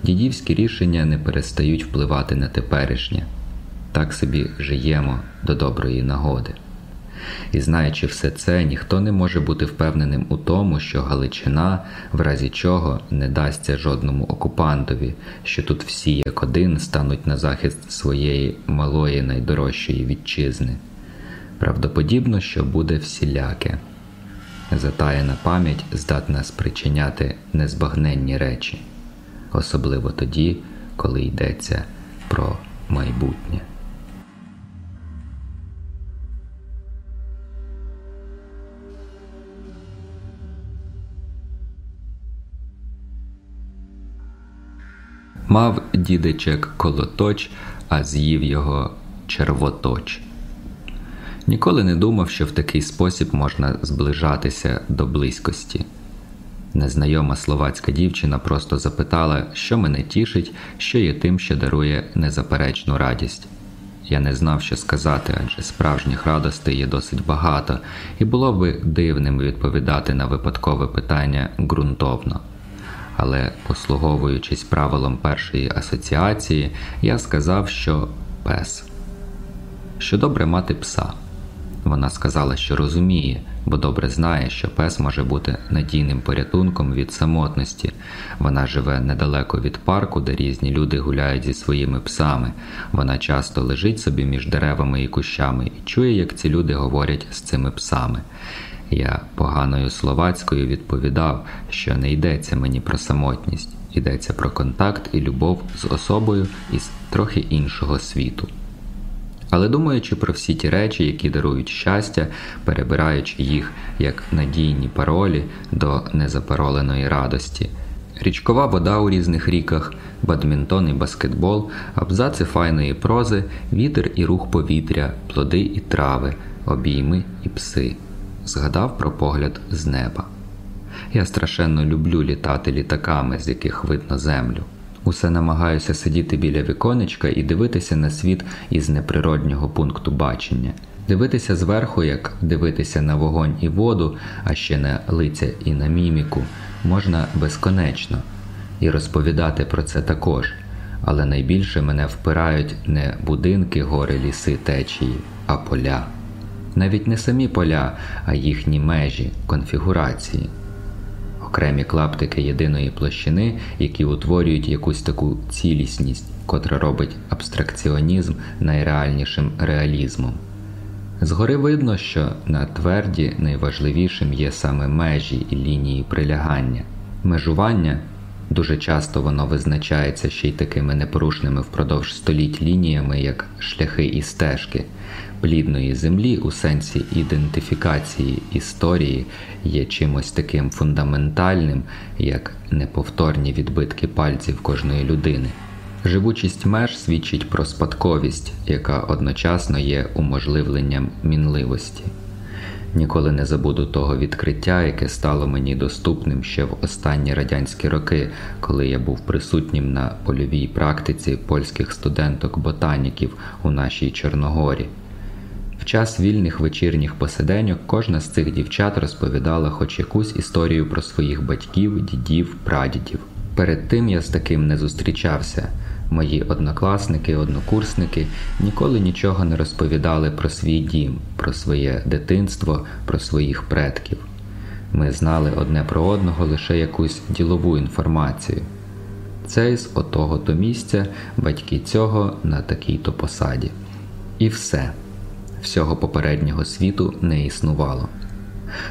Дідівські рішення не перестають впливати на теперішнє, так собі жиємо до доброї нагоди. І знаючи все це, ніхто не може бути впевненим у тому, що Галичина, в разі чого, не дасться жодному окупантові, що тут всі як один стануть на захист своєї малої найдорожчої вітчизни. Правдоподібно, що буде всіляке. Затаєна пам'ять здатна спричиняти незбагненні речі, особливо тоді, коли йдеться про майбутнє. Мав дідичек колоточ, а з'їв його червоточ. Ніколи не думав, що в такий спосіб можна зближатися до близькості. Незнайома словацька дівчина просто запитала, що мене тішить, що є тим, що дарує незаперечну радість. Я не знав, що сказати, адже справжніх радостей є досить багато, і було би дивним відповідати на випадкове питання ґрунтовно. Але, послуговуючись правилом першої асоціації, я сказав, що пес, що добре мати пса. Вона сказала, що розуміє, бо добре знає, що пес може бути надійним порятунком від самотності. Вона живе недалеко від парку, де різні люди гуляють зі своїми псами. Вона часто лежить собі між деревами і кущами і чує, як ці люди говорять з цими псами. Я поганою словацькою відповідав, що не йдеться мені про самотність, йдеться про контакт і любов з особою із трохи іншого світу. Але думаючи про всі ті речі, які дарують щастя, перебираючи їх як надійні паролі до незапароленої радості, річкова вода у різних ріках, бадмінтон і баскетбол, абзаци файної прози, вітер і рух повітря, плоди і трави, обійми і пси, згадав про погляд з неба. Я страшенно люблю літати літаками, з яких видно землю. Усе намагаюся сидіти біля віконечка і дивитися на світ із неприроднього пункту бачення, дивитися зверху, як дивитися на вогонь і воду, а ще на лиця і на міміку, можна безконечно, і розповідати про це також. Але найбільше мене впирають не будинки, гори, ліси, течії, а поля. Навіть не самі поля, а їхні межі, конфігурації окремі клаптики єдиної площини, які утворюють якусь таку цілісність, котра робить абстракціонізм найреальнішим реалізмом. Згори видно, що на тверді найважливішим є саме межі і лінії прилягання. Межування дуже часто воно визначається ще й такими непорушними впродовж століть лініями, як шляхи і стежки плідної землі у сенсі ідентифікації історії є чимось таким фундаментальним, як неповторні відбитки пальців кожної людини. Живучість меж свідчить про спадковість, яка одночасно є уможливленням мінливості. Ніколи не забуду того відкриття, яке стало мені доступним ще в останні радянські роки, коли я був присутнім на польовій практиці польських студенток-ботаніків у нашій Чорногорі час вільних вечірніх посиденьок кожна з цих дівчат розповідала хоч якусь історію про своїх батьків, дідів, прадідів. Перед тим я з таким не зустрічався. Мої однокласники, однокурсники ніколи нічого не розповідали про свій дім, про своє дитинство, про своїх предків. Ми знали одне про одного лише якусь ділову інформацію. Цей з отого то місця, батьки цього на такій то посаді. І все всього попереднього світу не існувало.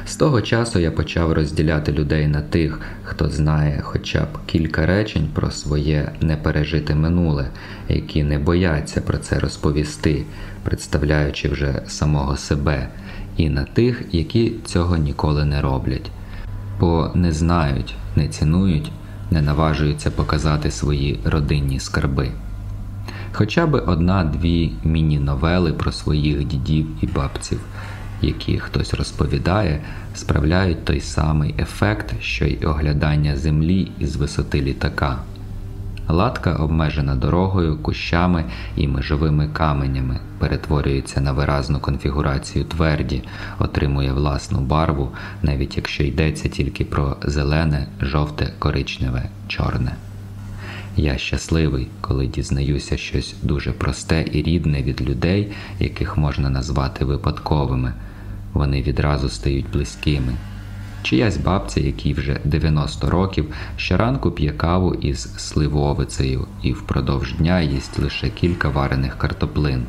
З того часу я почав розділяти людей на тих, хто знає хоча б кілька речень про своє непережите минуле, які не бояться про це розповісти, представляючи вже самого себе, і на тих, які цього ніколи не роблять, бо не знають, не цінують, не наважуються показати свої родинні скарби. Хоча б одна-дві міні-новели про своїх дідів і бабців які хтось розповідає, справляють той самий ефект, що й оглядання землі із висоти літака. Латка, обмежена дорогою, кущами і межовими каменями, перетворюється на виразну конфігурацію тверді, отримує власну барву, навіть якщо йдеться тільки про зелене, жовте, коричневе, чорне. Я щасливий, коли дізнаюся щось дуже просте і рідне від людей, яких можна назвати випадковими вони відразу стають близькими. Чиясь бабця, якій вже 90 років, щоранку п'є каву із сливовицею і впродовж дня їсть лише кілька варених картоплин.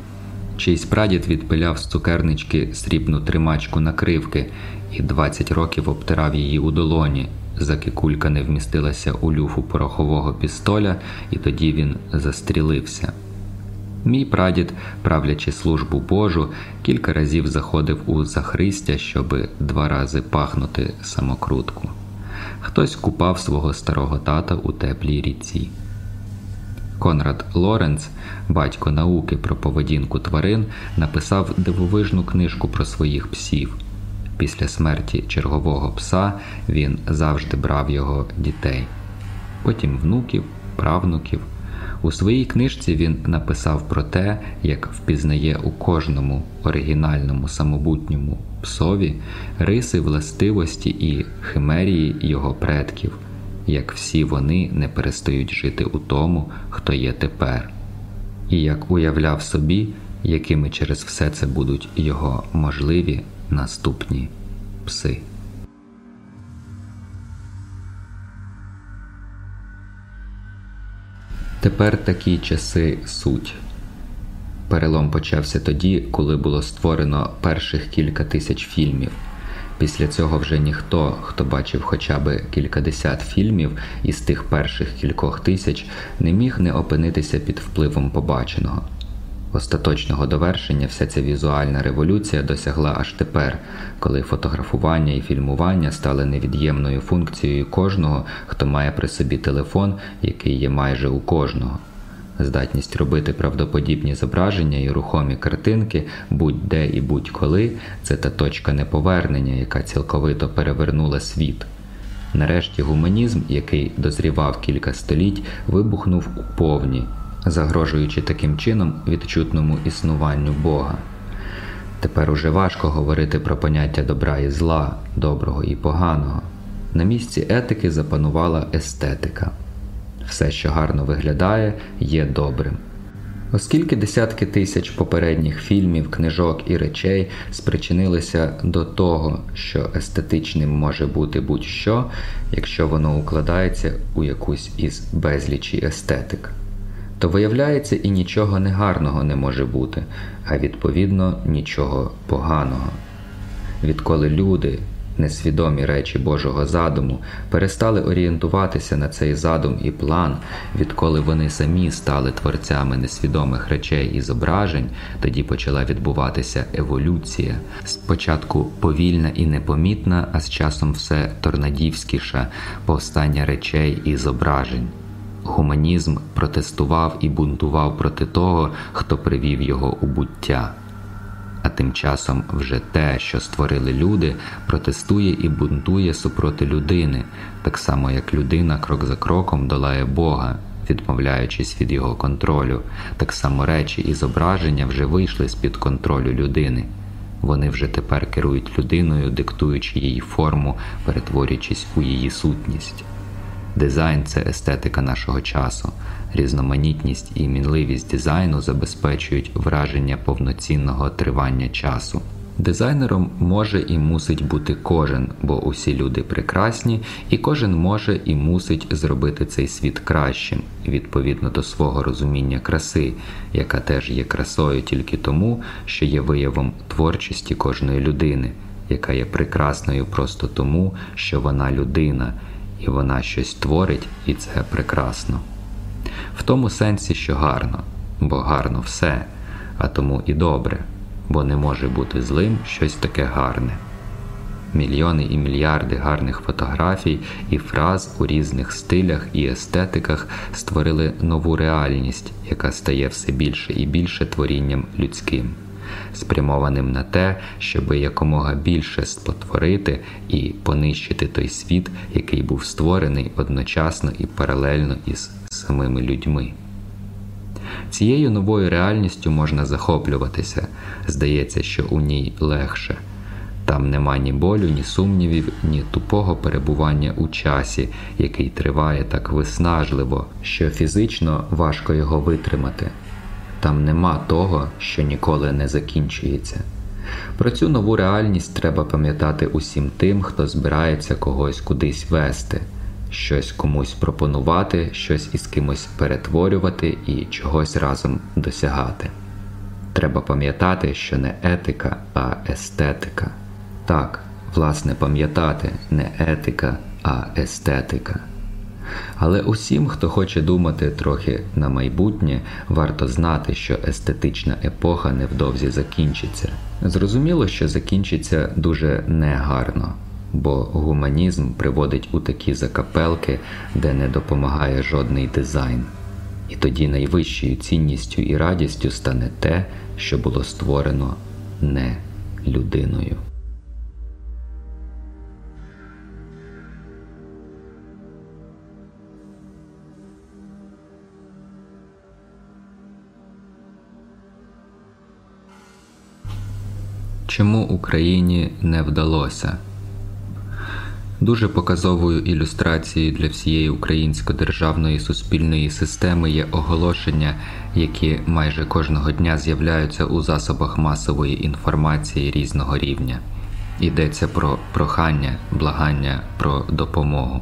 Чийсь прадід відпиляв з цукернички срібну тримачку накривки і 20 років обтирав її у долоні, заки кулька не вмістилася у люфу порохового пістоля, і тоді він застрілився. Мій прадід, правлячи службу Божу, кілька разів заходив у захристя, щоби два рази пахнути самокрутку. Хтось купав свого старого тата у теплій ріці. Конрад Лоренц, батько науки про поведінку тварин, написав дивовижну книжку про своїх псів. Після смерті чергового пса він завжди брав його дітей, потім внуків, правнуків. У своїй книжці він написав про те, як впізнає у кожному оригінальному самобутньому псові риси властивості і химерії його предків, як всі вони не перестають жити у тому, хто є тепер, і як уявляв собі, якими через все це будуть його можливі наступні пси. Тепер такі часи суть. Перелом почався тоді, коли було створено перших кілька тисяч фільмів. Після цього вже ніхто, хто бачив хоча б кількадесят фільмів із тих перших кількох тисяч, не міг не опинитися під впливом побаченого. Остаточного довершення вся ця візуальна революція досягла аж тепер, коли фотографування і фільмування стали невід'ємною функцією кожного, хто має при собі телефон, який є майже у кожного. Здатність робити правдоподібні зображення і рухомі картинки будь-де і будь-коли це та точка неповернення, яка цілковито перевернула світ. Нарешті гуманізм, який дозрівав кілька століть, вибухнув у повні загрожуючи таким чином відчутному існуванню Бога. Тепер уже важко говорити про поняття добра і зла, доброго і поганого. На місці етики запанувала естетика. Все, що гарно виглядає, є добрим. Оскільки десятки тисяч попередніх фільмів, книжок і речей спричинилися до того, що естетичним може бути будь-що, якщо воно укладається у якусь із безлічі естетик то виявляється і нічого негарного не може бути, а відповідно нічого поганого. Відколи люди, несвідомі речі Божого задуму, перестали орієнтуватися на цей задум і план, відколи вони самі стали творцями несвідомих речей і зображень, тоді почала відбуватися еволюція. Спочатку повільна і непомітна, а з часом все торнадівськіша повстання речей і зображень. Гуманізм протестував і бунтував проти того, хто привів його у буття. А тим часом вже те, що створили люди, протестує і бунтує супроти людини, так само як людина крок за кроком долає Бога, відмовляючись від його контролю, так само речі і зображення вже вийшли з під контролю людини. Вони вже тепер керують людиною, диктуючи її форму, перетворюючись у її сутність. Дизайн це естетика нашого часу. Різноманітність і мінливість дизайну забезпечують враження повноцінного тривання часу. Дизайнером може і мусить бути кожен, бо усі люди прекрасні, і кожен може і мусить зробити цей світ кращим, відповідно до свого розуміння краси, яка теж є красою тільки тому, що є виявом творчості кожної людини яка є прекрасною просто тому, що вона людина, і вона щось творить, і це прекрасно. В тому сенсі, що гарно, бо гарно все, а тому і добре, бо не може бути злим щось таке гарне. Мільйони і мільярди гарних фотографій і фраз у різних стилях і естетиках створили нову реальність, яка стає все більше і більше творінням людським, спрямованим на те, щоби якомога більше спотворити і понищити той світ, який був створений одночасно і паралельно із самими людьми. Цією новою реальністю можна захоплюватися, здається, що у ній легше. Там нема ні болю, ні сумнівів, ні тупого перебування у часі, який триває так виснажливо, що фізично важко його витримати. Там нема того, що ніколи не закінчується. Про цю нову реальність треба пам'ятати усім тим, хто збирається когось кудись вести, щось комусь пропонувати, щось із кимось перетворювати і чогось разом досягати. Треба пам'ятати, що не етика, а естетика. Так, власне, пам'ятати не етика, а естетика. Але усім, хто хоче думати трохи на майбутнє, варто знати, що естетична епоха невдовзі закінчиться. Зрозуміло, що закінчиться дуже негарно, бо гуманізм приводить у такі закапелки, де не допомагає жодний дизайн. І тоді найвищою цінністю і радістю стане те, що було створено не людиною. Чому Україні не вдалося? Дуже показовою ілюстрацією для всієї українсько-державної суспільної системи є оголошення, які майже кожного дня з'являються у засобах масової інформації різного рівня. Йдеться про прохання, благання, про допомогу.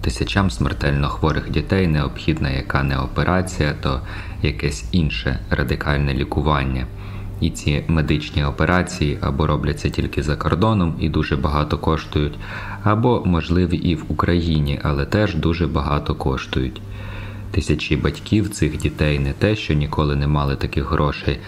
Тисячам смертельно хворих дітей необхідна яка не операція, то якесь інше радикальне лікування. І ці медичні операції або робляться тільки за кордоном і дуже багато коштують, або можливі і в Україні, але теж дуже багато коштують. Тисячі батьків цих дітей не те, що ніколи не мали таких грошей,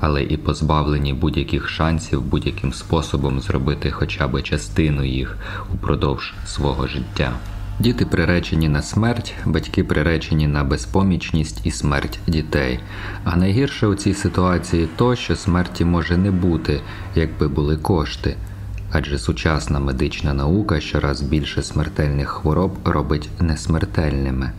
але і позбавлені будь-яких шансів будь-яким способом зробити хоча б частину їх упродовж свого життя. Діти приречені на смерть, батьки приречені на безпомічність і смерть дітей. А найгірше у цій ситуації то, що смерті може не бути, якби були кошти. Адже сучасна медична наука щораз більше смертельних хвороб робить несмертельними.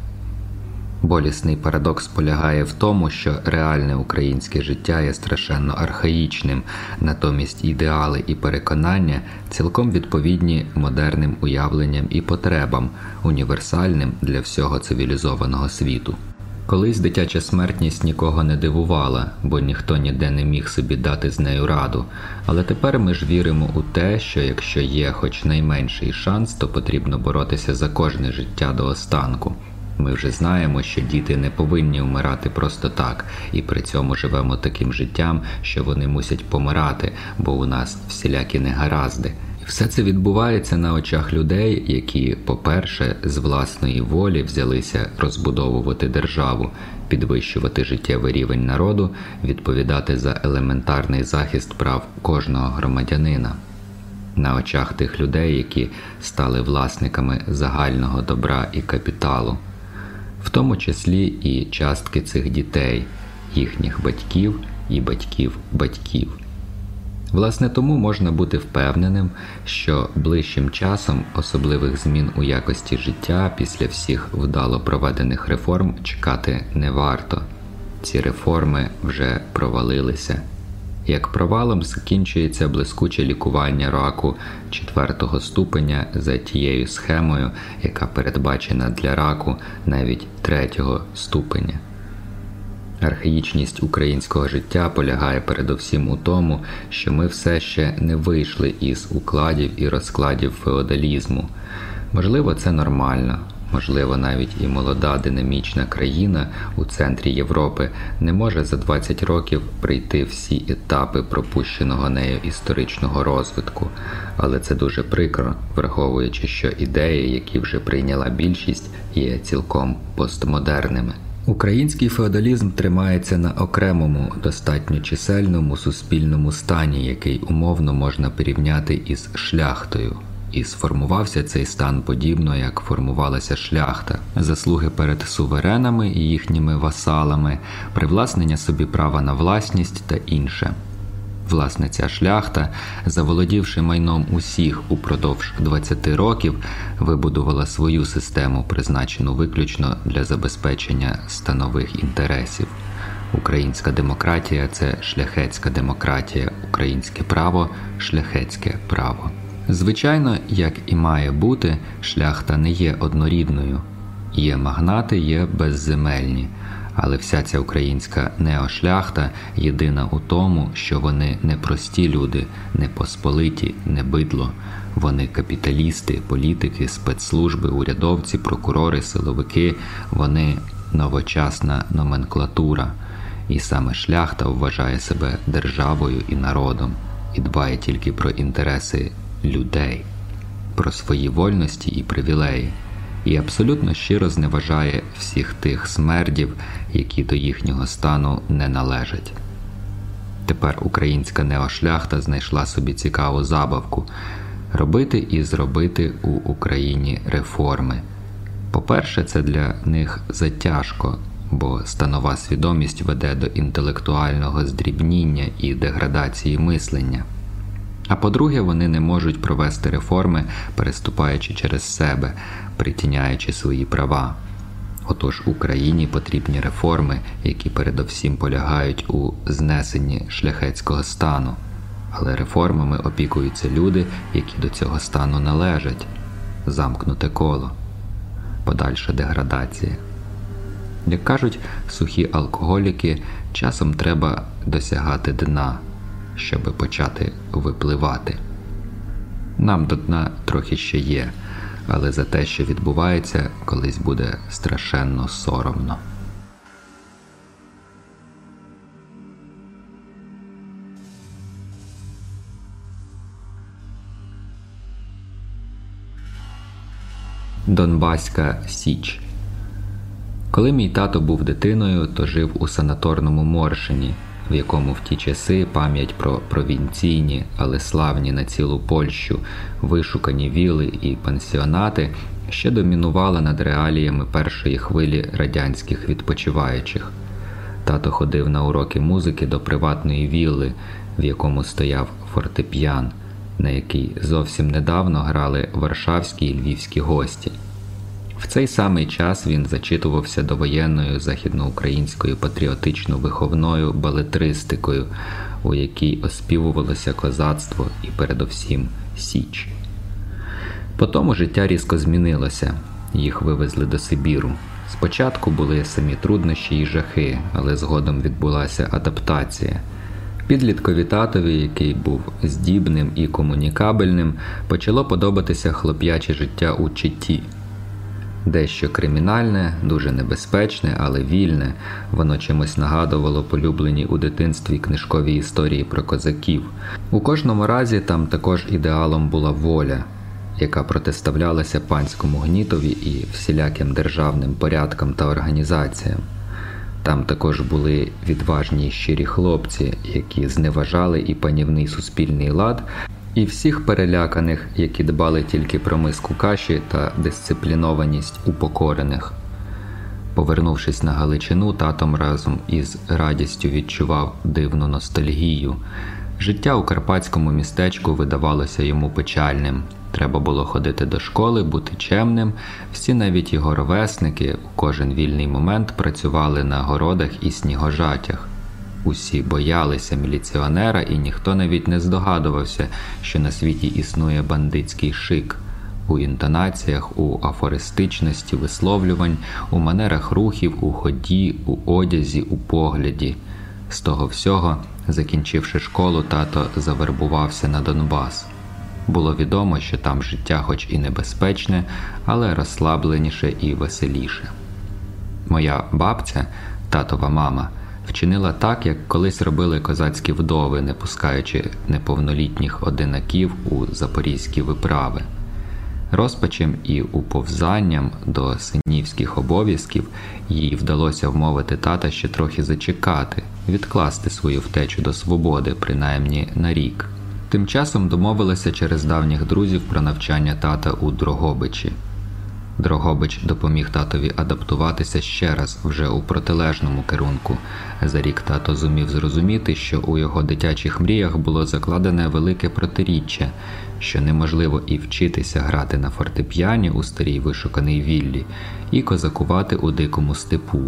Болісний парадокс полягає в тому, що реальне українське життя є страшенно архаїчним, натомість ідеали і переконання цілком відповідні модерним уявленням і потребам, універсальним для всього цивілізованого світу. Колись дитяча смертність нікого не дивувала, бо ніхто ніде не міг собі дати з нею раду. Але тепер ми ж віримо у те, що якщо є хоч найменший шанс, то потрібно боротися за кожне життя до останку. Ми вже знаємо, що діти не повинні вмирати просто так, і при цьому живемо таким життям, що вони мусять помирати, бо у нас всілякі негаразди. І все це відбувається на очах людей, які, по-перше, з власної волі взялися розбудовувати державу, підвищувати життєвий рівень народу, відповідати за елементарний захист прав кожного громадянина. На очах тих людей, які стали власниками загального добра і капіталу в тому числі і частки цих дітей, їхніх батьків і батьків батьків. Власне, тому можна бути впевненим, що ближчим часом особливих змін у якості життя після всіх вдало проведених реформ чекати не варто. Ці реформи вже провалилися. Як провалом закінчується блискуче лікування раку четвертого ступеня за тією схемою, яка передбачена для раку навіть третього ступеня. Архаїчність українського життя полягає передовсім у тому, що ми все ще не вийшли із укладів і розкладів феодалізму. Можливо, це нормально, можливо, навіть і молода динамічна країна у центрі Європи не може за 20 років прийти всі етапи пропущеного нею історичного розвитку, але це дуже прикро, враховуючи, що ідеї, які вже прийняла більшість, є цілком постмодерними. Український феодалізм тримається на окремому, достатньо чисельному суспільному стані, який умовно можна порівняти із шляхтою. І сформувався цей стан подібно, як формувалася шляхта, заслуги перед суверенами і їхніми васалами, привласнення собі права на власність та інше. Власне, ця шляхта, заволодівши майном усіх упродовж 20 років, вибудувала свою систему, призначену виключно для забезпечення станових інтересів. Українська демократія це шляхетська демократія, українське право шляхетське право. Звичайно, як і має бути, шляхта не є однорідною. Є магнати, є безземельні. Але вся ця українська неошляхта єдина у тому, що вони не прості люди, не посполиті, не бидло. Вони капіталісти, політики, спецслужби, урядовці, прокурори, силовики, вони новочасна номенклатура. І саме шляхта вважає себе державою і народом і дбає тільки про інтереси людей, про свої вольності і привілеї і абсолютно щиро зневажає всіх тих смердів, які до їхнього стану не належать. Тепер українська неошляхта знайшла собі цікаву забавку робити і зробити у Україні реформи. По-перше, це для них затяжко, бо станова свідомість веде до інтелектуального здрібніння і деградації мислення. А по-друге, вони не можуть провести реформи, переступаючи через себе, притіняючи свої права. Отож Україні потрібні реформи, які передовсім полягають у знесенні шляхетського стану, але реформами опікуються люди, які до цього стану належать, замкнуте коло, подальша деградація. Як кажуть сухі алкоголіки, часом треба досягати дна щоб почати випливати. Нам до дна трохи ще є, але за те, що відбувається, колись буде страшенно соромно. Донбаська Січ. Коли мій тато був дитиною, то жив у санаторному Моршині в якому в ті часи пам'ять про провінційні, але славні на цілу Польщу вишукані віли і пансіонати ще домінувала над реаліями першої хвилі радянських відпочиваючих. Тато ходив на уроки музики до приватної вілли, в якому стояв фортеп'ян, на який зовсім недавно грали варшавські і львівські гості. В цей самий час він зачитувався довоєнною західноукраїнською патріотично-виховною балетристикою, у якій оспівувалося козацтво і передовсім Січ. Потому життя різко змінилося, їх вивезли до Сибіру. Спочатку були самі труднощі і жахи, але згодом відбулася адаптація. Підліткові татові, який був здібним і комунікабельним, почало подобатися хлоп'яче життя у Читті. Дещо кримінальне, дуже небезпечне, але вільне, воно чимось нагадувало полюблені у дитинстві книжкові історії про козаків. У кожному разі там також ідеалом була воля, яка протиставлялася панському гнітові і всіляким державним порядкам та організаціям. Там також були відважні щирі хлопці, які зневажали і панівний суспільний лад, і всіх переляканих, які дбали тільки про миску каші та дисциплінованість упокорених. Повернувшись на Галичину, татом разом із радістю відчував дивну ностальгію. Життя у карпатському містечку видавалося йому печальним. Треба було ходити до школи, бути чемним. Всі навіть його ровесники у кожен вільний момент працювали на городах і снігожатях. Усі боялися міліціонера, і ніхто навіть не здогадувався, що на світі існує бандитський шик у інтонаціях, у афористичності висловлювань, у манерах рухів, у ході, у одязі, у погляді. З того всього, закінчивши школу, тато завербувався на Донбас. Було відомо, що там життя, хоч і небезпечне, але розслабленіше і веселіше. Моя бабця, татова мама, вчинила так, як колись робили козацькі вдови, не пускаючи неповнолітніх одинаків у запорізькі виправи. Розпачем і уповзанням до синівських обов'язків їй вдалося вмовити тата ще трохи зачекати, відкласти свою втечу до свободи, принаймні на рік. Тим часом домовилася через давніх друзів про навчання тата у Дрогобичі. Дрогобич допоміг татові адаптуватися ще раз вже у протилежному керунку. За рік тато зумів зрозуміти, що у його дитячих мріях було закладене велике протиріччя, що неможливо і вчитися грати на фортепіані у старій вишуканій віллі, і козакувати у дикому степу.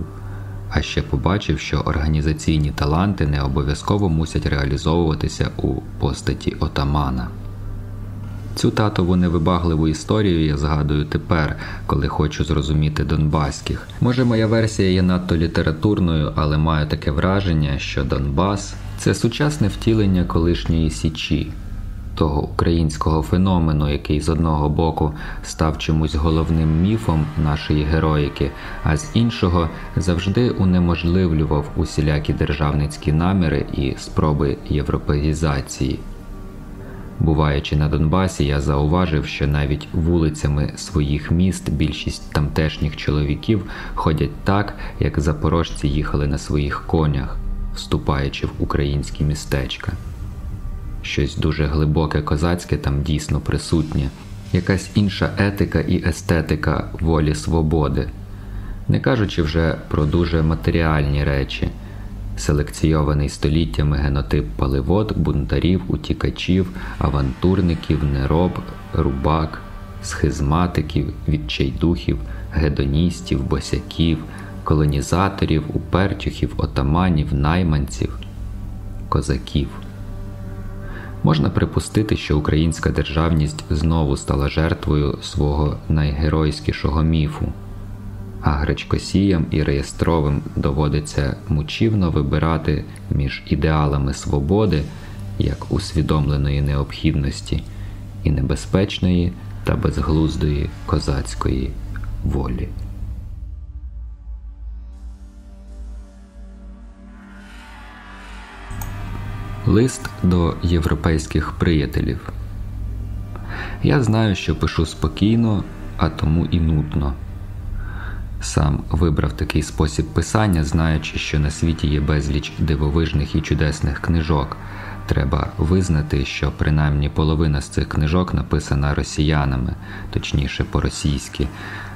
А ще побачив, що організаційні таланти не обов'язково мусять реалізовуватися у постаті отамана. Цю татову невибагливу історію я згадую тепер, коли хочу зрозуміти Донбаських. Може, моя версія є надто літературною, але маю таке враження, що Донбас це сучасне втілення колишньої Січі, того українського феномену, який з одного боку став чомусь головним міфом нашої героїки, а з іншого завжди унеможливлював усілякі державницькі наміри і спроби європеїзації. Буваючи на Донбасі, я зауважив, що навіть вулицями своїх міст більшість тамтешніх чоловіків ходять так, як запорожці їхали на своїх конях, вступаючи в українські містечка. Щось дуже глибоке козацьке там дійсно присутнє, якась інша етика і естетика волі свободи, не кажучи вже про дуже матеріальні речі селекційований століттями генотип паливод, бунтарів, утікачів, авантурників, нероб, рубак, схизматиків, відчайдухів, гедоністів, босяків, колонізаторів, упертюхів, отаманів, найманців, козаків. Можна припустити, що українська державність знову стала жертвою свого найгеройськішого міфу а гречкосіям і реєстровим доводиться мучівно вибирати між ідеалами свободи як усвідомленої необхідності і небезпечної та безглуздої козацької волі. Лист до європейських приятелів. Я знаю, що пишу спокійно, а тому і нудно. Сам вибрав такий спосіб писання, знаючи, що на світі є безліч дивовижних і чудесних книжок. Треба визнати, що принаймні половина з цих книжок написана росіянами, точніше по-російськи.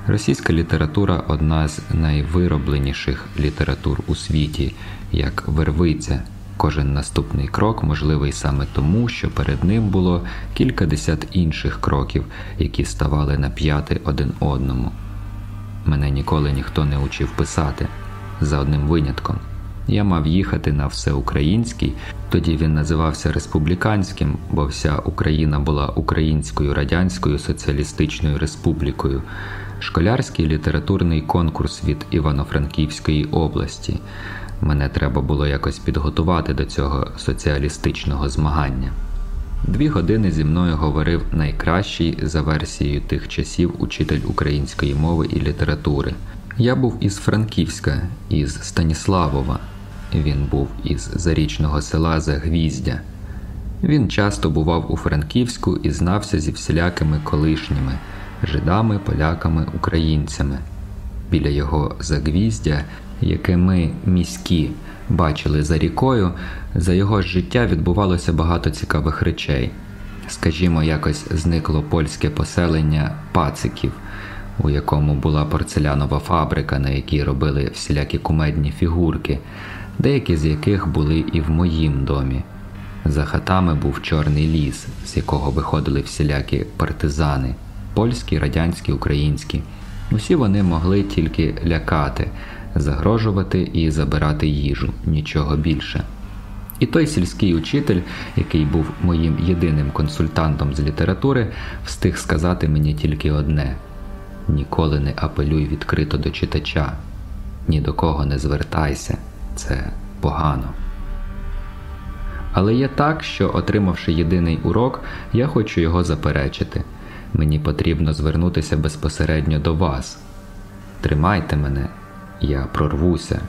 Російська література одна з найвиробленіших літератур у світі, як вервиця. Кожен наступний крок можливий саме тому, що перед ним було кількадесят інших кроків, які ставали на п'яти один одному. Мене ніколи ніхто не учив писати за одним винятком. Я мав їхати на всеукраїнський, тоді він називався республіканським, бо вся Україна була Українською Радянською Соціалістичною Республікою, школярський літературний конкурс від Івано-Франківської області. Мене треба було якось підготувати до цього соціалістичного змагання. Дві години зі мною говорив найкращий за версією тих часів учитель української мови і літератури. Я був із Франківська, із Станіславова. Він був із зарічного села Загвіздя. Він часто бував у Франківську і знався зі всілякими колишніми жидами, поляками, українцями. Біля його загвіздя, яке ми міські бачили за рікою, за його життя відбувалося багато цікавих речей. Скажімо, якось зникло польське поселення пациків, у якому була порцелянова фабрика, на якій робили всілякі кумедні фігурки, деякі з яких були і в моїм домі. За хатами був чорний ліс, з якого виходили всілякі партизани польські, радянські, українські. Усі вони могли тільки лякати, загрожувати і забирати їжу, нічого більше. І той сільський учитель, який був моїм єдиним консультантом з літератури, встиг сказати мені тільки одне: ніколи не апелюй відкрито до читача, ні до кого не звертайся, це погано. Але є так, що, отримавши єдиний урок, я хочу його заперечити. Мені потрібно звернутися безпосередньо до вас. Тримайте мене, я прорвуся,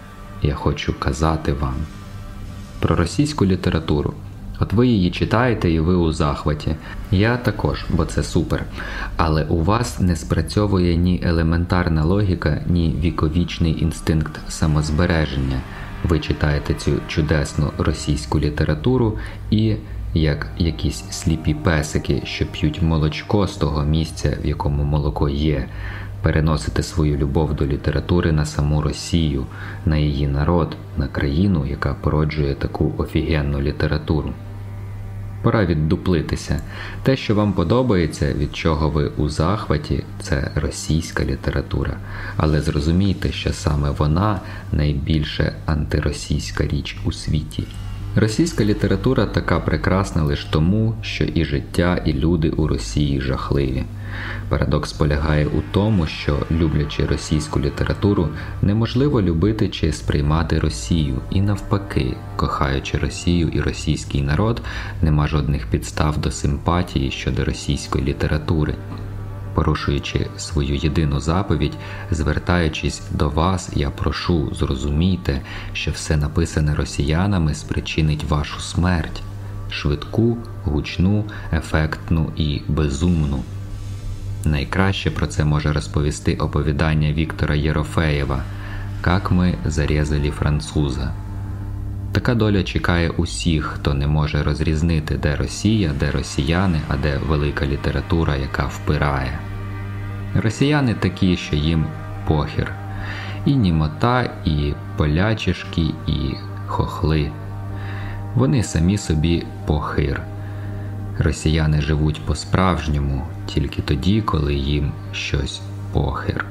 я хочу казати вам. Про російську літературу. От ви її читаєте і ви у захваті. Я також, бо це супер. Але у вас не спрацьовує ні елементарна логіка, ні віковічний інстинкт самозбереження. Ви читаєте цю чудесну російську літературу і, як якісь сліпі песики, що п'ють молочко з того місця, в якому молоко є, переносите свою любов до літератури на саму Росію, на її народ, на країну, яка породжує таку офігенну літературу. Пора віддуплитися. Те, що вам подобається, від чого ви у захваті, це російська література. Але зрозумійте, що саме вона найбільше антиросійська річ у світі. Російська література така прекрасна лише тому, що і життя, і люди у Росії жахливі. Парадокс полягає у тому, що, люблячи російську літературу, неможливо любити чи сприймати Росію, і навпаки, кохаючи Росію і російський народ, нема жодних підстав до симпатії щодо російської літератури. Порушуючи свою єдину заповідь, звертаючись до вас, я прошу, зрозумійте, що все написане росіянами спричинить вашу смерть швидку, гучну, ефектну і безумну. Найкраще про це може розповісти оповідання Віктора Єрофеєва Как ми зарізали француза. Така доля чекає усіх, хто не може розрізнити, де Росія, де росіяни, а де велика література, яка впирає. Росіяни такі, що їм похір, і німота, і полячишки, і хохли. Вони самі собі похир. Росіяни живуть по-справжньому тільки тоді, коли їм щось похир.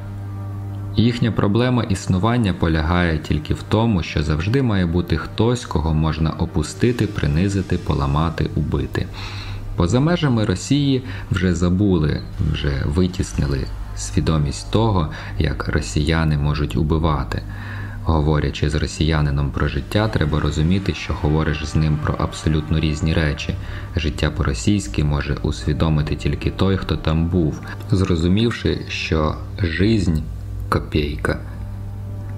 Їхня проблема існування полягає тільки в тому, що завжди має бути хтось, кого можна опустити, принизити, поламати, убити. Поза межами Росії вже забули, вже витіснили свідомість того, як росіяни можуть убивати. Говорячи з росіянином про життя, треба розуміти, що говориш з ним про абсолютно різні речі. Життя по-російськи може усвідомити тільки той, хто там був, зрозумівши, що жизнь копійка.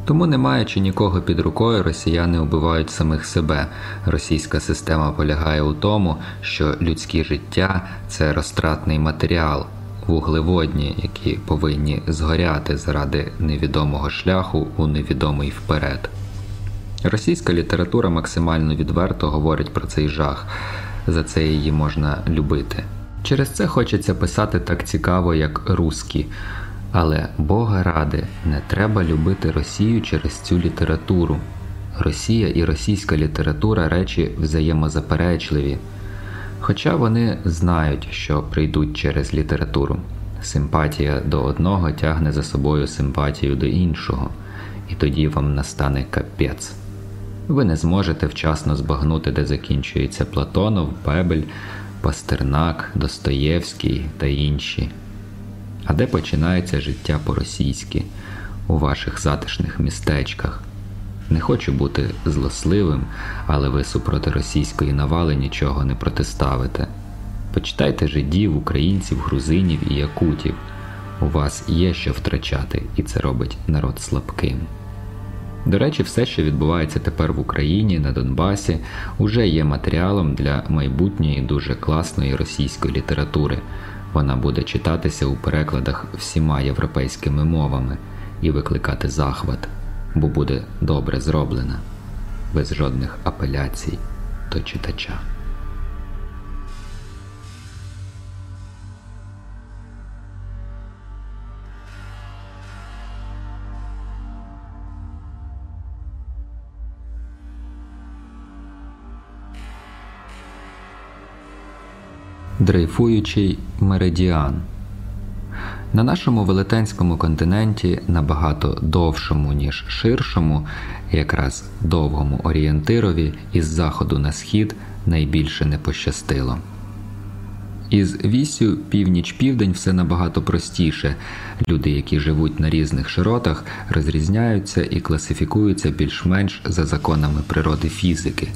Тому, не маючи нікого під рукою, росіяни убивають самих себе. Російська система полягає у тому, що людське життя це розтратний матеріал, вуглеводні, які повинні згоряти заради невідомого шляху у невідомий вперед. Російська література максимально відверто говорить про цей жах, за це її можна любити. Через це хочеться писати так цікаво, як русські. Але Бога ради, не треба любити Росію через цю літературу. Росія і російська література речі взаємозаперечливі, хоча вони знають, що прийдуть через літературу. Симпатія до одного тягне за собою симпатію до іншого, і тоді вам настане капець. Ви не зможете вчасно збагнути, де закінчується Платонов, Бебель, Пастернак, Достоєвський та інші а де починається життя по-російськи у ваших затишних містечках. Не хочу бути злосливим, але ви супроти російської навали нічого не протиставите. Почитайте жидів, українців, грузинів і якутів. У вас є що втрачати, і це робить народ слабким. До речі, все, що відбувається тепер в Україні на Донбасі, уже є матеріалом для майбутньої дуже класної російської літератури. Вона буде читатися у перекладах всіма європейськими мовами і викликати захват, бо буде добре зроблена, без жодних апеляцій до читача. Дрейфуючий меридіан. На нашому велетенському континенті, набагато довшому, ніж ширшому, якраз довгому орієнтирові із заходу на схід найбільше не пощастило. Із вісю північ-південь все набагато простіше. Люди, які живуть на різних широтах, розрізняються і класифікуються більш-менш за законами природи фізики.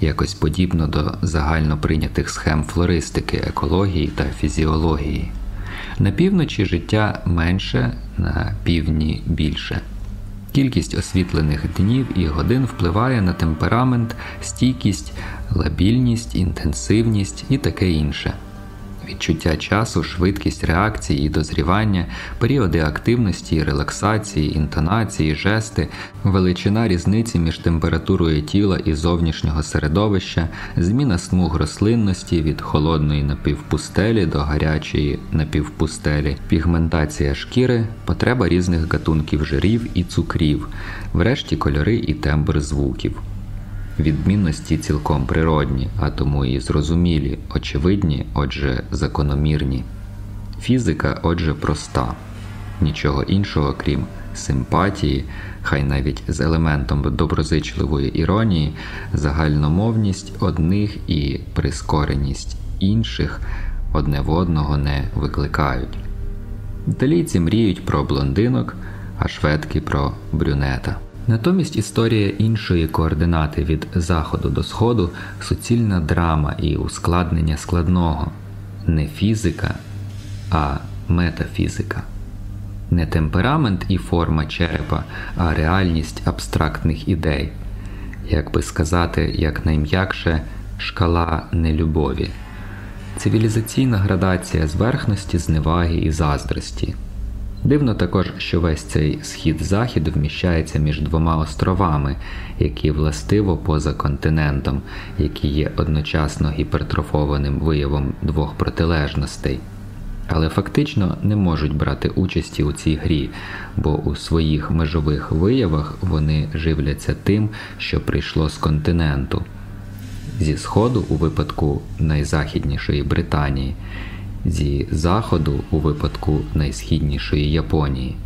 якось подібно до загально прийнятих схем флористики, екології та фізіології. На півночі життя менше, на півдні більше. Кількість освітлених днів і годин впливає на темперамент, стійкість, лабільність, інтенсивність і таке інше відчуття часу, швидкість реакції і дозрівання, періоди активності, релаксації, інтонації, жести, величина різниці між температурою тіла і зовнішнього середовища, зміна смуг рослинності від холодної напівпустелі до гарячої напівпустелі, пігментація шкіри, потреба різних гатунків жирів і цукрів, врешті кольори і тембр звуків. Відмінності цілком природні, а тому і зрозумілі, очевидні, отже, закономірні. Фізика, отже, проста, нічого іншого, крім симпатії, хай навіть з елементом доброзичливої іронії, загальномовність одних і прискореність інших одне в одного не викликають. Італійці мріють про блондинок, а шведки про брюнета. Натомість історія іншої координати від заходу до сходу суцільна драма і ускладнення складного, не фізика, а метафізика, не темперамент і форма черепа, а реальність абстрактних ідей, як би сказати, якнайм'якше шкала нелюбові, цивілізаційна градація зверхності, зневаги і заздрості. Дивно також, що весь цей схід-захід вміщається між двома островами, які властиво поза континентом, які є одночасно гіпертрофованим виявом двох протилежностей, але фактично не можуть брати участі у цій грі, бо у своїх межових виявах вони живляться тим, що прийшло з континенту, зі сходу у випадку найзахіднішої Британії зі заходу у випадку найсхіднішої Японії.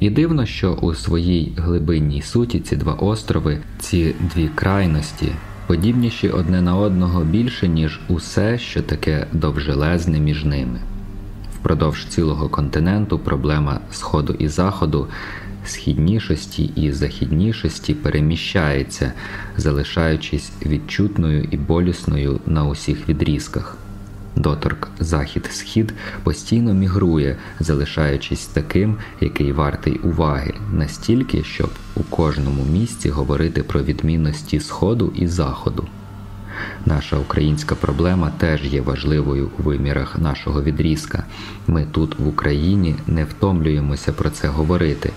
І дивно, що у своїй глибинній суті ці два острови, ці дві крайності, подібніші одне на одного більше, ніж усе, що таке довжелезне між ними. Впродовж цілого континенту проблема Сходу і Заходу, східнішості і західнішості переміщається, залишаючись відчутною і болісною на усіх відрізках. Доторк захід-схід постійно мігрує, залишаючись таким, який вартий уваги, настільки, щоб у кожному місці говорити про відмінності Сходу і Заходу. Наша українська проблема теж є важливою у вимірах нашого відрізка. Ми тут, в Україні, не втомлюємося про це говорити,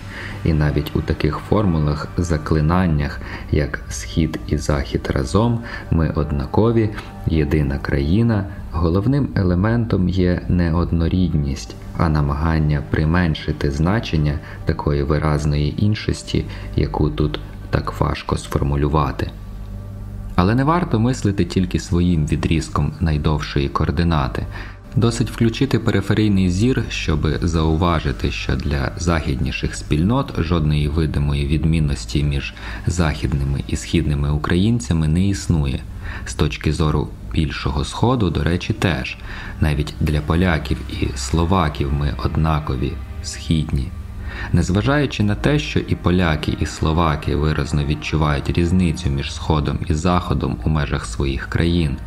і навіть у таких формулах, заклинаннях, як Схід і Захід разом, ми однакові, єдина країна. Головним елементом є не однорідність, а намагання применшити значення такої виразної іншості, яку тут так важко сформулювати. Але не варто мислити тільки своїм відрізком найдовшої координати. Досить включити периферійний зір, щоб зауважити, що для західніших спільнот жодної видимої відмінності між західними і східними українцями не існує. З точки зору більшого сходу, до речі, теж навіть для поляків і словаків ми однакові східні. Незважаючи на те, що і поляки, і словаки виразно відчувають різницю між Сходом і Заходом у межах своїх країн,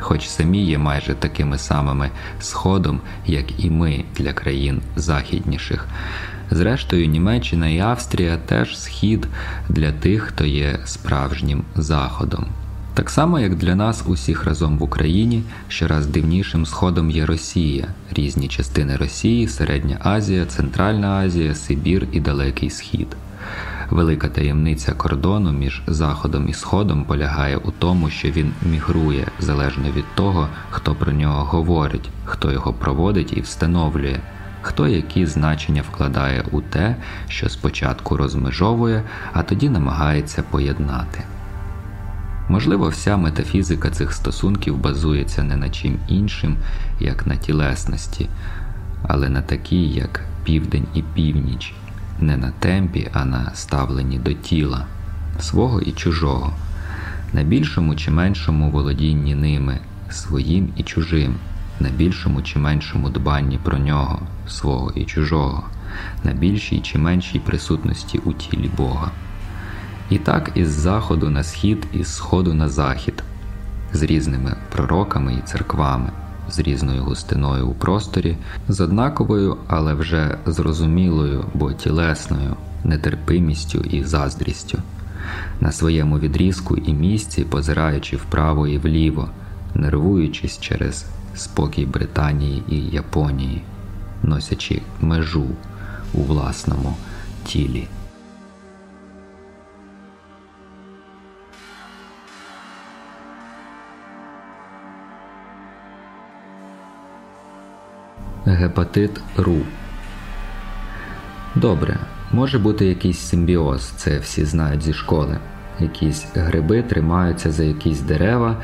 хоч самі є майже такими самими Сходом, як і ми для країн західніших. Зрештою, Німеччина і Австрія теж схід для тих, хто є справжнім Заходом. Так само, як для нас усіх разом в Україні, щораз дивнішим сходом є Росія, різні частини Росії, Середня Азія, Центральна Азія, Сибір і Далекий Схід. Велика таємниця кордону між Заходом і Сходом полягає у тому, що він мігрує залежно від того, хто про нього говорить, хто його проводить і встановлює, хто які значення вкладає у те, що спочатку розмежовує, а тоді намагається поєднати. Можливо, вся метафізика цих стосунків базується не на чим іншим, як на тілесності, але на такій, як південь і північ, не на темпі, а на ставленні до тіла, свого і чужого, на більшому чи меншому володінні ними, своїм і чужим, на більшому чи меншому дбанні про нього, свого і чужого, на більшій чи меншій присутності у тілі Бога. І так із заходу на схід, із сходу на захід, з різними пророками і церквами, з різною густиною у просторі, з однаковою, але вже зрозумілою, бо тілесною, нетерпимістю і заздрістю, на своєму відрізку і місці, позираючи вправо і вліво, нервуючись через спокій Британії і Японії, носячи межу у власному тілі. Гепатит РУ. Добре, може бути якийсь симбіоз, це всі знають зі школи. Якісь гриби тримаються за якісь дерева,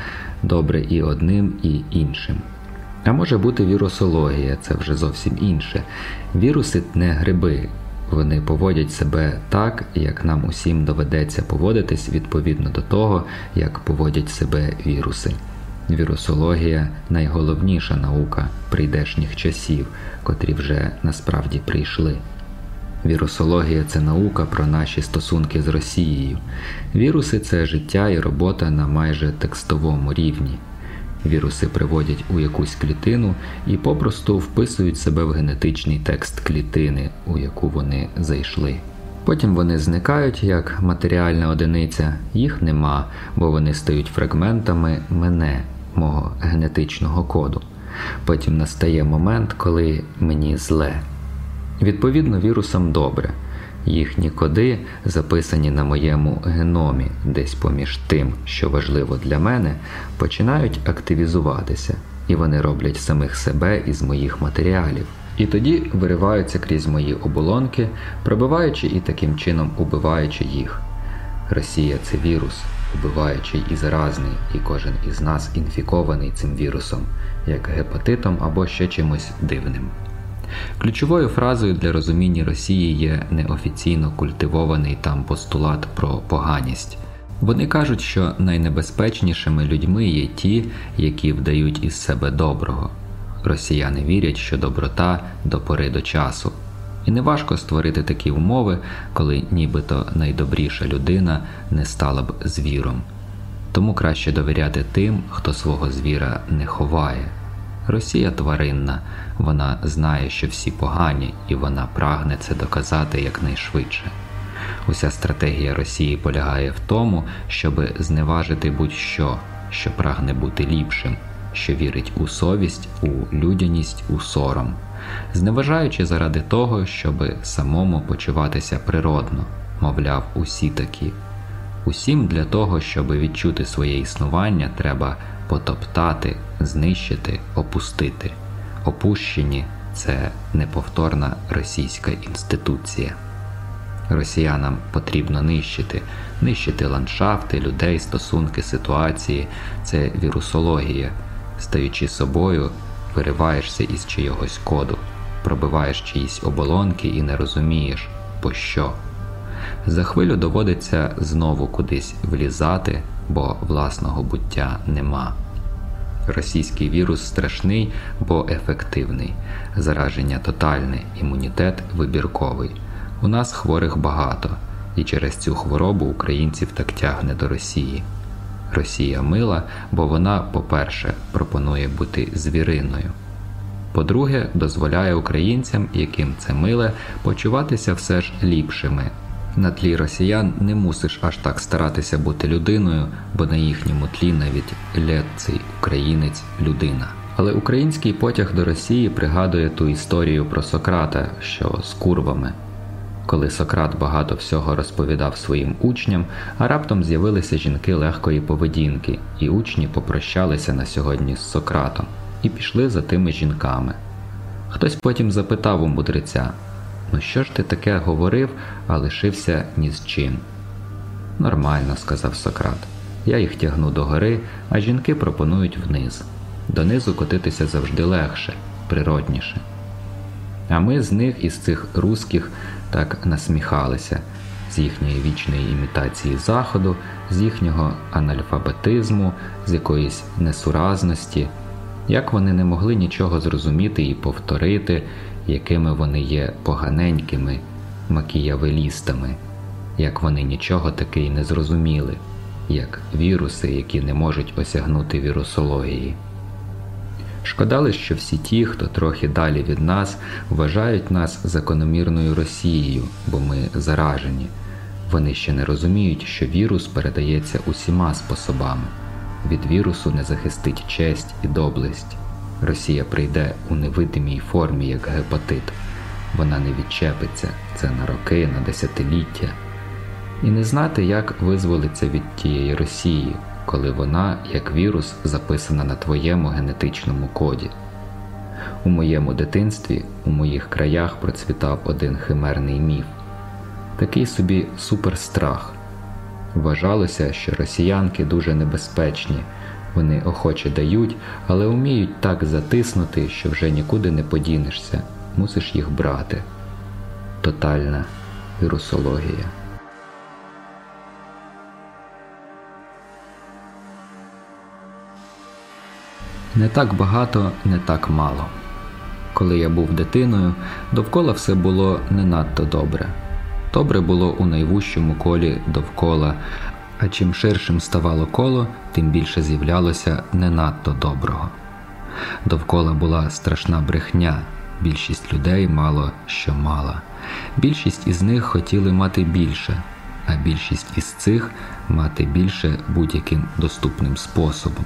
добре і одним, і іншим. А може бути вірусологія, це вже зовсім інше. Віруси не гриби, вони поводять себе так, як нам усім доведеться поводитись відповідно до того, як поводять себе віруси. Вірусологія найголовніша наука прийдешніх часів, котрі вже насправді прийшли. Вірусологія це наука про наші стосунки з Росією. Віруси це життя і робота на майже текстовому рівні. Віруси приводять у якусь клітину і попросту вписують себе в генетичний текст клітини, у яку вони зайшли. Потім вони зникають як матеріальна одиниця, їх нема, бо вони стають фрагментами мене, мого генетичного коду. Потім настає момент, коли мені зле. Відповідно, вірусам добре. Їхні коди записані на моєму геномі, десь поміж тим, що важливо для мене, починають активізуватися, і вони роблять самих себе із моїх матеріалів. І тоді вириваються крізь мої оболонки, пробиваючи і таким чином убиваючи їх. Росія це вірус, убиваючий і заразний, і кожен із нас інфікований цим вірусом, як гепатитом або ще чимось дивним. Ключовою фразою для розуміння Росії є неофіційно культивований там постулат про поганість. Вони кажуть, що найнебезпечнішими людьми є ті, які вдають із себе доброго. Росіяни вірять, що доброта до пори до часу. І неважко створити такі умови, коли нібито найдобріша людина не стала б звіром. Тому краще довіряти тим, хто свого звіра не ховає. Росія тваринна, вона знає, що всі погані, і вона прагне це доказати якнайшвидше. Уся стратегія Росії полягає в тому, щоб зневажити будь-що, що прагне бути ліпшим, що вірить у совість, у людяність, у сором, зневажаючи заради того, щоб самому почуватися природно, мовляв, усі такі. Усім для того, щоб відчути своє існування, треба потоптати, знищити, опустити. Опущені це неповторна російська інституція. Росіянам потрібно нищити, нищити ландшафти, людей, стосунки, ситуації, це вірусологія. Стаючи собою, вириваєшся із чийогось коду, пробиваєш чиїсь оболонки і не розумієш, по За хвилю доводиться знову кудись влізати, бо власного буття нема. Російський вірус страшний, бо ефективний, зараження тотальне, імунітет вибірковий. У нас хворих багато, і через цю хворобу українців так тягне до Росії. Росія мила, бо вона, по-перше, пропонує бути звіриною. По-друге, дозволяє українцям, яким це миле, почуватися все ж ліпшими, на тлі росіян не мусиш аж так старатися бути людиною, бо на їхньому тлі навіть лєций українець людина. Але український потяг до Росії пригадує ту історію про Сократа, що з курвами. Коли Сократ багато всього розповідав своїм учням, а раптом з'явилися жінки легкої поведінки, і учні попрощалися на сьогодні з Сократом і пішли за тими жінками. Хтось потім запитав у мудреця Ну що ж ти таке говорив, а лишився ні з чим? Нормально, сказав Сократ. Я їх тягну до гори, а жінки пропонують вниз. Донизу котитися завжди легше, природніше. А ми з них із цих русських так насміхалися, з їхньої вічної імітації Заходу, з їхнього анальфабетизму, з якоїсь несуразності, як вони не могли нічого зрозуміти і повторити, якими вони є поганенькими макіявелістами, як вони нічого таки й не зрозуміли, як віруси, які не можуть осягнути вірусології. Шкода що всі ті, хто трохи далі від нас, вважають нас закономірною Росією, бо ми заражені. Вони ще не розуміють, що вірус передається усіма способами. Від вірусу не захистить честь і доблесть. Росія прийде у невидимій формі, як гепатит. Вона не відчепиться, це на роки, на десятиліття. І не знати, як визволиться від тієї Росії, коли вона, як вірус, записана на твоєму генетичному коді. У моєму дитинстві, у моїх краях процвітав один химерний міф такий собі суперстрах. Вважалося, що росіянки дуже небезпечні, вони охоче дають, але вміють так затиснути, що вже нікуди не подінешся, мусиш їх брати. Тотальна вірусологія. Не так багато, не так мало. Коли я був дитиною, довкола все було не надто добре. Добре було у найвужчому колі довкола, а чим ширшим ставало коло, тим більше з'являлося не надто доброго. Довкола була страшна брехня, більшість людей мало що мала. Більшість із них хотіли мати більше, а більшість із цих мати більше будь-яким доступним способом.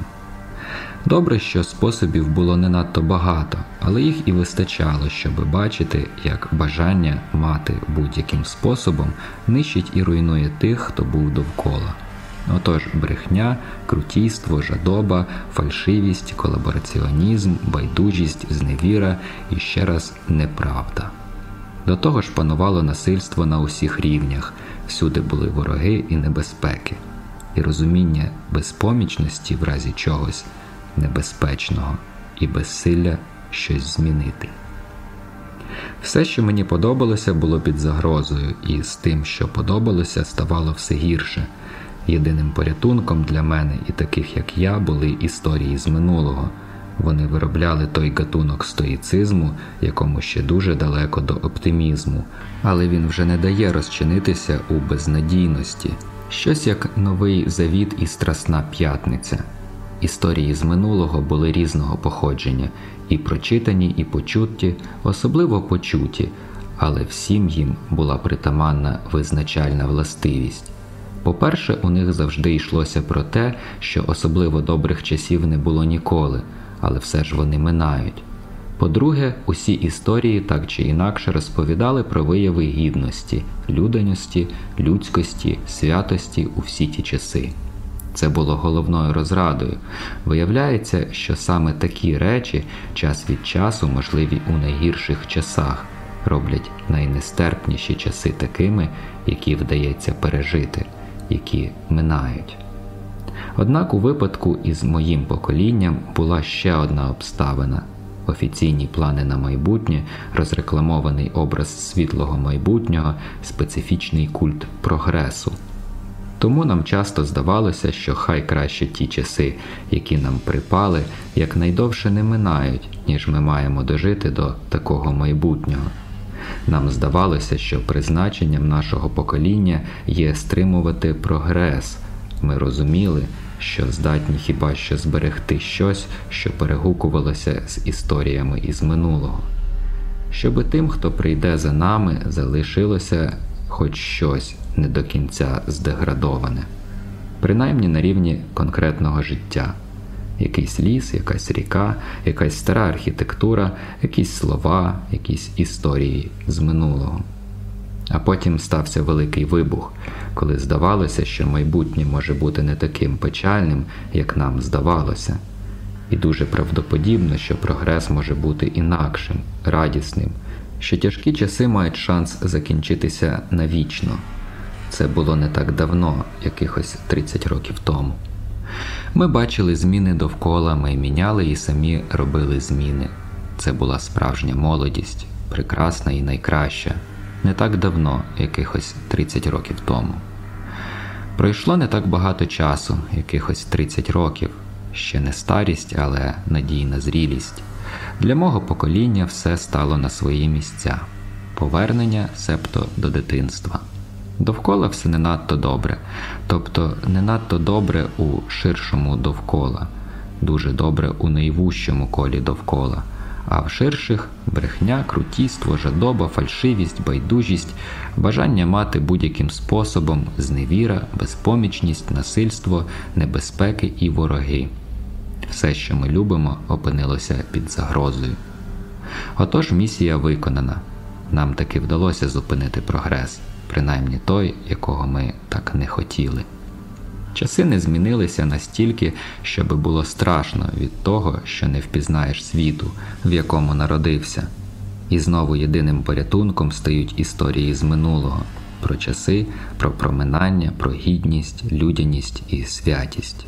Добре, що способів було не надто багато, але їх і вистачало, щоб бачити, як бажання мати будь-яким способом нищить і руйнує тих, хто був довкола. Отож, брехня, крутійство, жадоба, фальшивість, колабораціонізм, байдужість, зневіра і ще раз неправда. До того ж панувало насильство на усіх рівнях, всюди були вороги і небезпеки, і розуміння безпомічності в разі чогось небезпечного і безсилля щось змінити. Все, що мені подобалося, було під загрозою, і з тим, що подобалося, ставало все гірше. Єдиним порятунком для мене і таких, як я, були історії з минулого. Вони виробляли той гатунок стоїцизму, якому ще дуже далеко до оптимізму, але він вже не дає розчинитися у безнадійності, щось як новий завіт і страсна п'ятниця. Історії з минулого були різного походження, і прочитані, і почуті, особливо почуті, але всім їм була притаманна визначальна властивість. По-перше, у них завжди йшлося про те, що особливо добрих часів не було ніколи, але все ж вони минають. По-друге, усі історії так чи інакше розповідали про вияви гідності, людяності, людськості, святості у всі ті часи. Це було головною розрадою. Виявляється, що саме такі речі час від часу можливі у найгірших часах, роблять найнестерпніші часи такими, які вдається пережити, які минають. Однак у випадку із моїм поколінням була ще одна обставина. Офіційні плани на майбутнє, розрекламований образ світлого майбутнього, специфічний культ прогресу. Тому нам часто здавалося, що хай краще ті часи, які нам припали, якнайдовше не минають, ніж ми маємо дожити до такого майбутнього. Нам здавалося, що призначенням нашого покоління є стримувати прогрес. Ми розуміли, що здатні хіба що зберегти щось, що перегукувалося з історіями із минулого. Щоби тим, хто прийде за нами, залишилося хоч щось не до кінця здеградоване, принаймні на рівні конкретного життя. Якийсь ліс, якась ріка, якась стара архітектура, якісь слова, якісь історії з минулого. А потім стався великий вибух, коли здавалося, що майбутнє може бути не таким печальним, як нам здавалося, і дуже правдоподібно, що прогрес може бути інакшим, радісним, що тяжкі часи мають шанс закінчитися навічно. Це було не так давно, якихось 30 років тому. Ми бачили зміни довкола, ми міняли і самі робили зміни. Це була справжня молодість, прекрасна і найкраща, не так давно, якихось 30 років тому. Пройшло не так багато часу, якихось 30 років, ще не старість, але надійна зрілість. Для мого покоління все стало на свої місця повернення, септо до дитинства. Довкола все не надто добре, тобто не надто добре у ширшому довкола, дуже добре у найвужчому колі довкола, а в ширших брехня, крутіство, жадоба, фальшивість, байдужість, бажання мати будь-яким способом зневіра, безпомічність, насильство, небезпеки і вороги. Все, що ми любимо, опинилося під загрозою. Отож місія виконана. Нам таки вдалося зупинити прогрес, принаймні той, якого ми так не хотіли. Часи не змінилися настільки, щоб було страшно від того, що не впізнаєш світу, в якому народився. І знову єдиним порятунком стають історії з минулого про часи, про проминання, про гідність, людяність і святість.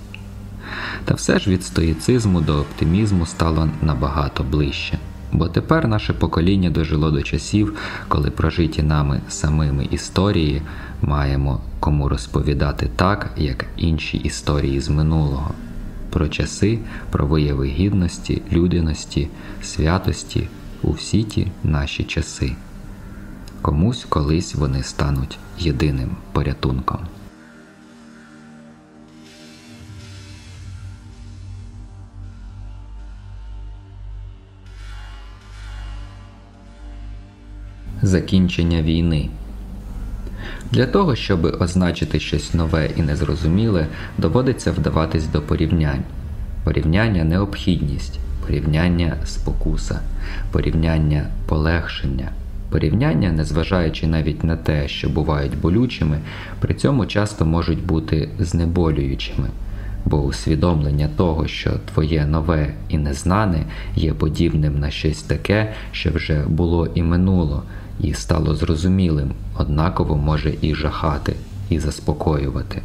Та все ж від стоїцизму до оптимізму стало набагато ближче. Бо тепер наше покоління дожило до часів, коли прожиті нами самими історії маємо кому розповідати так, як інші історії з минулого, про часи, про вияви гідності, людяності, святості у всі ті наші часи. Комусь колись вони стануть єдиним порятунком. Закінчення війни. Для того, щоб означити щось нове і незрозуміле, доводиться вдаватись до порівнянь. Порівняння необхідність, порівняння спокуса, порівняння полегшення, порівняння, незважаючи навіть на те, що бувають болючими, при цьому часто можуть бути знеболюючими. Бо усвідомлення того, що твоє нове і незнане є подібним на щось таке, що вже було і минуло, і стало зрозумілим, однаково може і жахати, і заспокоювати.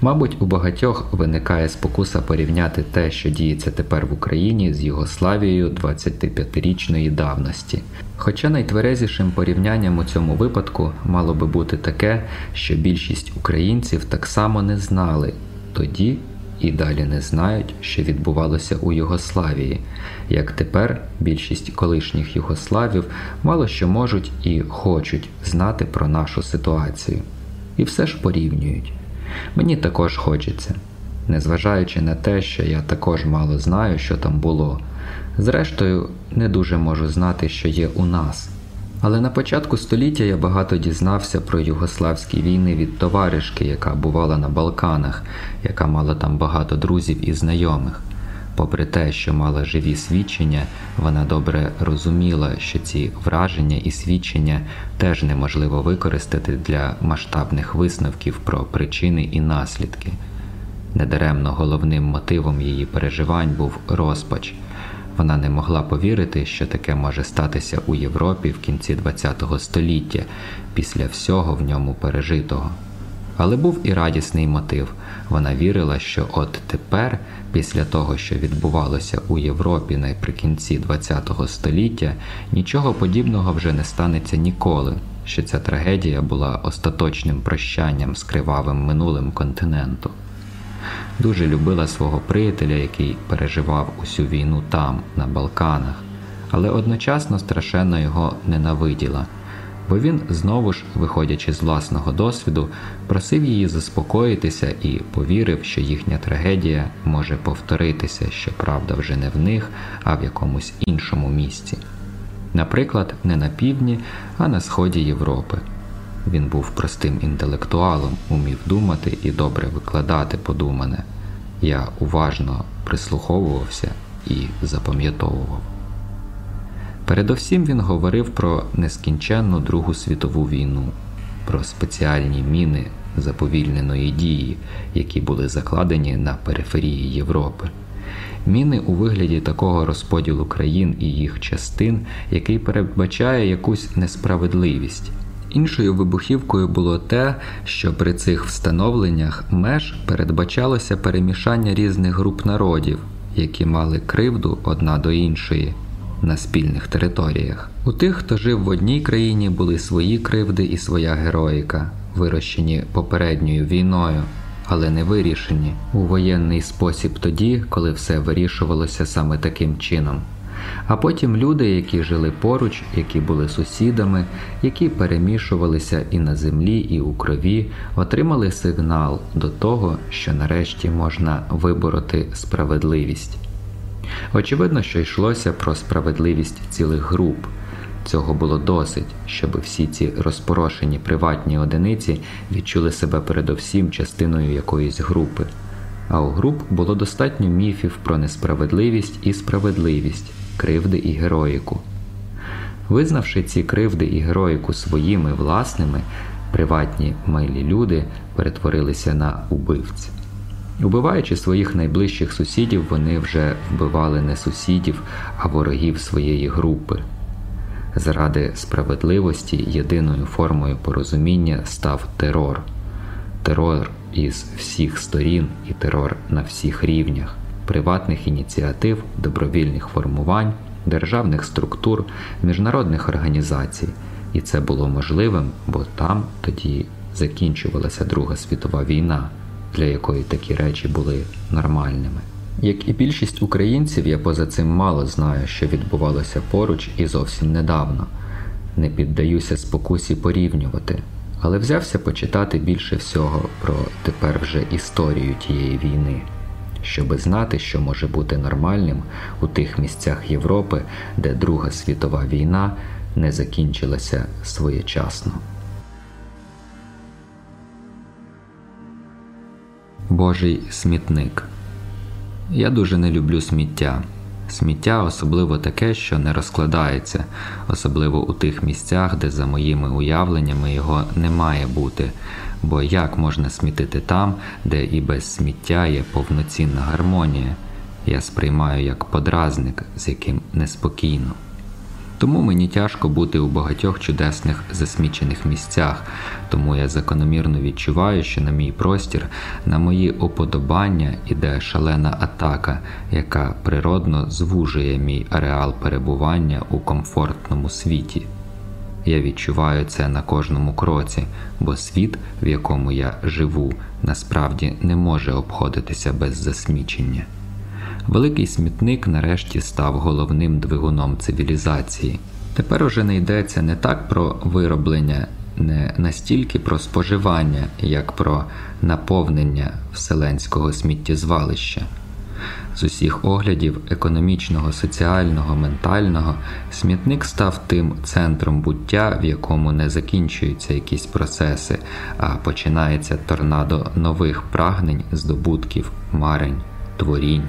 Мабуть, у багатьох виникає спокуса порівняти те, що діється тепер в Україні з Югославією 25-річної давності. Хоча найтверезішим порівнянням у цьому випадку мало би бути таке, що більшість українців так само не знали тоді і далі не знають, що відбувалося у Югославії, як тепер більшість колишніх югославів мало що можуть і хочуть знати про нашу ситуацію. І все ж порівнюють. Мені також хочеться, незважаючи на те, що я також мало знаю, що там було. Зрештою, не дуже можу знати, що є у нас. Але на початку століття я багато дізнався про югославські війни від товаришки, яка бувала на Балканах, яка мала там багато друзів і знайомих. Попри те, що мала живі свідчення, вона добре розуміла, що ці враження і свідчення теж неможливо використати для масштабних висновків про причини і наслідки. Недаремно головним мотивом її переживань був розпач. Вона не могла повірити, що таке може статися у Європі в кінці ХХ століття після всього в ньому пережитого. Але був і радісний мотив. Вона вірила, що от тепер, після того, що відбувалося у Європі наприкінці ХХ століття, нічого подібного вже не станеться ніколи, що ця трагедія була остаточним прощанням з кривавим минулим континенту. Дуже любила свого приятеля, який переживав усю війну там, на Балканах, але одночасно страшенно його ненавиділа, бо він знову ж, виходячи з власного досвіду, просив її заспокоїтися і повірив, що їхня трагедія може повторитися, що правда вже не в них, а в якомусь іншому місці. Наприклад, не на півдні, а на сході Європи. Він був простим інтелектуалом, умів думати і добре викладати подумане. Я уважно прислуховувався і запам'ятовував. Передовсім він говорив про нескінченну Другу світову війну, про спеціальні міни заповільненої дії, які були закладені на периферії Європи. Міни у вигляді такого розподілу країн і їх частин, який передбачає якусь несправедливість. Іншою вибухівкою було те, що при цих встановленнях меж передбачалося перемішання різних груп народів, які мали кривду одна до іншої на спільних територіях. У тих, хто жив в одній країні, були свої кривди і своя героїка, вирощені попередньою війною, але не вирішені у воєнний спосіб тоді, коли все вирішувалося саме таким чином. А потім люди, які жили поруч, які були сусідами, які перемішувалися і на землі, і у крові, отримали сигнал до того, що нарешті можна вибороти справедливість. Очевидно, що йшлося про справедливість цілих груп. Цього було досить, щоб всі ці розпорошені приватні одиниці відчули себе передовсім частиною якоїсь групи. А у груп було достатньо міфів про несправедливість і справедливість, кривди і героїку. Визнавши ці кривди і героїку своїми власними, приватні милі люди перетворилися на убивць. Убиваючи своїх найближчих сусідів, вони вже вбивали не сусідів, а ворогів своєї групи. Заради справедливості єдиною формою порозуміння став терор, терор із всіх сторін і терор на всіх рівнях, приватних ініціатив, добровільних формувань, державних структур, міжнародних організацій. І це було можливим, бо там тоді закінчувалася Друга світова війна, для якої такі речі були нормальними. Як і більшість українців, я поза цим мало знаю, що відбувалося поруч і зовсім недавно. Не піддаюся спокусі порівнювати, але взявся почитати більше всього про тепер вже історію тієї війни, щоби знати, що може бути нормальним у тих місцях Європи, де Друга світова війна не закінчилася своєчасно. Божий смітник я дуже не люблю сміття. Сміття особливо таке, що не розкладається, особливо у тих місцях, де за моїми уявленнями його не має бути. Бо як можна смітити там, де і без сміття є повноцінна гармонія, я сприймаю як подразник, з яким неспокійно. Тому мені тяжко бути у багатьох чудесних засмічених місцях, тому я закономірно відчуваю, що на мій простір, на мої уподобання іде шалена атака, яка природно звужує мій ареал перебування у комфортному світі. Я відчуваю це на кожному кроці, бо світ, в якому я живу, насправді не може обходитися без засмічення. Великий смітник нарешті став головним двигуном цивілізації. Тепер уже не йдеться не так про вироблення, не настільки про споживання, як про наповнення вселенського сміттєзвалища. З усіх оглядів економічного, соціального, ментального, смітник став тим центром буття, в якому не закінчуються якісь процеси, а починається торнадо нових прагнень, здобутків, марень, творінь.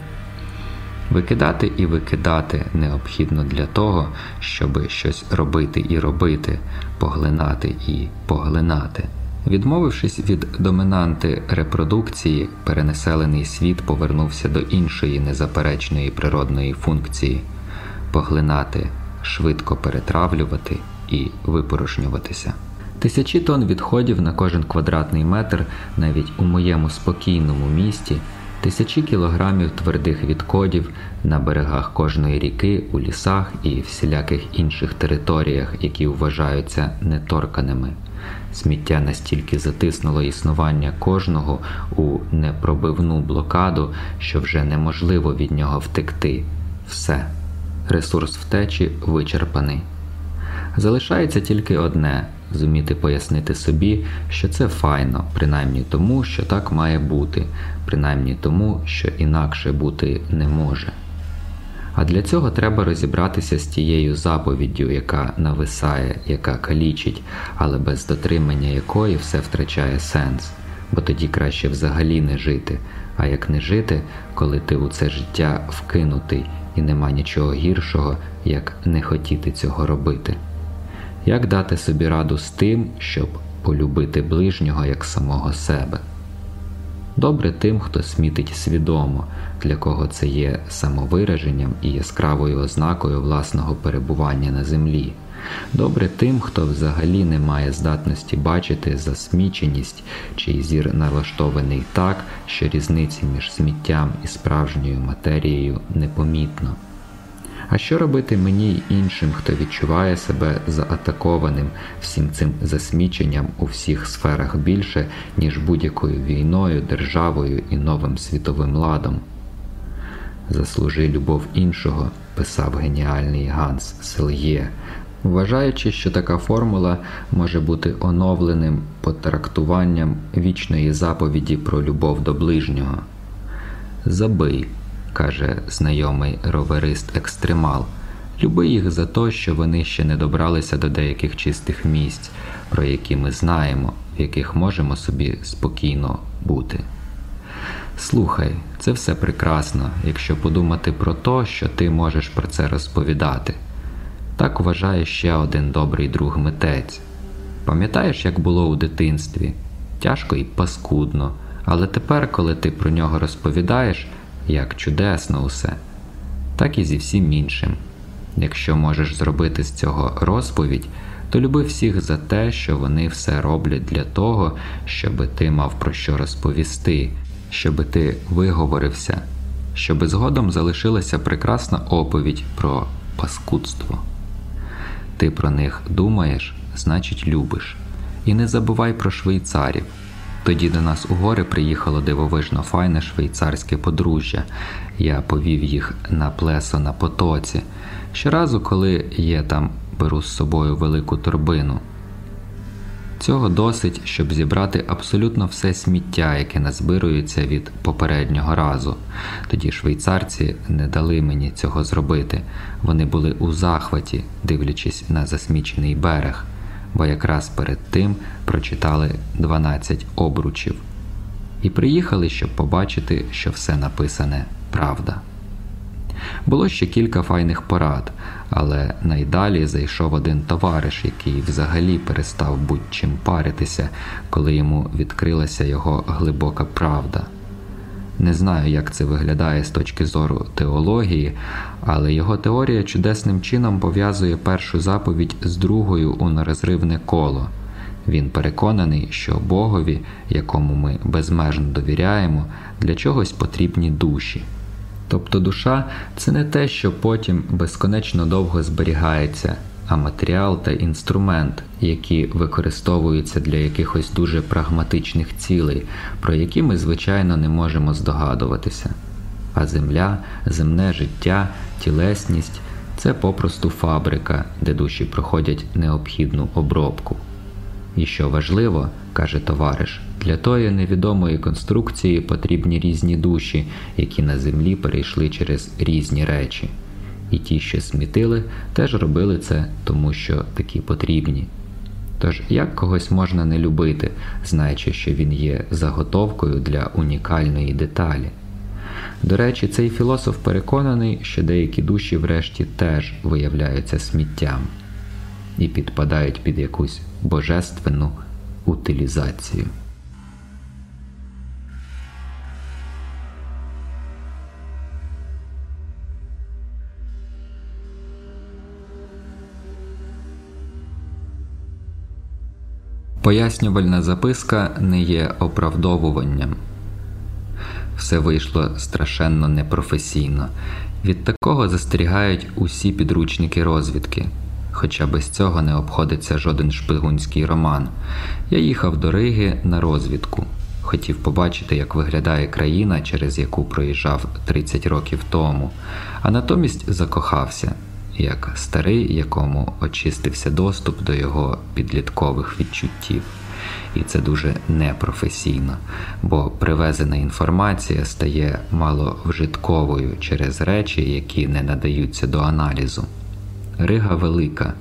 Викидати і викидати необхідно для того, щоб щось робити і робити, поглинати і поглинати. Відмовившись від доминанти репродукції, перенаселений світ повернувся до іншої незаперечної природної функції поглинати, швидко перетравлювати і випорожнюватися. Тисячі тонн відходів на кожен квадратний метр навіть у моєму спокійному місті тисячі кілограмів твердих відходів на берегах кожної ріки, у лісах і всіляких інших територіях, які вважаються неторканими. Сміття настільки затиснуло існування кожного у непробивну блокаду, що вже неможливо від нього втекти. Все, ресурс втечі вичерпаний. Залишається тільки одне зуміти пояснити собі, що це файно, принаймні тому, що так має бути, принаймні тому, що інакше бути не може. А для цього треба розібратися з тією заповіддю, яка нависає, яка калічить, але без дотримання якої все втрачає сенс, бо тоді краще взагалі не жити, а як не жити, коли ти у це життя вкинутий і нема нічого гіршого, як не хотіти цього робити. Як дати собі раду з тим, щоб полюбити ближнього як самого себе? Добре тим, хто смітить свідомо, для кого це є самовираженням і яскравою ознакою власного перебування на землі. Добре тим, хто взагалі не має здатності бачити засміченість, чий зір налаштований так, що різниці між сміттям і справжньою матерією непомітно. А що робити мені й іншим, хто відчуває себе заатакованим всім цим засміченням у всіх сферах більше, ніж будь-якою війною, державою і новим світовим ладом? заслужи любов іншого, писав геніальний Ганс Сел'є, вважаючи, що така формула може бути оновленим потрактуванням вічної заповіді про любов до ближнього. Забий, каже знайомий роверист екстремал. Люби їх за те, що вони ще не добралися до деяких чистих місць, про які ми знаємо, в яких можемо собі спокійно бути. Слухай, це все прекрасно, якщо подумати про те, що ти можеш про це розповідати. Так вважає ще один добрий друг митець. Пам'ятаєш, як було у дитинстві? Тяжко і паскудно, але тепер, коли ти про нього розповідаєш, як чудесно усе, так і зі всім іншим. Якщо можеш зробити з цього розповідь, то люби всіх за те, що вони все роблять для того, щоби ти мав про що розповісти, щоби ти виговорився, щоби згодом залишилася прекрасна оповідь про паскудство. Ти про них думаєш, значить любиш. І не забувай про швейцарів. Тоді до нас у гори приїхало дивовижно файне швейцарське подружжя. Я повів їх на плесо на потоці. Щоразу, коли є там, беру з собою велику торбину. Цього досить, щоб зібрати абсолютно все сміття, яке назбирується від попереднього разу. Тоді швейцарці не дали мені цього зробити. Вони були у захваті, дивлячись на засмічений берег, бо якраз перед тим прочитали 12 обручів і приїхали, щоб побачити, що все написане правда. Було ще кілька файних порад, але найдалі зайшов один товариш, який взагалі перестав будь-чим паритися, коли йому відкрилася його глибока правда. Не знаю, як це виглядає з точки зору теології, але його теорія чудесним чином пов'язує першу заповідь з другою у нерозривне коло. Він переконаний, що Богові, якому ми безмежно довіряємо, для чогось потрібні душі. Тобто душа це не те, що потім безконечно довго зберігається, а матеріал та інструмент, які використовуються для якихось дуже прагматичних цілей, про які ми, звичайно, не можемо здогадуватися. А земля, земне життя, тілесність це попросту фабрика, де душі проходять необхідну обробку. І що важливо, каже товариш, для тої невідомої конструкції потрібні різні душі, які на землі перейшли через різні речі. І ті, що смітили, теж робили це, тому що такі потрібні. Тож як когось можна не любити, знаючи, що він є заготовкою для унікальної деталі. До речі, цей філософ переконаний, що деякі душі врешті теж виявляються сміттям і підпадають під якусь божественну утилізацію. Пояснювальна записка не є оправдовуванням. Все вийшло страшенно непрофесійно. Від такого застерігають усі підручники розвідки хоча без цього не обходиться жоден шпигунський роман. Я їхав до Риги на розвідку. Хотів побачити, як виглядає країна, через яку проїжджав 30 років тому, а натомість закохався, як старий, якому очистився доступ до його підліткових відчуттів. І це дуже непрофесійно, бо привезена інформація стає маловжитковою через речі, які не надаються до аналізу. Рига велика,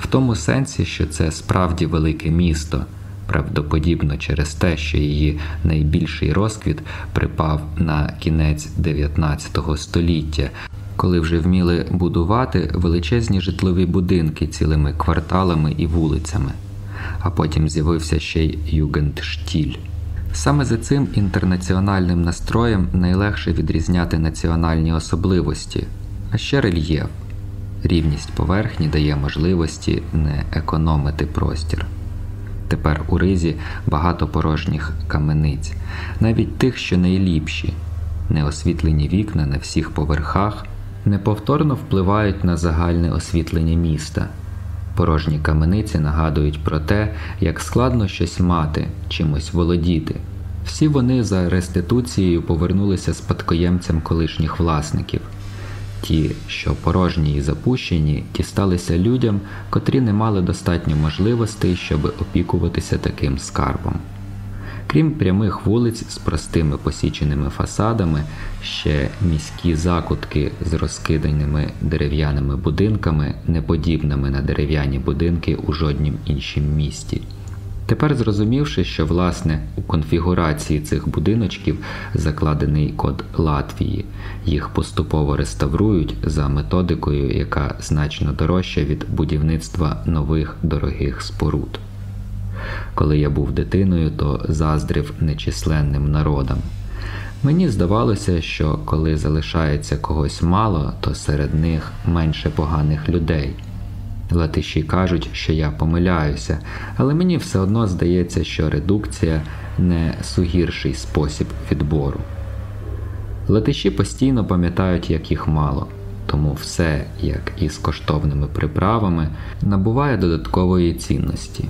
в тому сенсі, що це справді велике місто, правдоподібно через те, що її найбільший розквіт припав на кінець 19 століття, коли вже вміли будувати величезні житлові будинки цілими кварталами і вулицями, а потім з'явився ще й Югендштіль. Саме за цим інтернаціональним настроєм найлегше відрізняти національні особливості, а ще рельєф. Рівність поверхні дає можливості не економити простір. Тепер у ризі багато порожніх камениць, навіть тих, що найліпші, неосвітлені вікна на всіх поверхах неповторно впливають на загальне освітлення міста. Порожні камениці нагадують про те, як складно щось мати, чимось володіти, Всі вони за реституцією повернулися спадкоємцям колишніх власників. Ті, що порожні і запущені, дісталися людям, котрі не мали достатньо можливостей, щоб опікуватися таким скарбом. Крім прямих вулиць з простими посіченими фасадами, ще міські закутки з розкиданими дерев'яними будинками, неподібними на дерев'яні будинки у жоднім іншім місті. Тепер зрозумівши, що власне у конфігурації цих будиночків закладений код Латвії, їх поступово реставрують за методикою, яка значно дорожча від будівництва нових дорогих споруд. Коли я був дитиною, то заздрив нечисленним народам. Мені здавалося, що коли залишається когось мало, то серед них менше поганих людей. Латиші кажуть, що я помиляюся, але мені все одно здається, що редукція не сугірший спосіб відбору. Латиші постійно пам'ятають, як їх мало, тому все, як і з коштовними приправами, набуває додаткової цінності.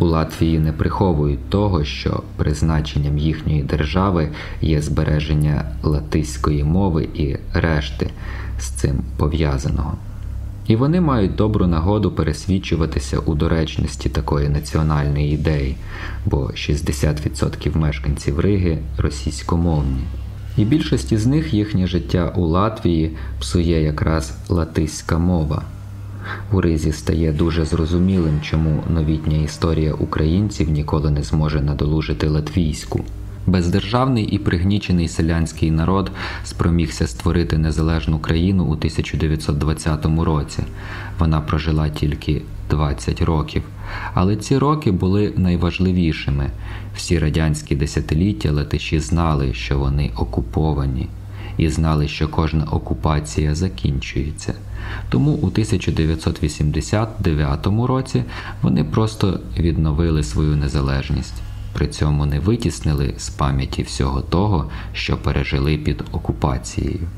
У Латвії не приховують того, що призначенням їхньої держави є збереження латиської мови і решти з цим пов'язаного. І вони мають добру нагоду пересвідчуватися у доречності такої національної ідеї, бо 60% мешканців Риги російськомовні. І більшості з них їхнє життя у Латвії псує якраз латиська мова. У Ризі стає дуже зрозумілим, чому новітня історія українців ніколи не зможе надолужити латвійську. Бездержавний і пригнічений селянський народ спромігся створити незалежну країну у 1920 році. Вона прожила тільки 20 років. Але ці роки були найважливішими. Всі радянські десятиліття латиші знали, що вони окуповані, і знали, що кожна окупація закінчується. Тому у 1989 році вони просто відновили свою незалежність при цьому не витіснили з пам'яті всього того, що пережили під окупацією.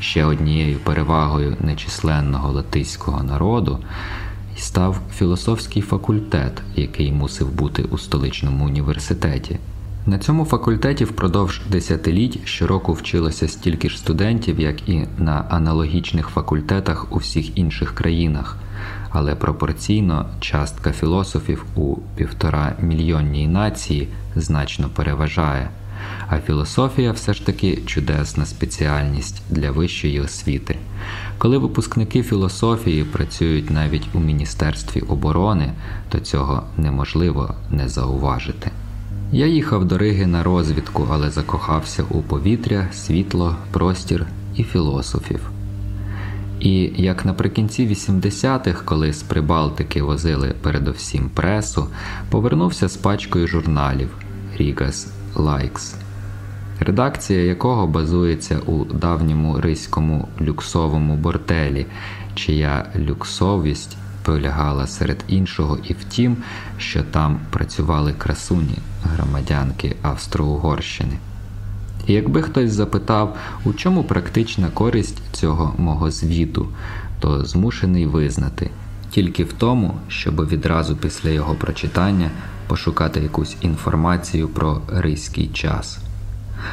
Ще однією перевагою нечисленного латиського народу став філософський факультет, який мусив бути у столичному університеті. На цьому факультеті впродовж десятиліть щороку вчилося стільки ж студентів, як і на аналогічних факультетах у всіх інших країнах але пропорційно частка філософів у півтора мільйонній нації значно переважає. А філософія все ж таки чудесна спеціальність для вищої освіти. Коли випускники філософії працюють навіть у Міністерстві оборони, то цього неможливо не зауважити. Я їхав до Риги на розвідку, але закохався у повітря, світло, простір і філософів. І як наприкінці 80-х, коли з Прибалтики возили передовсім пресу, повернувся з пачкою журналів Рігас Лайкс, редакція якого базується у давньому риському люксовому бортелі, чия люксовість полягала серед іншого і в тім, що там працювали красуні громадянки Австро-Угорщини. І якби хтось запитав, у чому практична користь цього мого звіту, то змушений визнати тільки в тому, щоб відразу після його прочитання пошукати якусь інформацію про ризький час,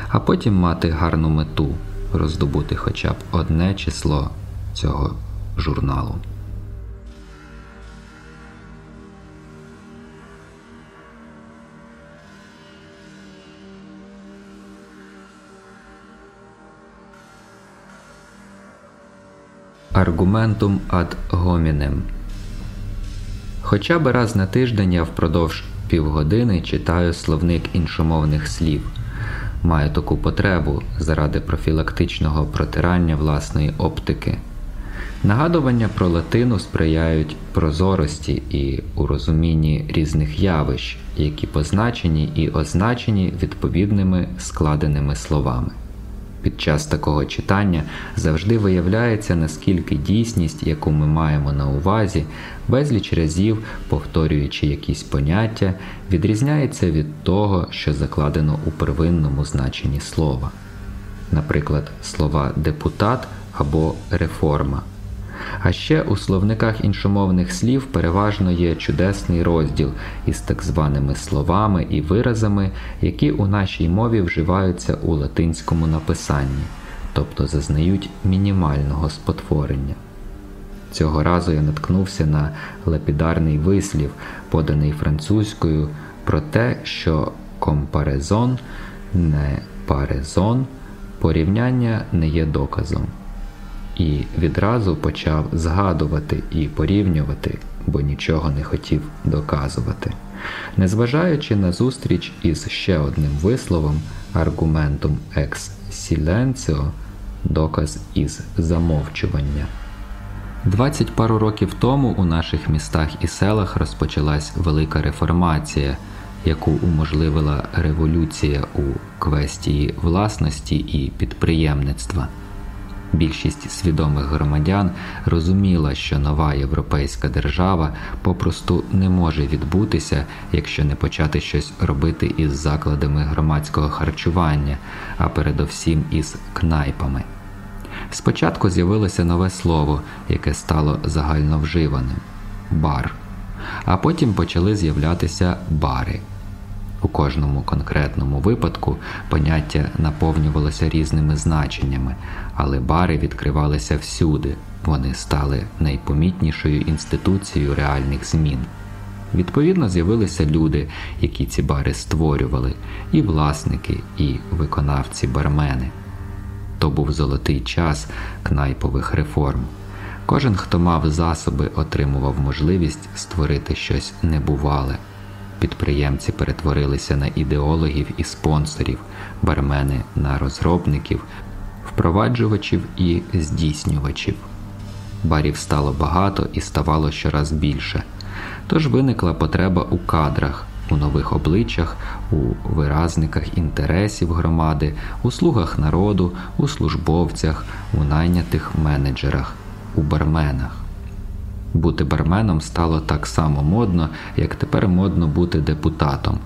а потім мати гарну мету роздобути хоча б одне число цього журналу. Аргументум ад гомінем. Хоча б раз на тиждень я впродовж півгодини читаю словник іншомовних слів. Маю таку потребу заради профілактичного протирання власної оптики. Нагадування про латину сприяють прозорості і у розумінні різних явищ, які позначені і означені відповідними складеними словами. Під час такого читання завжди виявляється, наскільки дійсність, яку ми маємо на увазі, безліч разів, повторюючи якісь поняття, відрізняється від того, що закладено у первинному значенні слова. Наприклад, слова депутат або реформа. А ще у словниках іншомовних слів переважно є чудесний розділ із так званими словами і виразами, які у нашій мові вживаються у латинському написанні, тобто зазнають мінімального спотворення. Цього разу я наткнувся на лапідарний вислів, поданий французькою, про те, що компарезон не парезон, порівняння не є доказом. І відразу почав згадувати і порівнювати, бо нічого не хотів доказувати. Незважаючи на зустріч із ще одним висловом, аргументом екс сіленціо, доказ із замовчування. Двадцять пару років тому у наших містах і селах розпочалась велика реформація, яку уможливила революція у квестії власності і підприємництва. Більшість свідомих громадян розуміла, що нова європейська держава попросту не може відбутися, якщо не почати щось робити із закладами громадського харчування, а передовсім із кнайпами. Спочатку з'явилося нове слово, яке стало загальновживаним бар, а потім почали з'являтися бари. У кожному конкретному випадку поняття наповнювалося різними значеннями, але бари відкривалися всюди, вони стали найпомітнішою інституцією реальних змін. Відповідно, з'явилися люди, які ці бари створювали, і власники, і виконавці бармени. То був золотий час кнайпових реформ. Кожен, хто мав засоби, отримував можливість створити щось небувале. Підприємці перетворилися на ідеологів і спонсорів, бармени на розробників, впроваджувачів і здійснювачів. Барів стало багато і ставало щораз більше. Тож виникла потреба у кадрах, у нових обличчях, у виразниках інтересів громади, у слугах народу, у службовцях, у найнятих менеджерах, у барменах. Бути барменом стало так само модно, як тепер модно бути депутатом,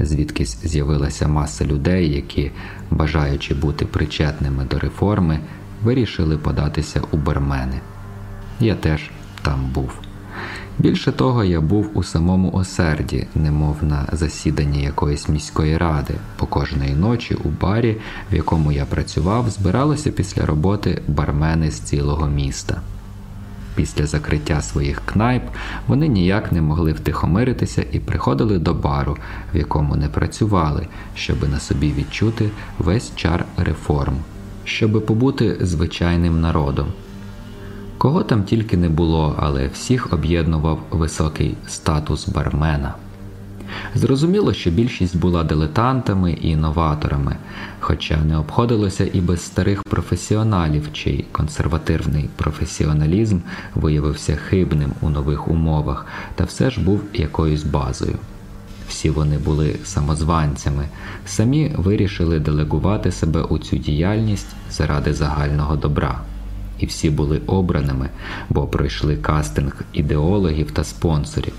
звідкись з'явилася маса людей, які, бажаючи бути причетними до реформи, вирішили податися у бармени. Я теж там був. Більше того, я був у самому осерді, немов на засіданні якоїсь міської ради, бо кожної ночі у барі, в якому я працював, збиралися після роботи бармени з цілого міста. Після закриття своїх кнайп вони ніяк не могли втихомиритися і приходили до бару, в якому не працювали, щоби на собі відчути весь чар реформ, щоби побути звичайним народом. Кого там тільки не було, але всіх об'єднував високий статус бармена. Зрозуміло, що більшість була дилетантами і новаторами, хоча не обходилося і без старих професіоналів, чий консервативний професіоналізм виявився хибним у нових умовах, та все ж був якоюсь базою. Всі вони були самозванцями, самі вирішили делегувати себе у цю діяльність заради загального добра. І всі були обраними, бо пройшли кастинг ідеологів та спонсорів.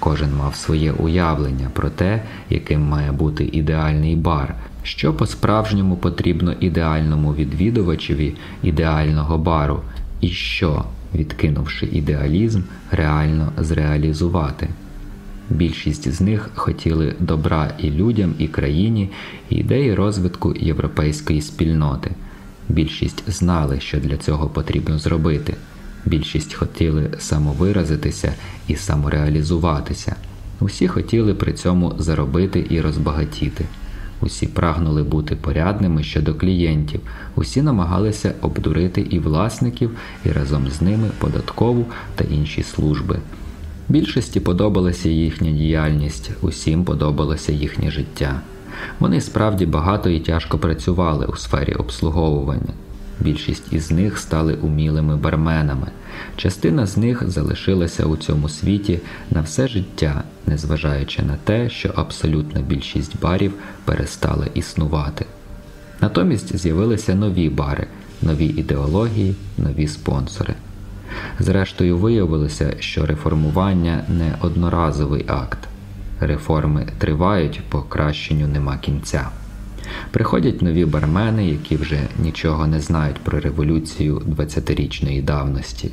Кожен мав своє уявлення про те, яким має бути ідеальний бар, що по-справжньому потрібно ідеальному відвідувачеві ідеального бару, і що, відкинувши ідеалізм, реально зреалізувати. Більшість з них хотіли добра і людям, і країні, і ідеї розвитку європейської спільноти. Більшість знали, що для цього потрібно зробити. Більшість хотіли самовиразитися і самореалізуватися. Усі хотіли при цьому заробити і розбагатіти. Усі прагнули бути порядними щодо клієнтів, усі намагалися обдурити і власників, і разом з ними податкову та інші служби. Більшості подобалася їхня діяльність, усім подобалося їхнє життя. Вони справді багато і тяжко працювали у сфері обслуговування. Більшість із них стали умілими барменами. Частина з них залишилася у цьому світі на все життя, незважаючи на те, що абсолютна більшість барів перестала існувати. Натомість з'явилися нові бари, нові ідеології, нові спонсори. Зрештою, виявилося, що реформування не одноразовий акт. Реформи тривають, покращенню нема кінця. Приходять нові бармени, які вже нічого не знають про революцію 20-річної давності.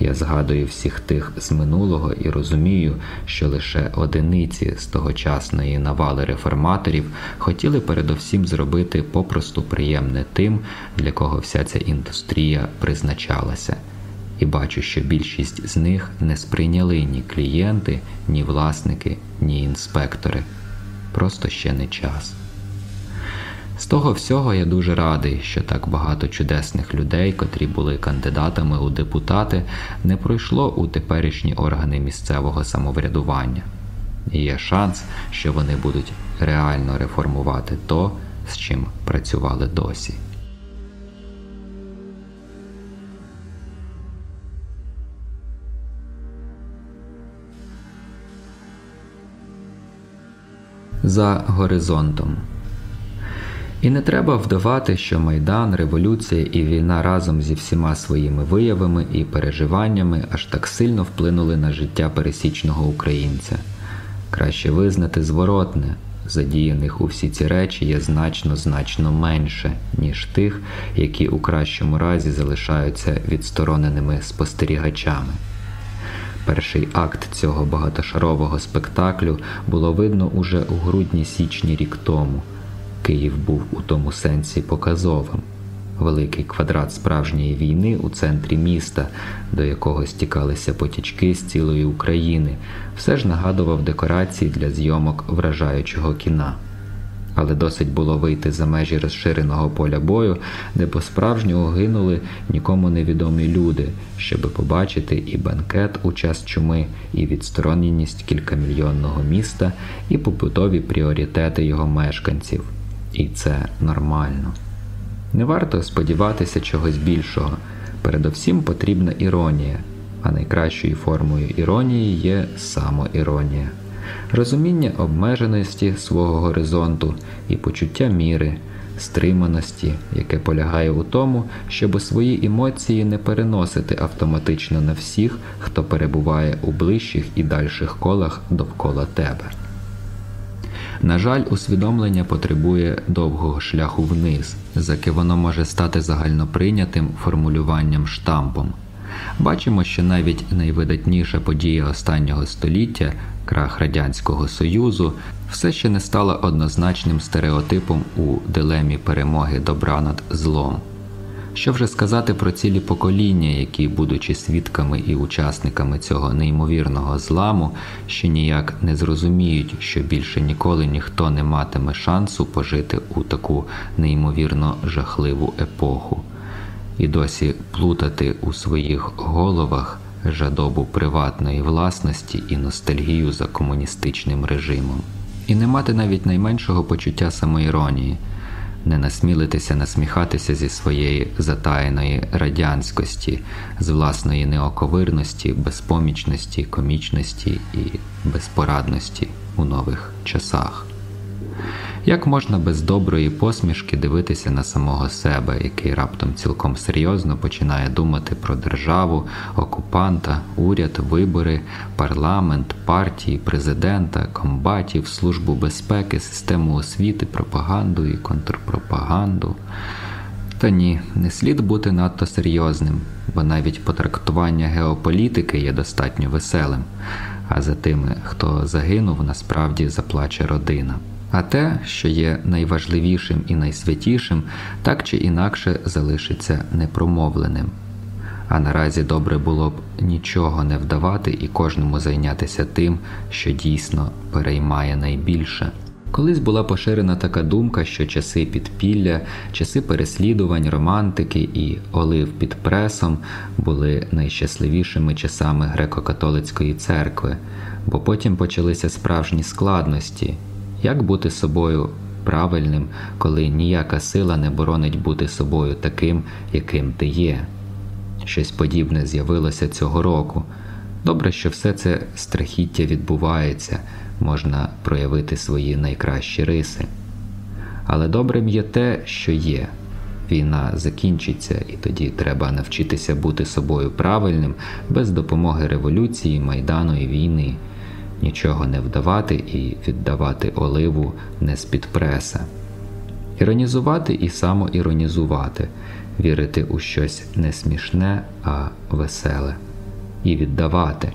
Я згадую всіх тих з минулого і розумію, що лише одиниці з тогочасної навали реформаторів хотіли передовсім зробити попросту приємне тим, для кого вся ця індустрія призначалася. І бачу, що більшість з них не сприйняли ні клієнти, ні власники, ні інспектори. Просто ще не час. З того всього я дуже радий, що так багато чудесних людей, котрі були кандидатами у депутати, не пройшло у теперішні органи місцевого самоврядування. І є шанс, що вони будуть реально реформувати то, з чим працювали досі. За горизонтом. І не треба вдавати, що Майдан, революція і війна разом зі всіма своїми виявами і переживаннями аж так сильно вплинули на життя пересічного українця. Краще визнати зворотне, задіяних у всі ці речі є значно значно менше, ніж тих, які у кращому разі залишаються відстороненими спостерігачами. Перший акт цього багатошарового спектаклю було видно уже у грудні січні рік тому. Київ був у тому сенсі показовим. Великий квадрат справжньої війни у центрі міста, до якого стікалися потічки з цілої України, все ж нагадував декорації для зйомок вражаючого кіна. Але досить було вийти за межі розширеного поля бою, де по-справжньому гинули нікому невідомі люди, щоби побачити і бенкет у час чуми, і відстороненість кількамільйонного міста, і побутові пріоритети його мешканців. І це нормально. Не варто сподіватися чогось більшого. Передовсім потрібна іронія, а найкращою формою іронії є самоіронія, розуміння обмеженості свого горизонту і почуття міри, стриманості, яке полягає у тому, щоб свої емоції не переносити автоматично на всіх, хто перебуває у ближчих і дальших колах довкола тебе. На жаль, усвідомлення потребує довгого шляху вниз, заки воно може стати загальноприйнятим формулюванням штампом. Бачимо, що навіть найвидатніша подія останнього століття, крах Радянського Союзу, все ще не стала однозначним стереотипом у дилемі перемоги добра над злом. Що вже сказати про цілі покоління, які, будучи свідками і учасниками цього неймовірного зламу, ще ніяк не зрозуміють, що більше ніколи ніхто не матиме шансу пожити у таку неймовірно жахливу епоху, і досі плутати у своїх головах жадобу приватної власності і ностальгію за комуністичним режимом, і не мати навіть найменшого почуття самоіронії не насмілитися насміхатися зі своєї затаєної радянськості, з власної неоковирності, безпомічності, комічності і безпорадності у нових часах. Як можна без доброї посмішки дивитися на самого себе, який раптом цілком серйозно починає думати про державу, окупанта, уряд, вибори, парламент, партії, президента, комбатів, службу безпеки, систему освіти, пропаганду і контрпропаганду? Та ні, не слід бути надто серйозним, бо навіть потрактування геополітики є достатньо веселим, а за тими, хто загинув, насправді заплаче родина. А те, що є найважливішим і найсвятішим, так чи інакше залишиться непромовленим. А наразі добре було б нічого не вдавати і кожному зайнятися тим, що дійсно переймає найбільше. Колись була поширена така думка, що часи підпілля, часи переслідувань, романтики і олив під пресом були найщасливішими часами греко-католицької церкви, бо потім почалися справжні складності. Як бути собою правильним, коли ніяка сила не боронить бути собою таким, яким ти є? Щось подібне з'явилося цього року. Добре, що все це страхіття відбувається, можна проявити свої найкращі риси. Але добрим є те, що є. Війна закінчиться, і тоді треба навчитися бути собою правильним без допомоги революції, майдану і війни нічого не вдавати і віддавати оливу не з-під преса, іронізувати і самоіронізувати, вірити у щось не смішне, а веселе. і віддавати,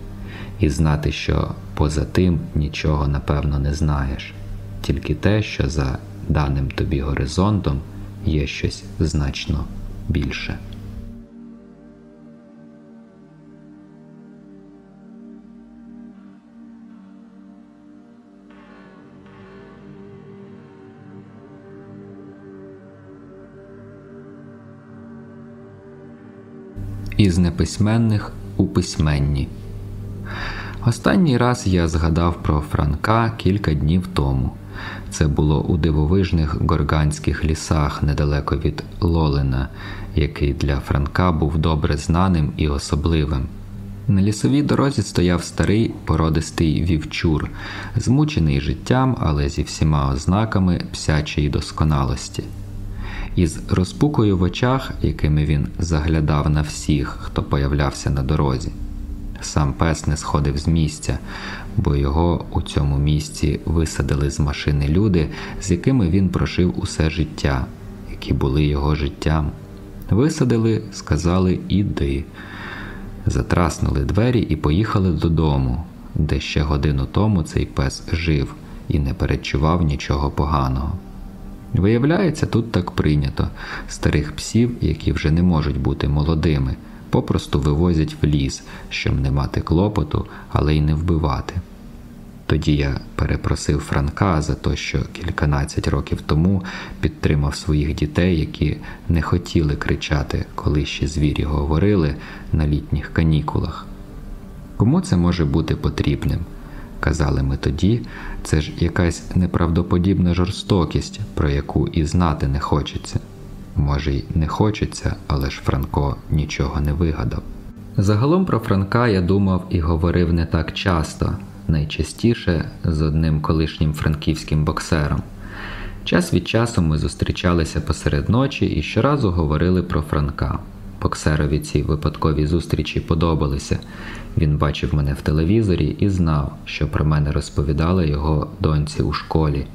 і знати, що поза тим нічого напевно не знаєш, тільки те, що за даним тобі горизонтом є щось значно більше. Із неписьменних у письменні. Останній раз я згадав про Франка кілька днів тому. Це було у дивовижних горганських лісах недалеко від Лолина, який для Франка був добре знаним і особливим. На лісовій дорозі стояв старий породистий вівчур, змучений життям, але зі всіма ознаками псячої досконалості. Із розпукою в очах, якими він заглядав на всіх, хто появлявся на дорозі. Сам пес не сходив з місця, бо його у цьому місці висадили з машини люди, з якими він прожив усе життя, які були його життям. Висадили, сказали іди. Затраснули двері і поїхали додому, де ще годину тому цей пес жив і не перечував нічого поганого. Виявляється, тут так прийнято старих псів, які вже не можуть бути молодими попросту вивозять в ліс, щоб не мати клопоту, але й не вбивати. Тоді я перепросив Франка за те, що кільканадцять років тому підтримав своїх дітей, які не хотіли кричати, коли ще звірі говорили на літніх канікулах. Кому це може бути потрібним? Казали ми тоді, це ж якась неправдоподібна жорстокість, про яку і знати не хочеться. Може, й не хочеться, але ж Франко нічого не вигадав. Загалом про Франка я думав і говорив не так часто, найчастіше з одним колишнім франківським боксером. Час від часу ми зустрічалися посеред ночі і щоразу говорили про Франка. Боксерові ці випадкові зустрічі подобалися. Він бачив мене в телевізорі і знав, що про мене розповідали його доньці у школі.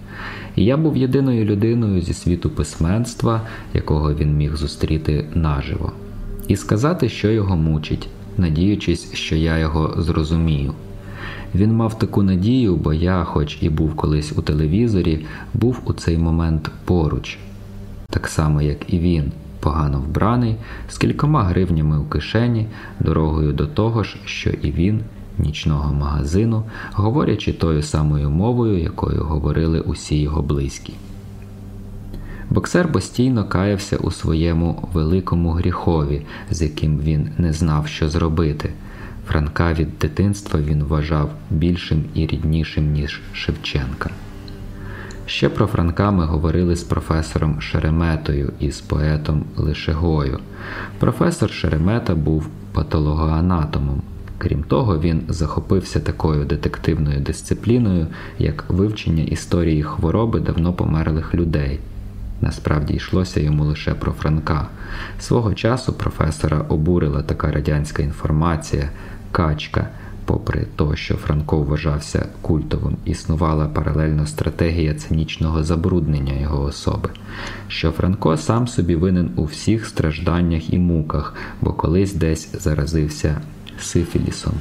І я був єдиною людиною зі світу письменства, якого він міг зустріти наживо, і сказати, що його мучить, надіючись, що я його зрозумію. Він мав таку надію, бо я, хоч і був колись у телевізорі, був у цей момент поруч, так само, як і він, погано вбраний, з кількома гривнями у кишені, дорогою до того ж, що і він нічного магазину, говорячи тою самою мовою, якою говорили усі його близькі. Боксер постійно каявся у своєму великому гріхові, з яким він не знав, що зробити. Франка від дитинства він вважав більшим і ріднішим, ніж Шевченка. Ще про Франка ми говорили з професором Шереметою і з поетом Лишегою. Професор Шеремета був патологоанатомом, Крім того, він захопився такою детективною дисципліною, як вивчення історії хвороби давно померлих людей. Насправді йшлося йому лише про Франка. Свого часу професора обурила така радянська інформація, качка. Попри те, що Франко вважався культовим, існувала паралельно стратегія цинічного забруднення його особи, що Франко сам собі винен у всіх стражданнях і муках, бо колись десь заразився сифілісом.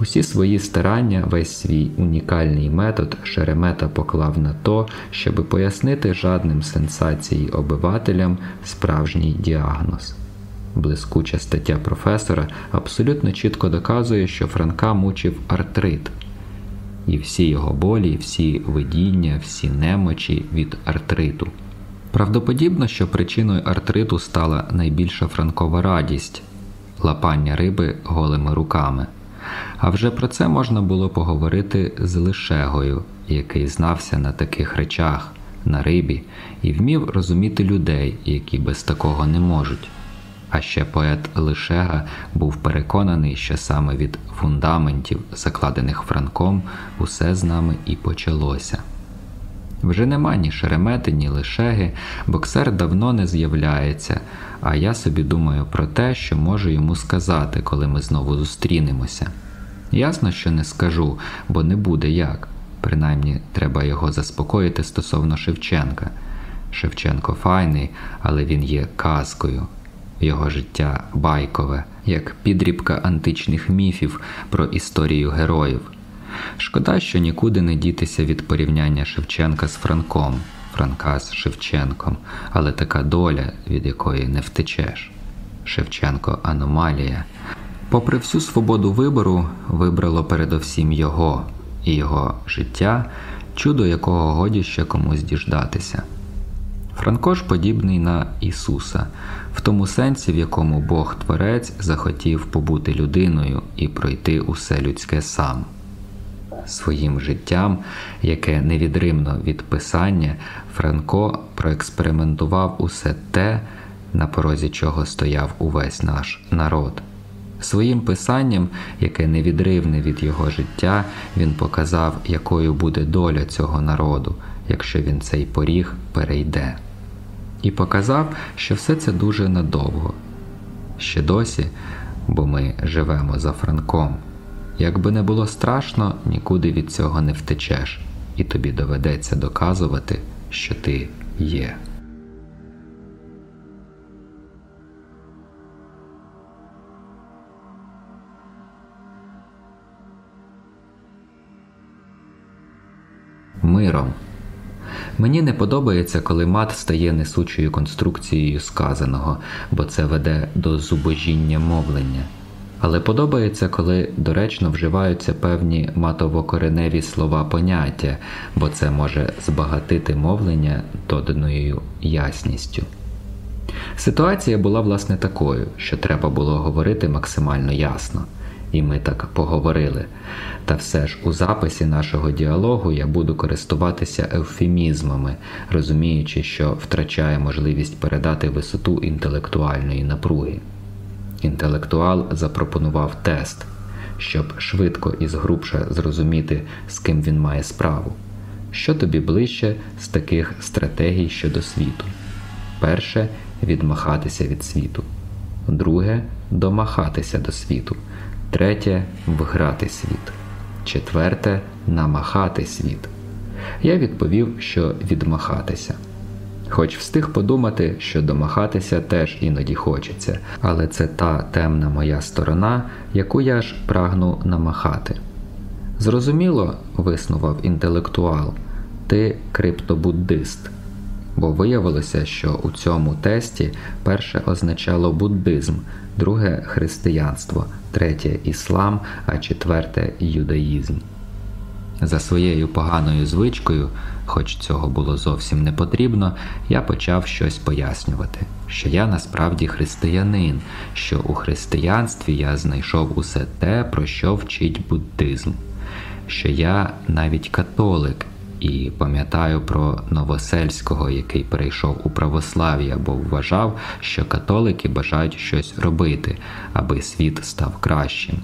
Усі свої старання, весь свій унікальний метод Шеремета поклав на то, щоби пояснити жадним сенсації обивателям справжній діагноз. Блискуча стаття професора абсолютно чітко доказує, що Франка мучив артрит, і всі його болі, всі видіння, всі немочі від артриту. Правдоподібно, що причиною артриту стала найбільша франкова радість лапання риби голими руками. А вже про це можна було поговорити з Лишегою, який знався на таких речах, на рибі, і вмів розуміти людей, які без такого не можуть. А ще поет Лишега був переконаний, що саме від фундаментів, закладених Франком, усе з нами і почалося. Вже нема ні шеремети, ні лишеги, боксер давно не з'являється, а я собі думаю про те, що можу йому сказати, коли ми знову зустрінемося. Ясно, що не скажу, бо не буде як. Принаймні, треба його заспокоїти стосовно Шевченка. Шевченко файний, але він є казкою. Його життя байкове, як підрібка античних міфів про історію героїв. Шкода, що нікуди не дітися від порівняння Шевченка з Франком, Франка з Шевченком, але така доля, від якої не втечеш. Шевченко аномалія. Попри всю свободу вибору, вибрало передовсім його і його життя, чудо якого годі ще комусь діждатися. Франко ж подібний на Ісуса, в тому сенсі, в якому Бог Творець захотів побути людиною і пройти усе людське сам. Своїм життям, яке невідривно від писання, Франко проекспериментував усе те, на порозі чого стояв увесь наш народ. Своїм писанням, яке невідривне від його життя, він показав, якою буде доля цього народу, якщо він цей поріг перейде. І показав, що все це дуже надовго. Ще досі, бо ми живемо за Франком. Якби не було страшно, нікуди від цього не втечеш, і тобі доведеться доказувати, що ти є. Миром. Мені не подобається, коли мат стає несучою конструкцією сказаного, бо це веде до зубожіння мовлення. Але подобається, коли доречно вживаються певні матово-кореневі слова поняття, бо це може збагатити мовлення доданою ясністю. Ситуація була власне такою, що треба було говорити максимально ясно, і ми так поговорили. Та все ж у записі нашого діалогу я буду користуватися евфемізмами, розуміючи, що втрачає можливість передати висоту інтелектуальної напруги. Інтелектуал запропонував тест, щоб швидко і згрубше зрозуміти, з ким він має справу. Що тобі ближче з таких стратегій щодо світу? Перше відмахатися від світу, друге домахатися до світу, третє вграти світ, четверте намахати світ. Я відповів, що відмахатися. Хоч встиг подумати, що домахатися теж іноді хочеться, але це та темна моя сторона, яку я ж прагну намахати. Зрозуміло, виснував інтелектуал, ти криптобуддист, бо виявилося, що у цьому тесті перше означало буддизм, друге християнство, третє іслам, а четверте юдаїзм. За своєю поганою звичкою, хоч цього було зовсім не потрібно, я почав щось пояснювати, що я насправді християнин, що у християнстві я знайшов усе те, про що вчить буддизм, що я навіть католик і пам'ятаю про Новосельського, який перейшов у православ'я, бо вважав, що католики бажають щось робити, аби світ став кращим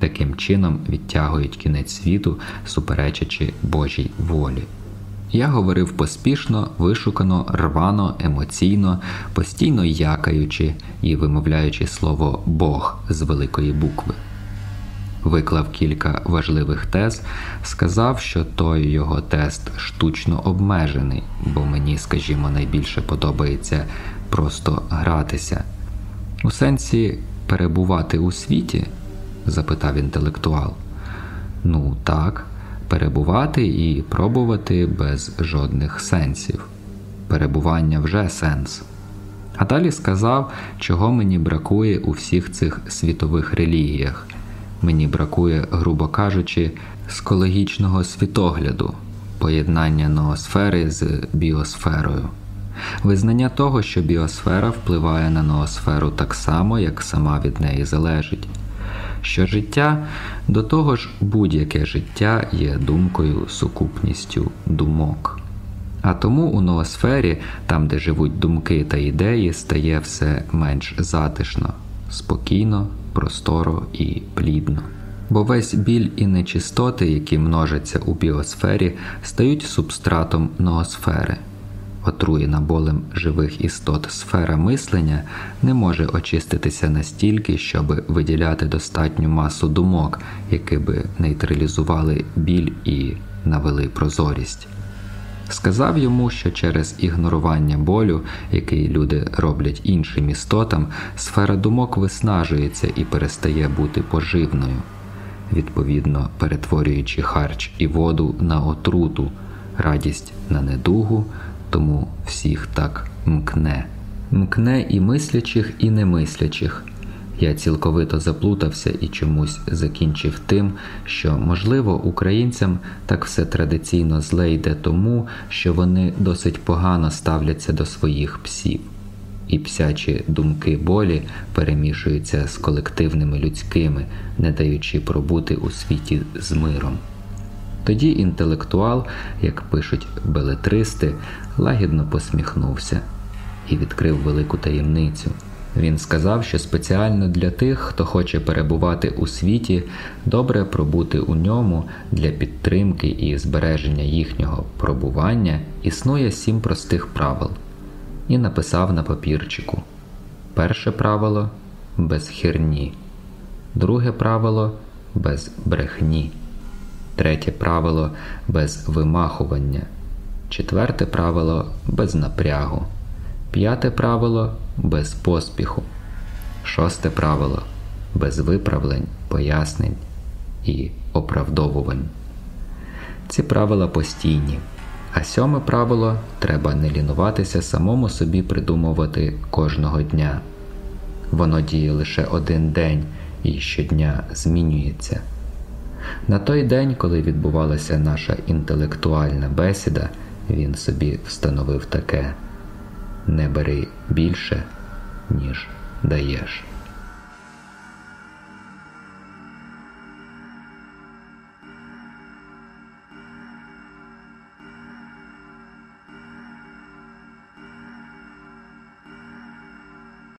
таким чином відтягують кінець світу, суперечачи Божій волі. Я говорив поспішно, вишукано, рвано, емоційно, постійно якаючи і вимовляючи слово Бог з великої букви. Виклав кілька важливих тез, сказав, що той його тест штучно обмежений, бо мені, скажімо, найбільше подобається просто гратися. У сенсі перебувати у світі запитав інтелектуал. Ну, так, перебувати і пробувати без жодних сенсів. Перебування вже сенс. А далі сказав, чого мені бракує у всіх цих світових релігіях. Мені бракує, грубо кажучи, скологічного світогляду, поєднання ноосфери з біосферою. Визнання того, що біосфера впливає на ноосферу так само, як сама від неї залежить що життя до того ж будь-яке життя є думкою, сукупністю думок. А тому у ноосфері, там, де живуть думки та ідеї, стає все менш затишно, спокійно, просторо і плідно. Бо весь біль і нечистоти, які множаться у біосфері, стають субстратом ноосфери отруєна болем живих істот сфера мислення не може очиститися настільки, щоб виділяти достатню масу думок, які би нейтралізували біль і навели прозорість. Сказав йому, що через ігнорування болю, який люди роблять іншим істотам, сфера думок виснажується і перестає бути поживною, відповідно перетворюючи харч і воду на отруту, радість на недугу, тому всіх так мкне. Мкне і мислячих, і немислячих. Я цілковито заплутався і чомусь закінчив тим, що, можливо, українцям так все традиційно зле йде тому, що вони досить погано ставляться до своїх псів, і псячі думки болі перемішуються з колективними людськими, не даючи пробути у світі з миром. Тоді інтелектуал, як пишуть белетристи, лагідно посміхнувся і відкрив велику таємницю. Він сказав, що спеціально для тих, хто хоче перебувати у світі, добре пробути у ньому для підтримки і збереження їхнього пробування існує сім простих правил. І написав на папірчику: перше правило без херні, друге правило без брехні, третє правило без вимахування, четверте правило без напрягу. П'яте правило без поспіху. Шосте правило без виправлень, пояснень і оправдовувань. Ці правила постійні. А сьоме правило треба не лінуватися самому собі придумувати кожного дня. Воно діє лише один день і щодня змінюється. На той день, коли відбувалася наша інтелектуальна бесіда, він собі встановив таке не бери більше, ніж даєш.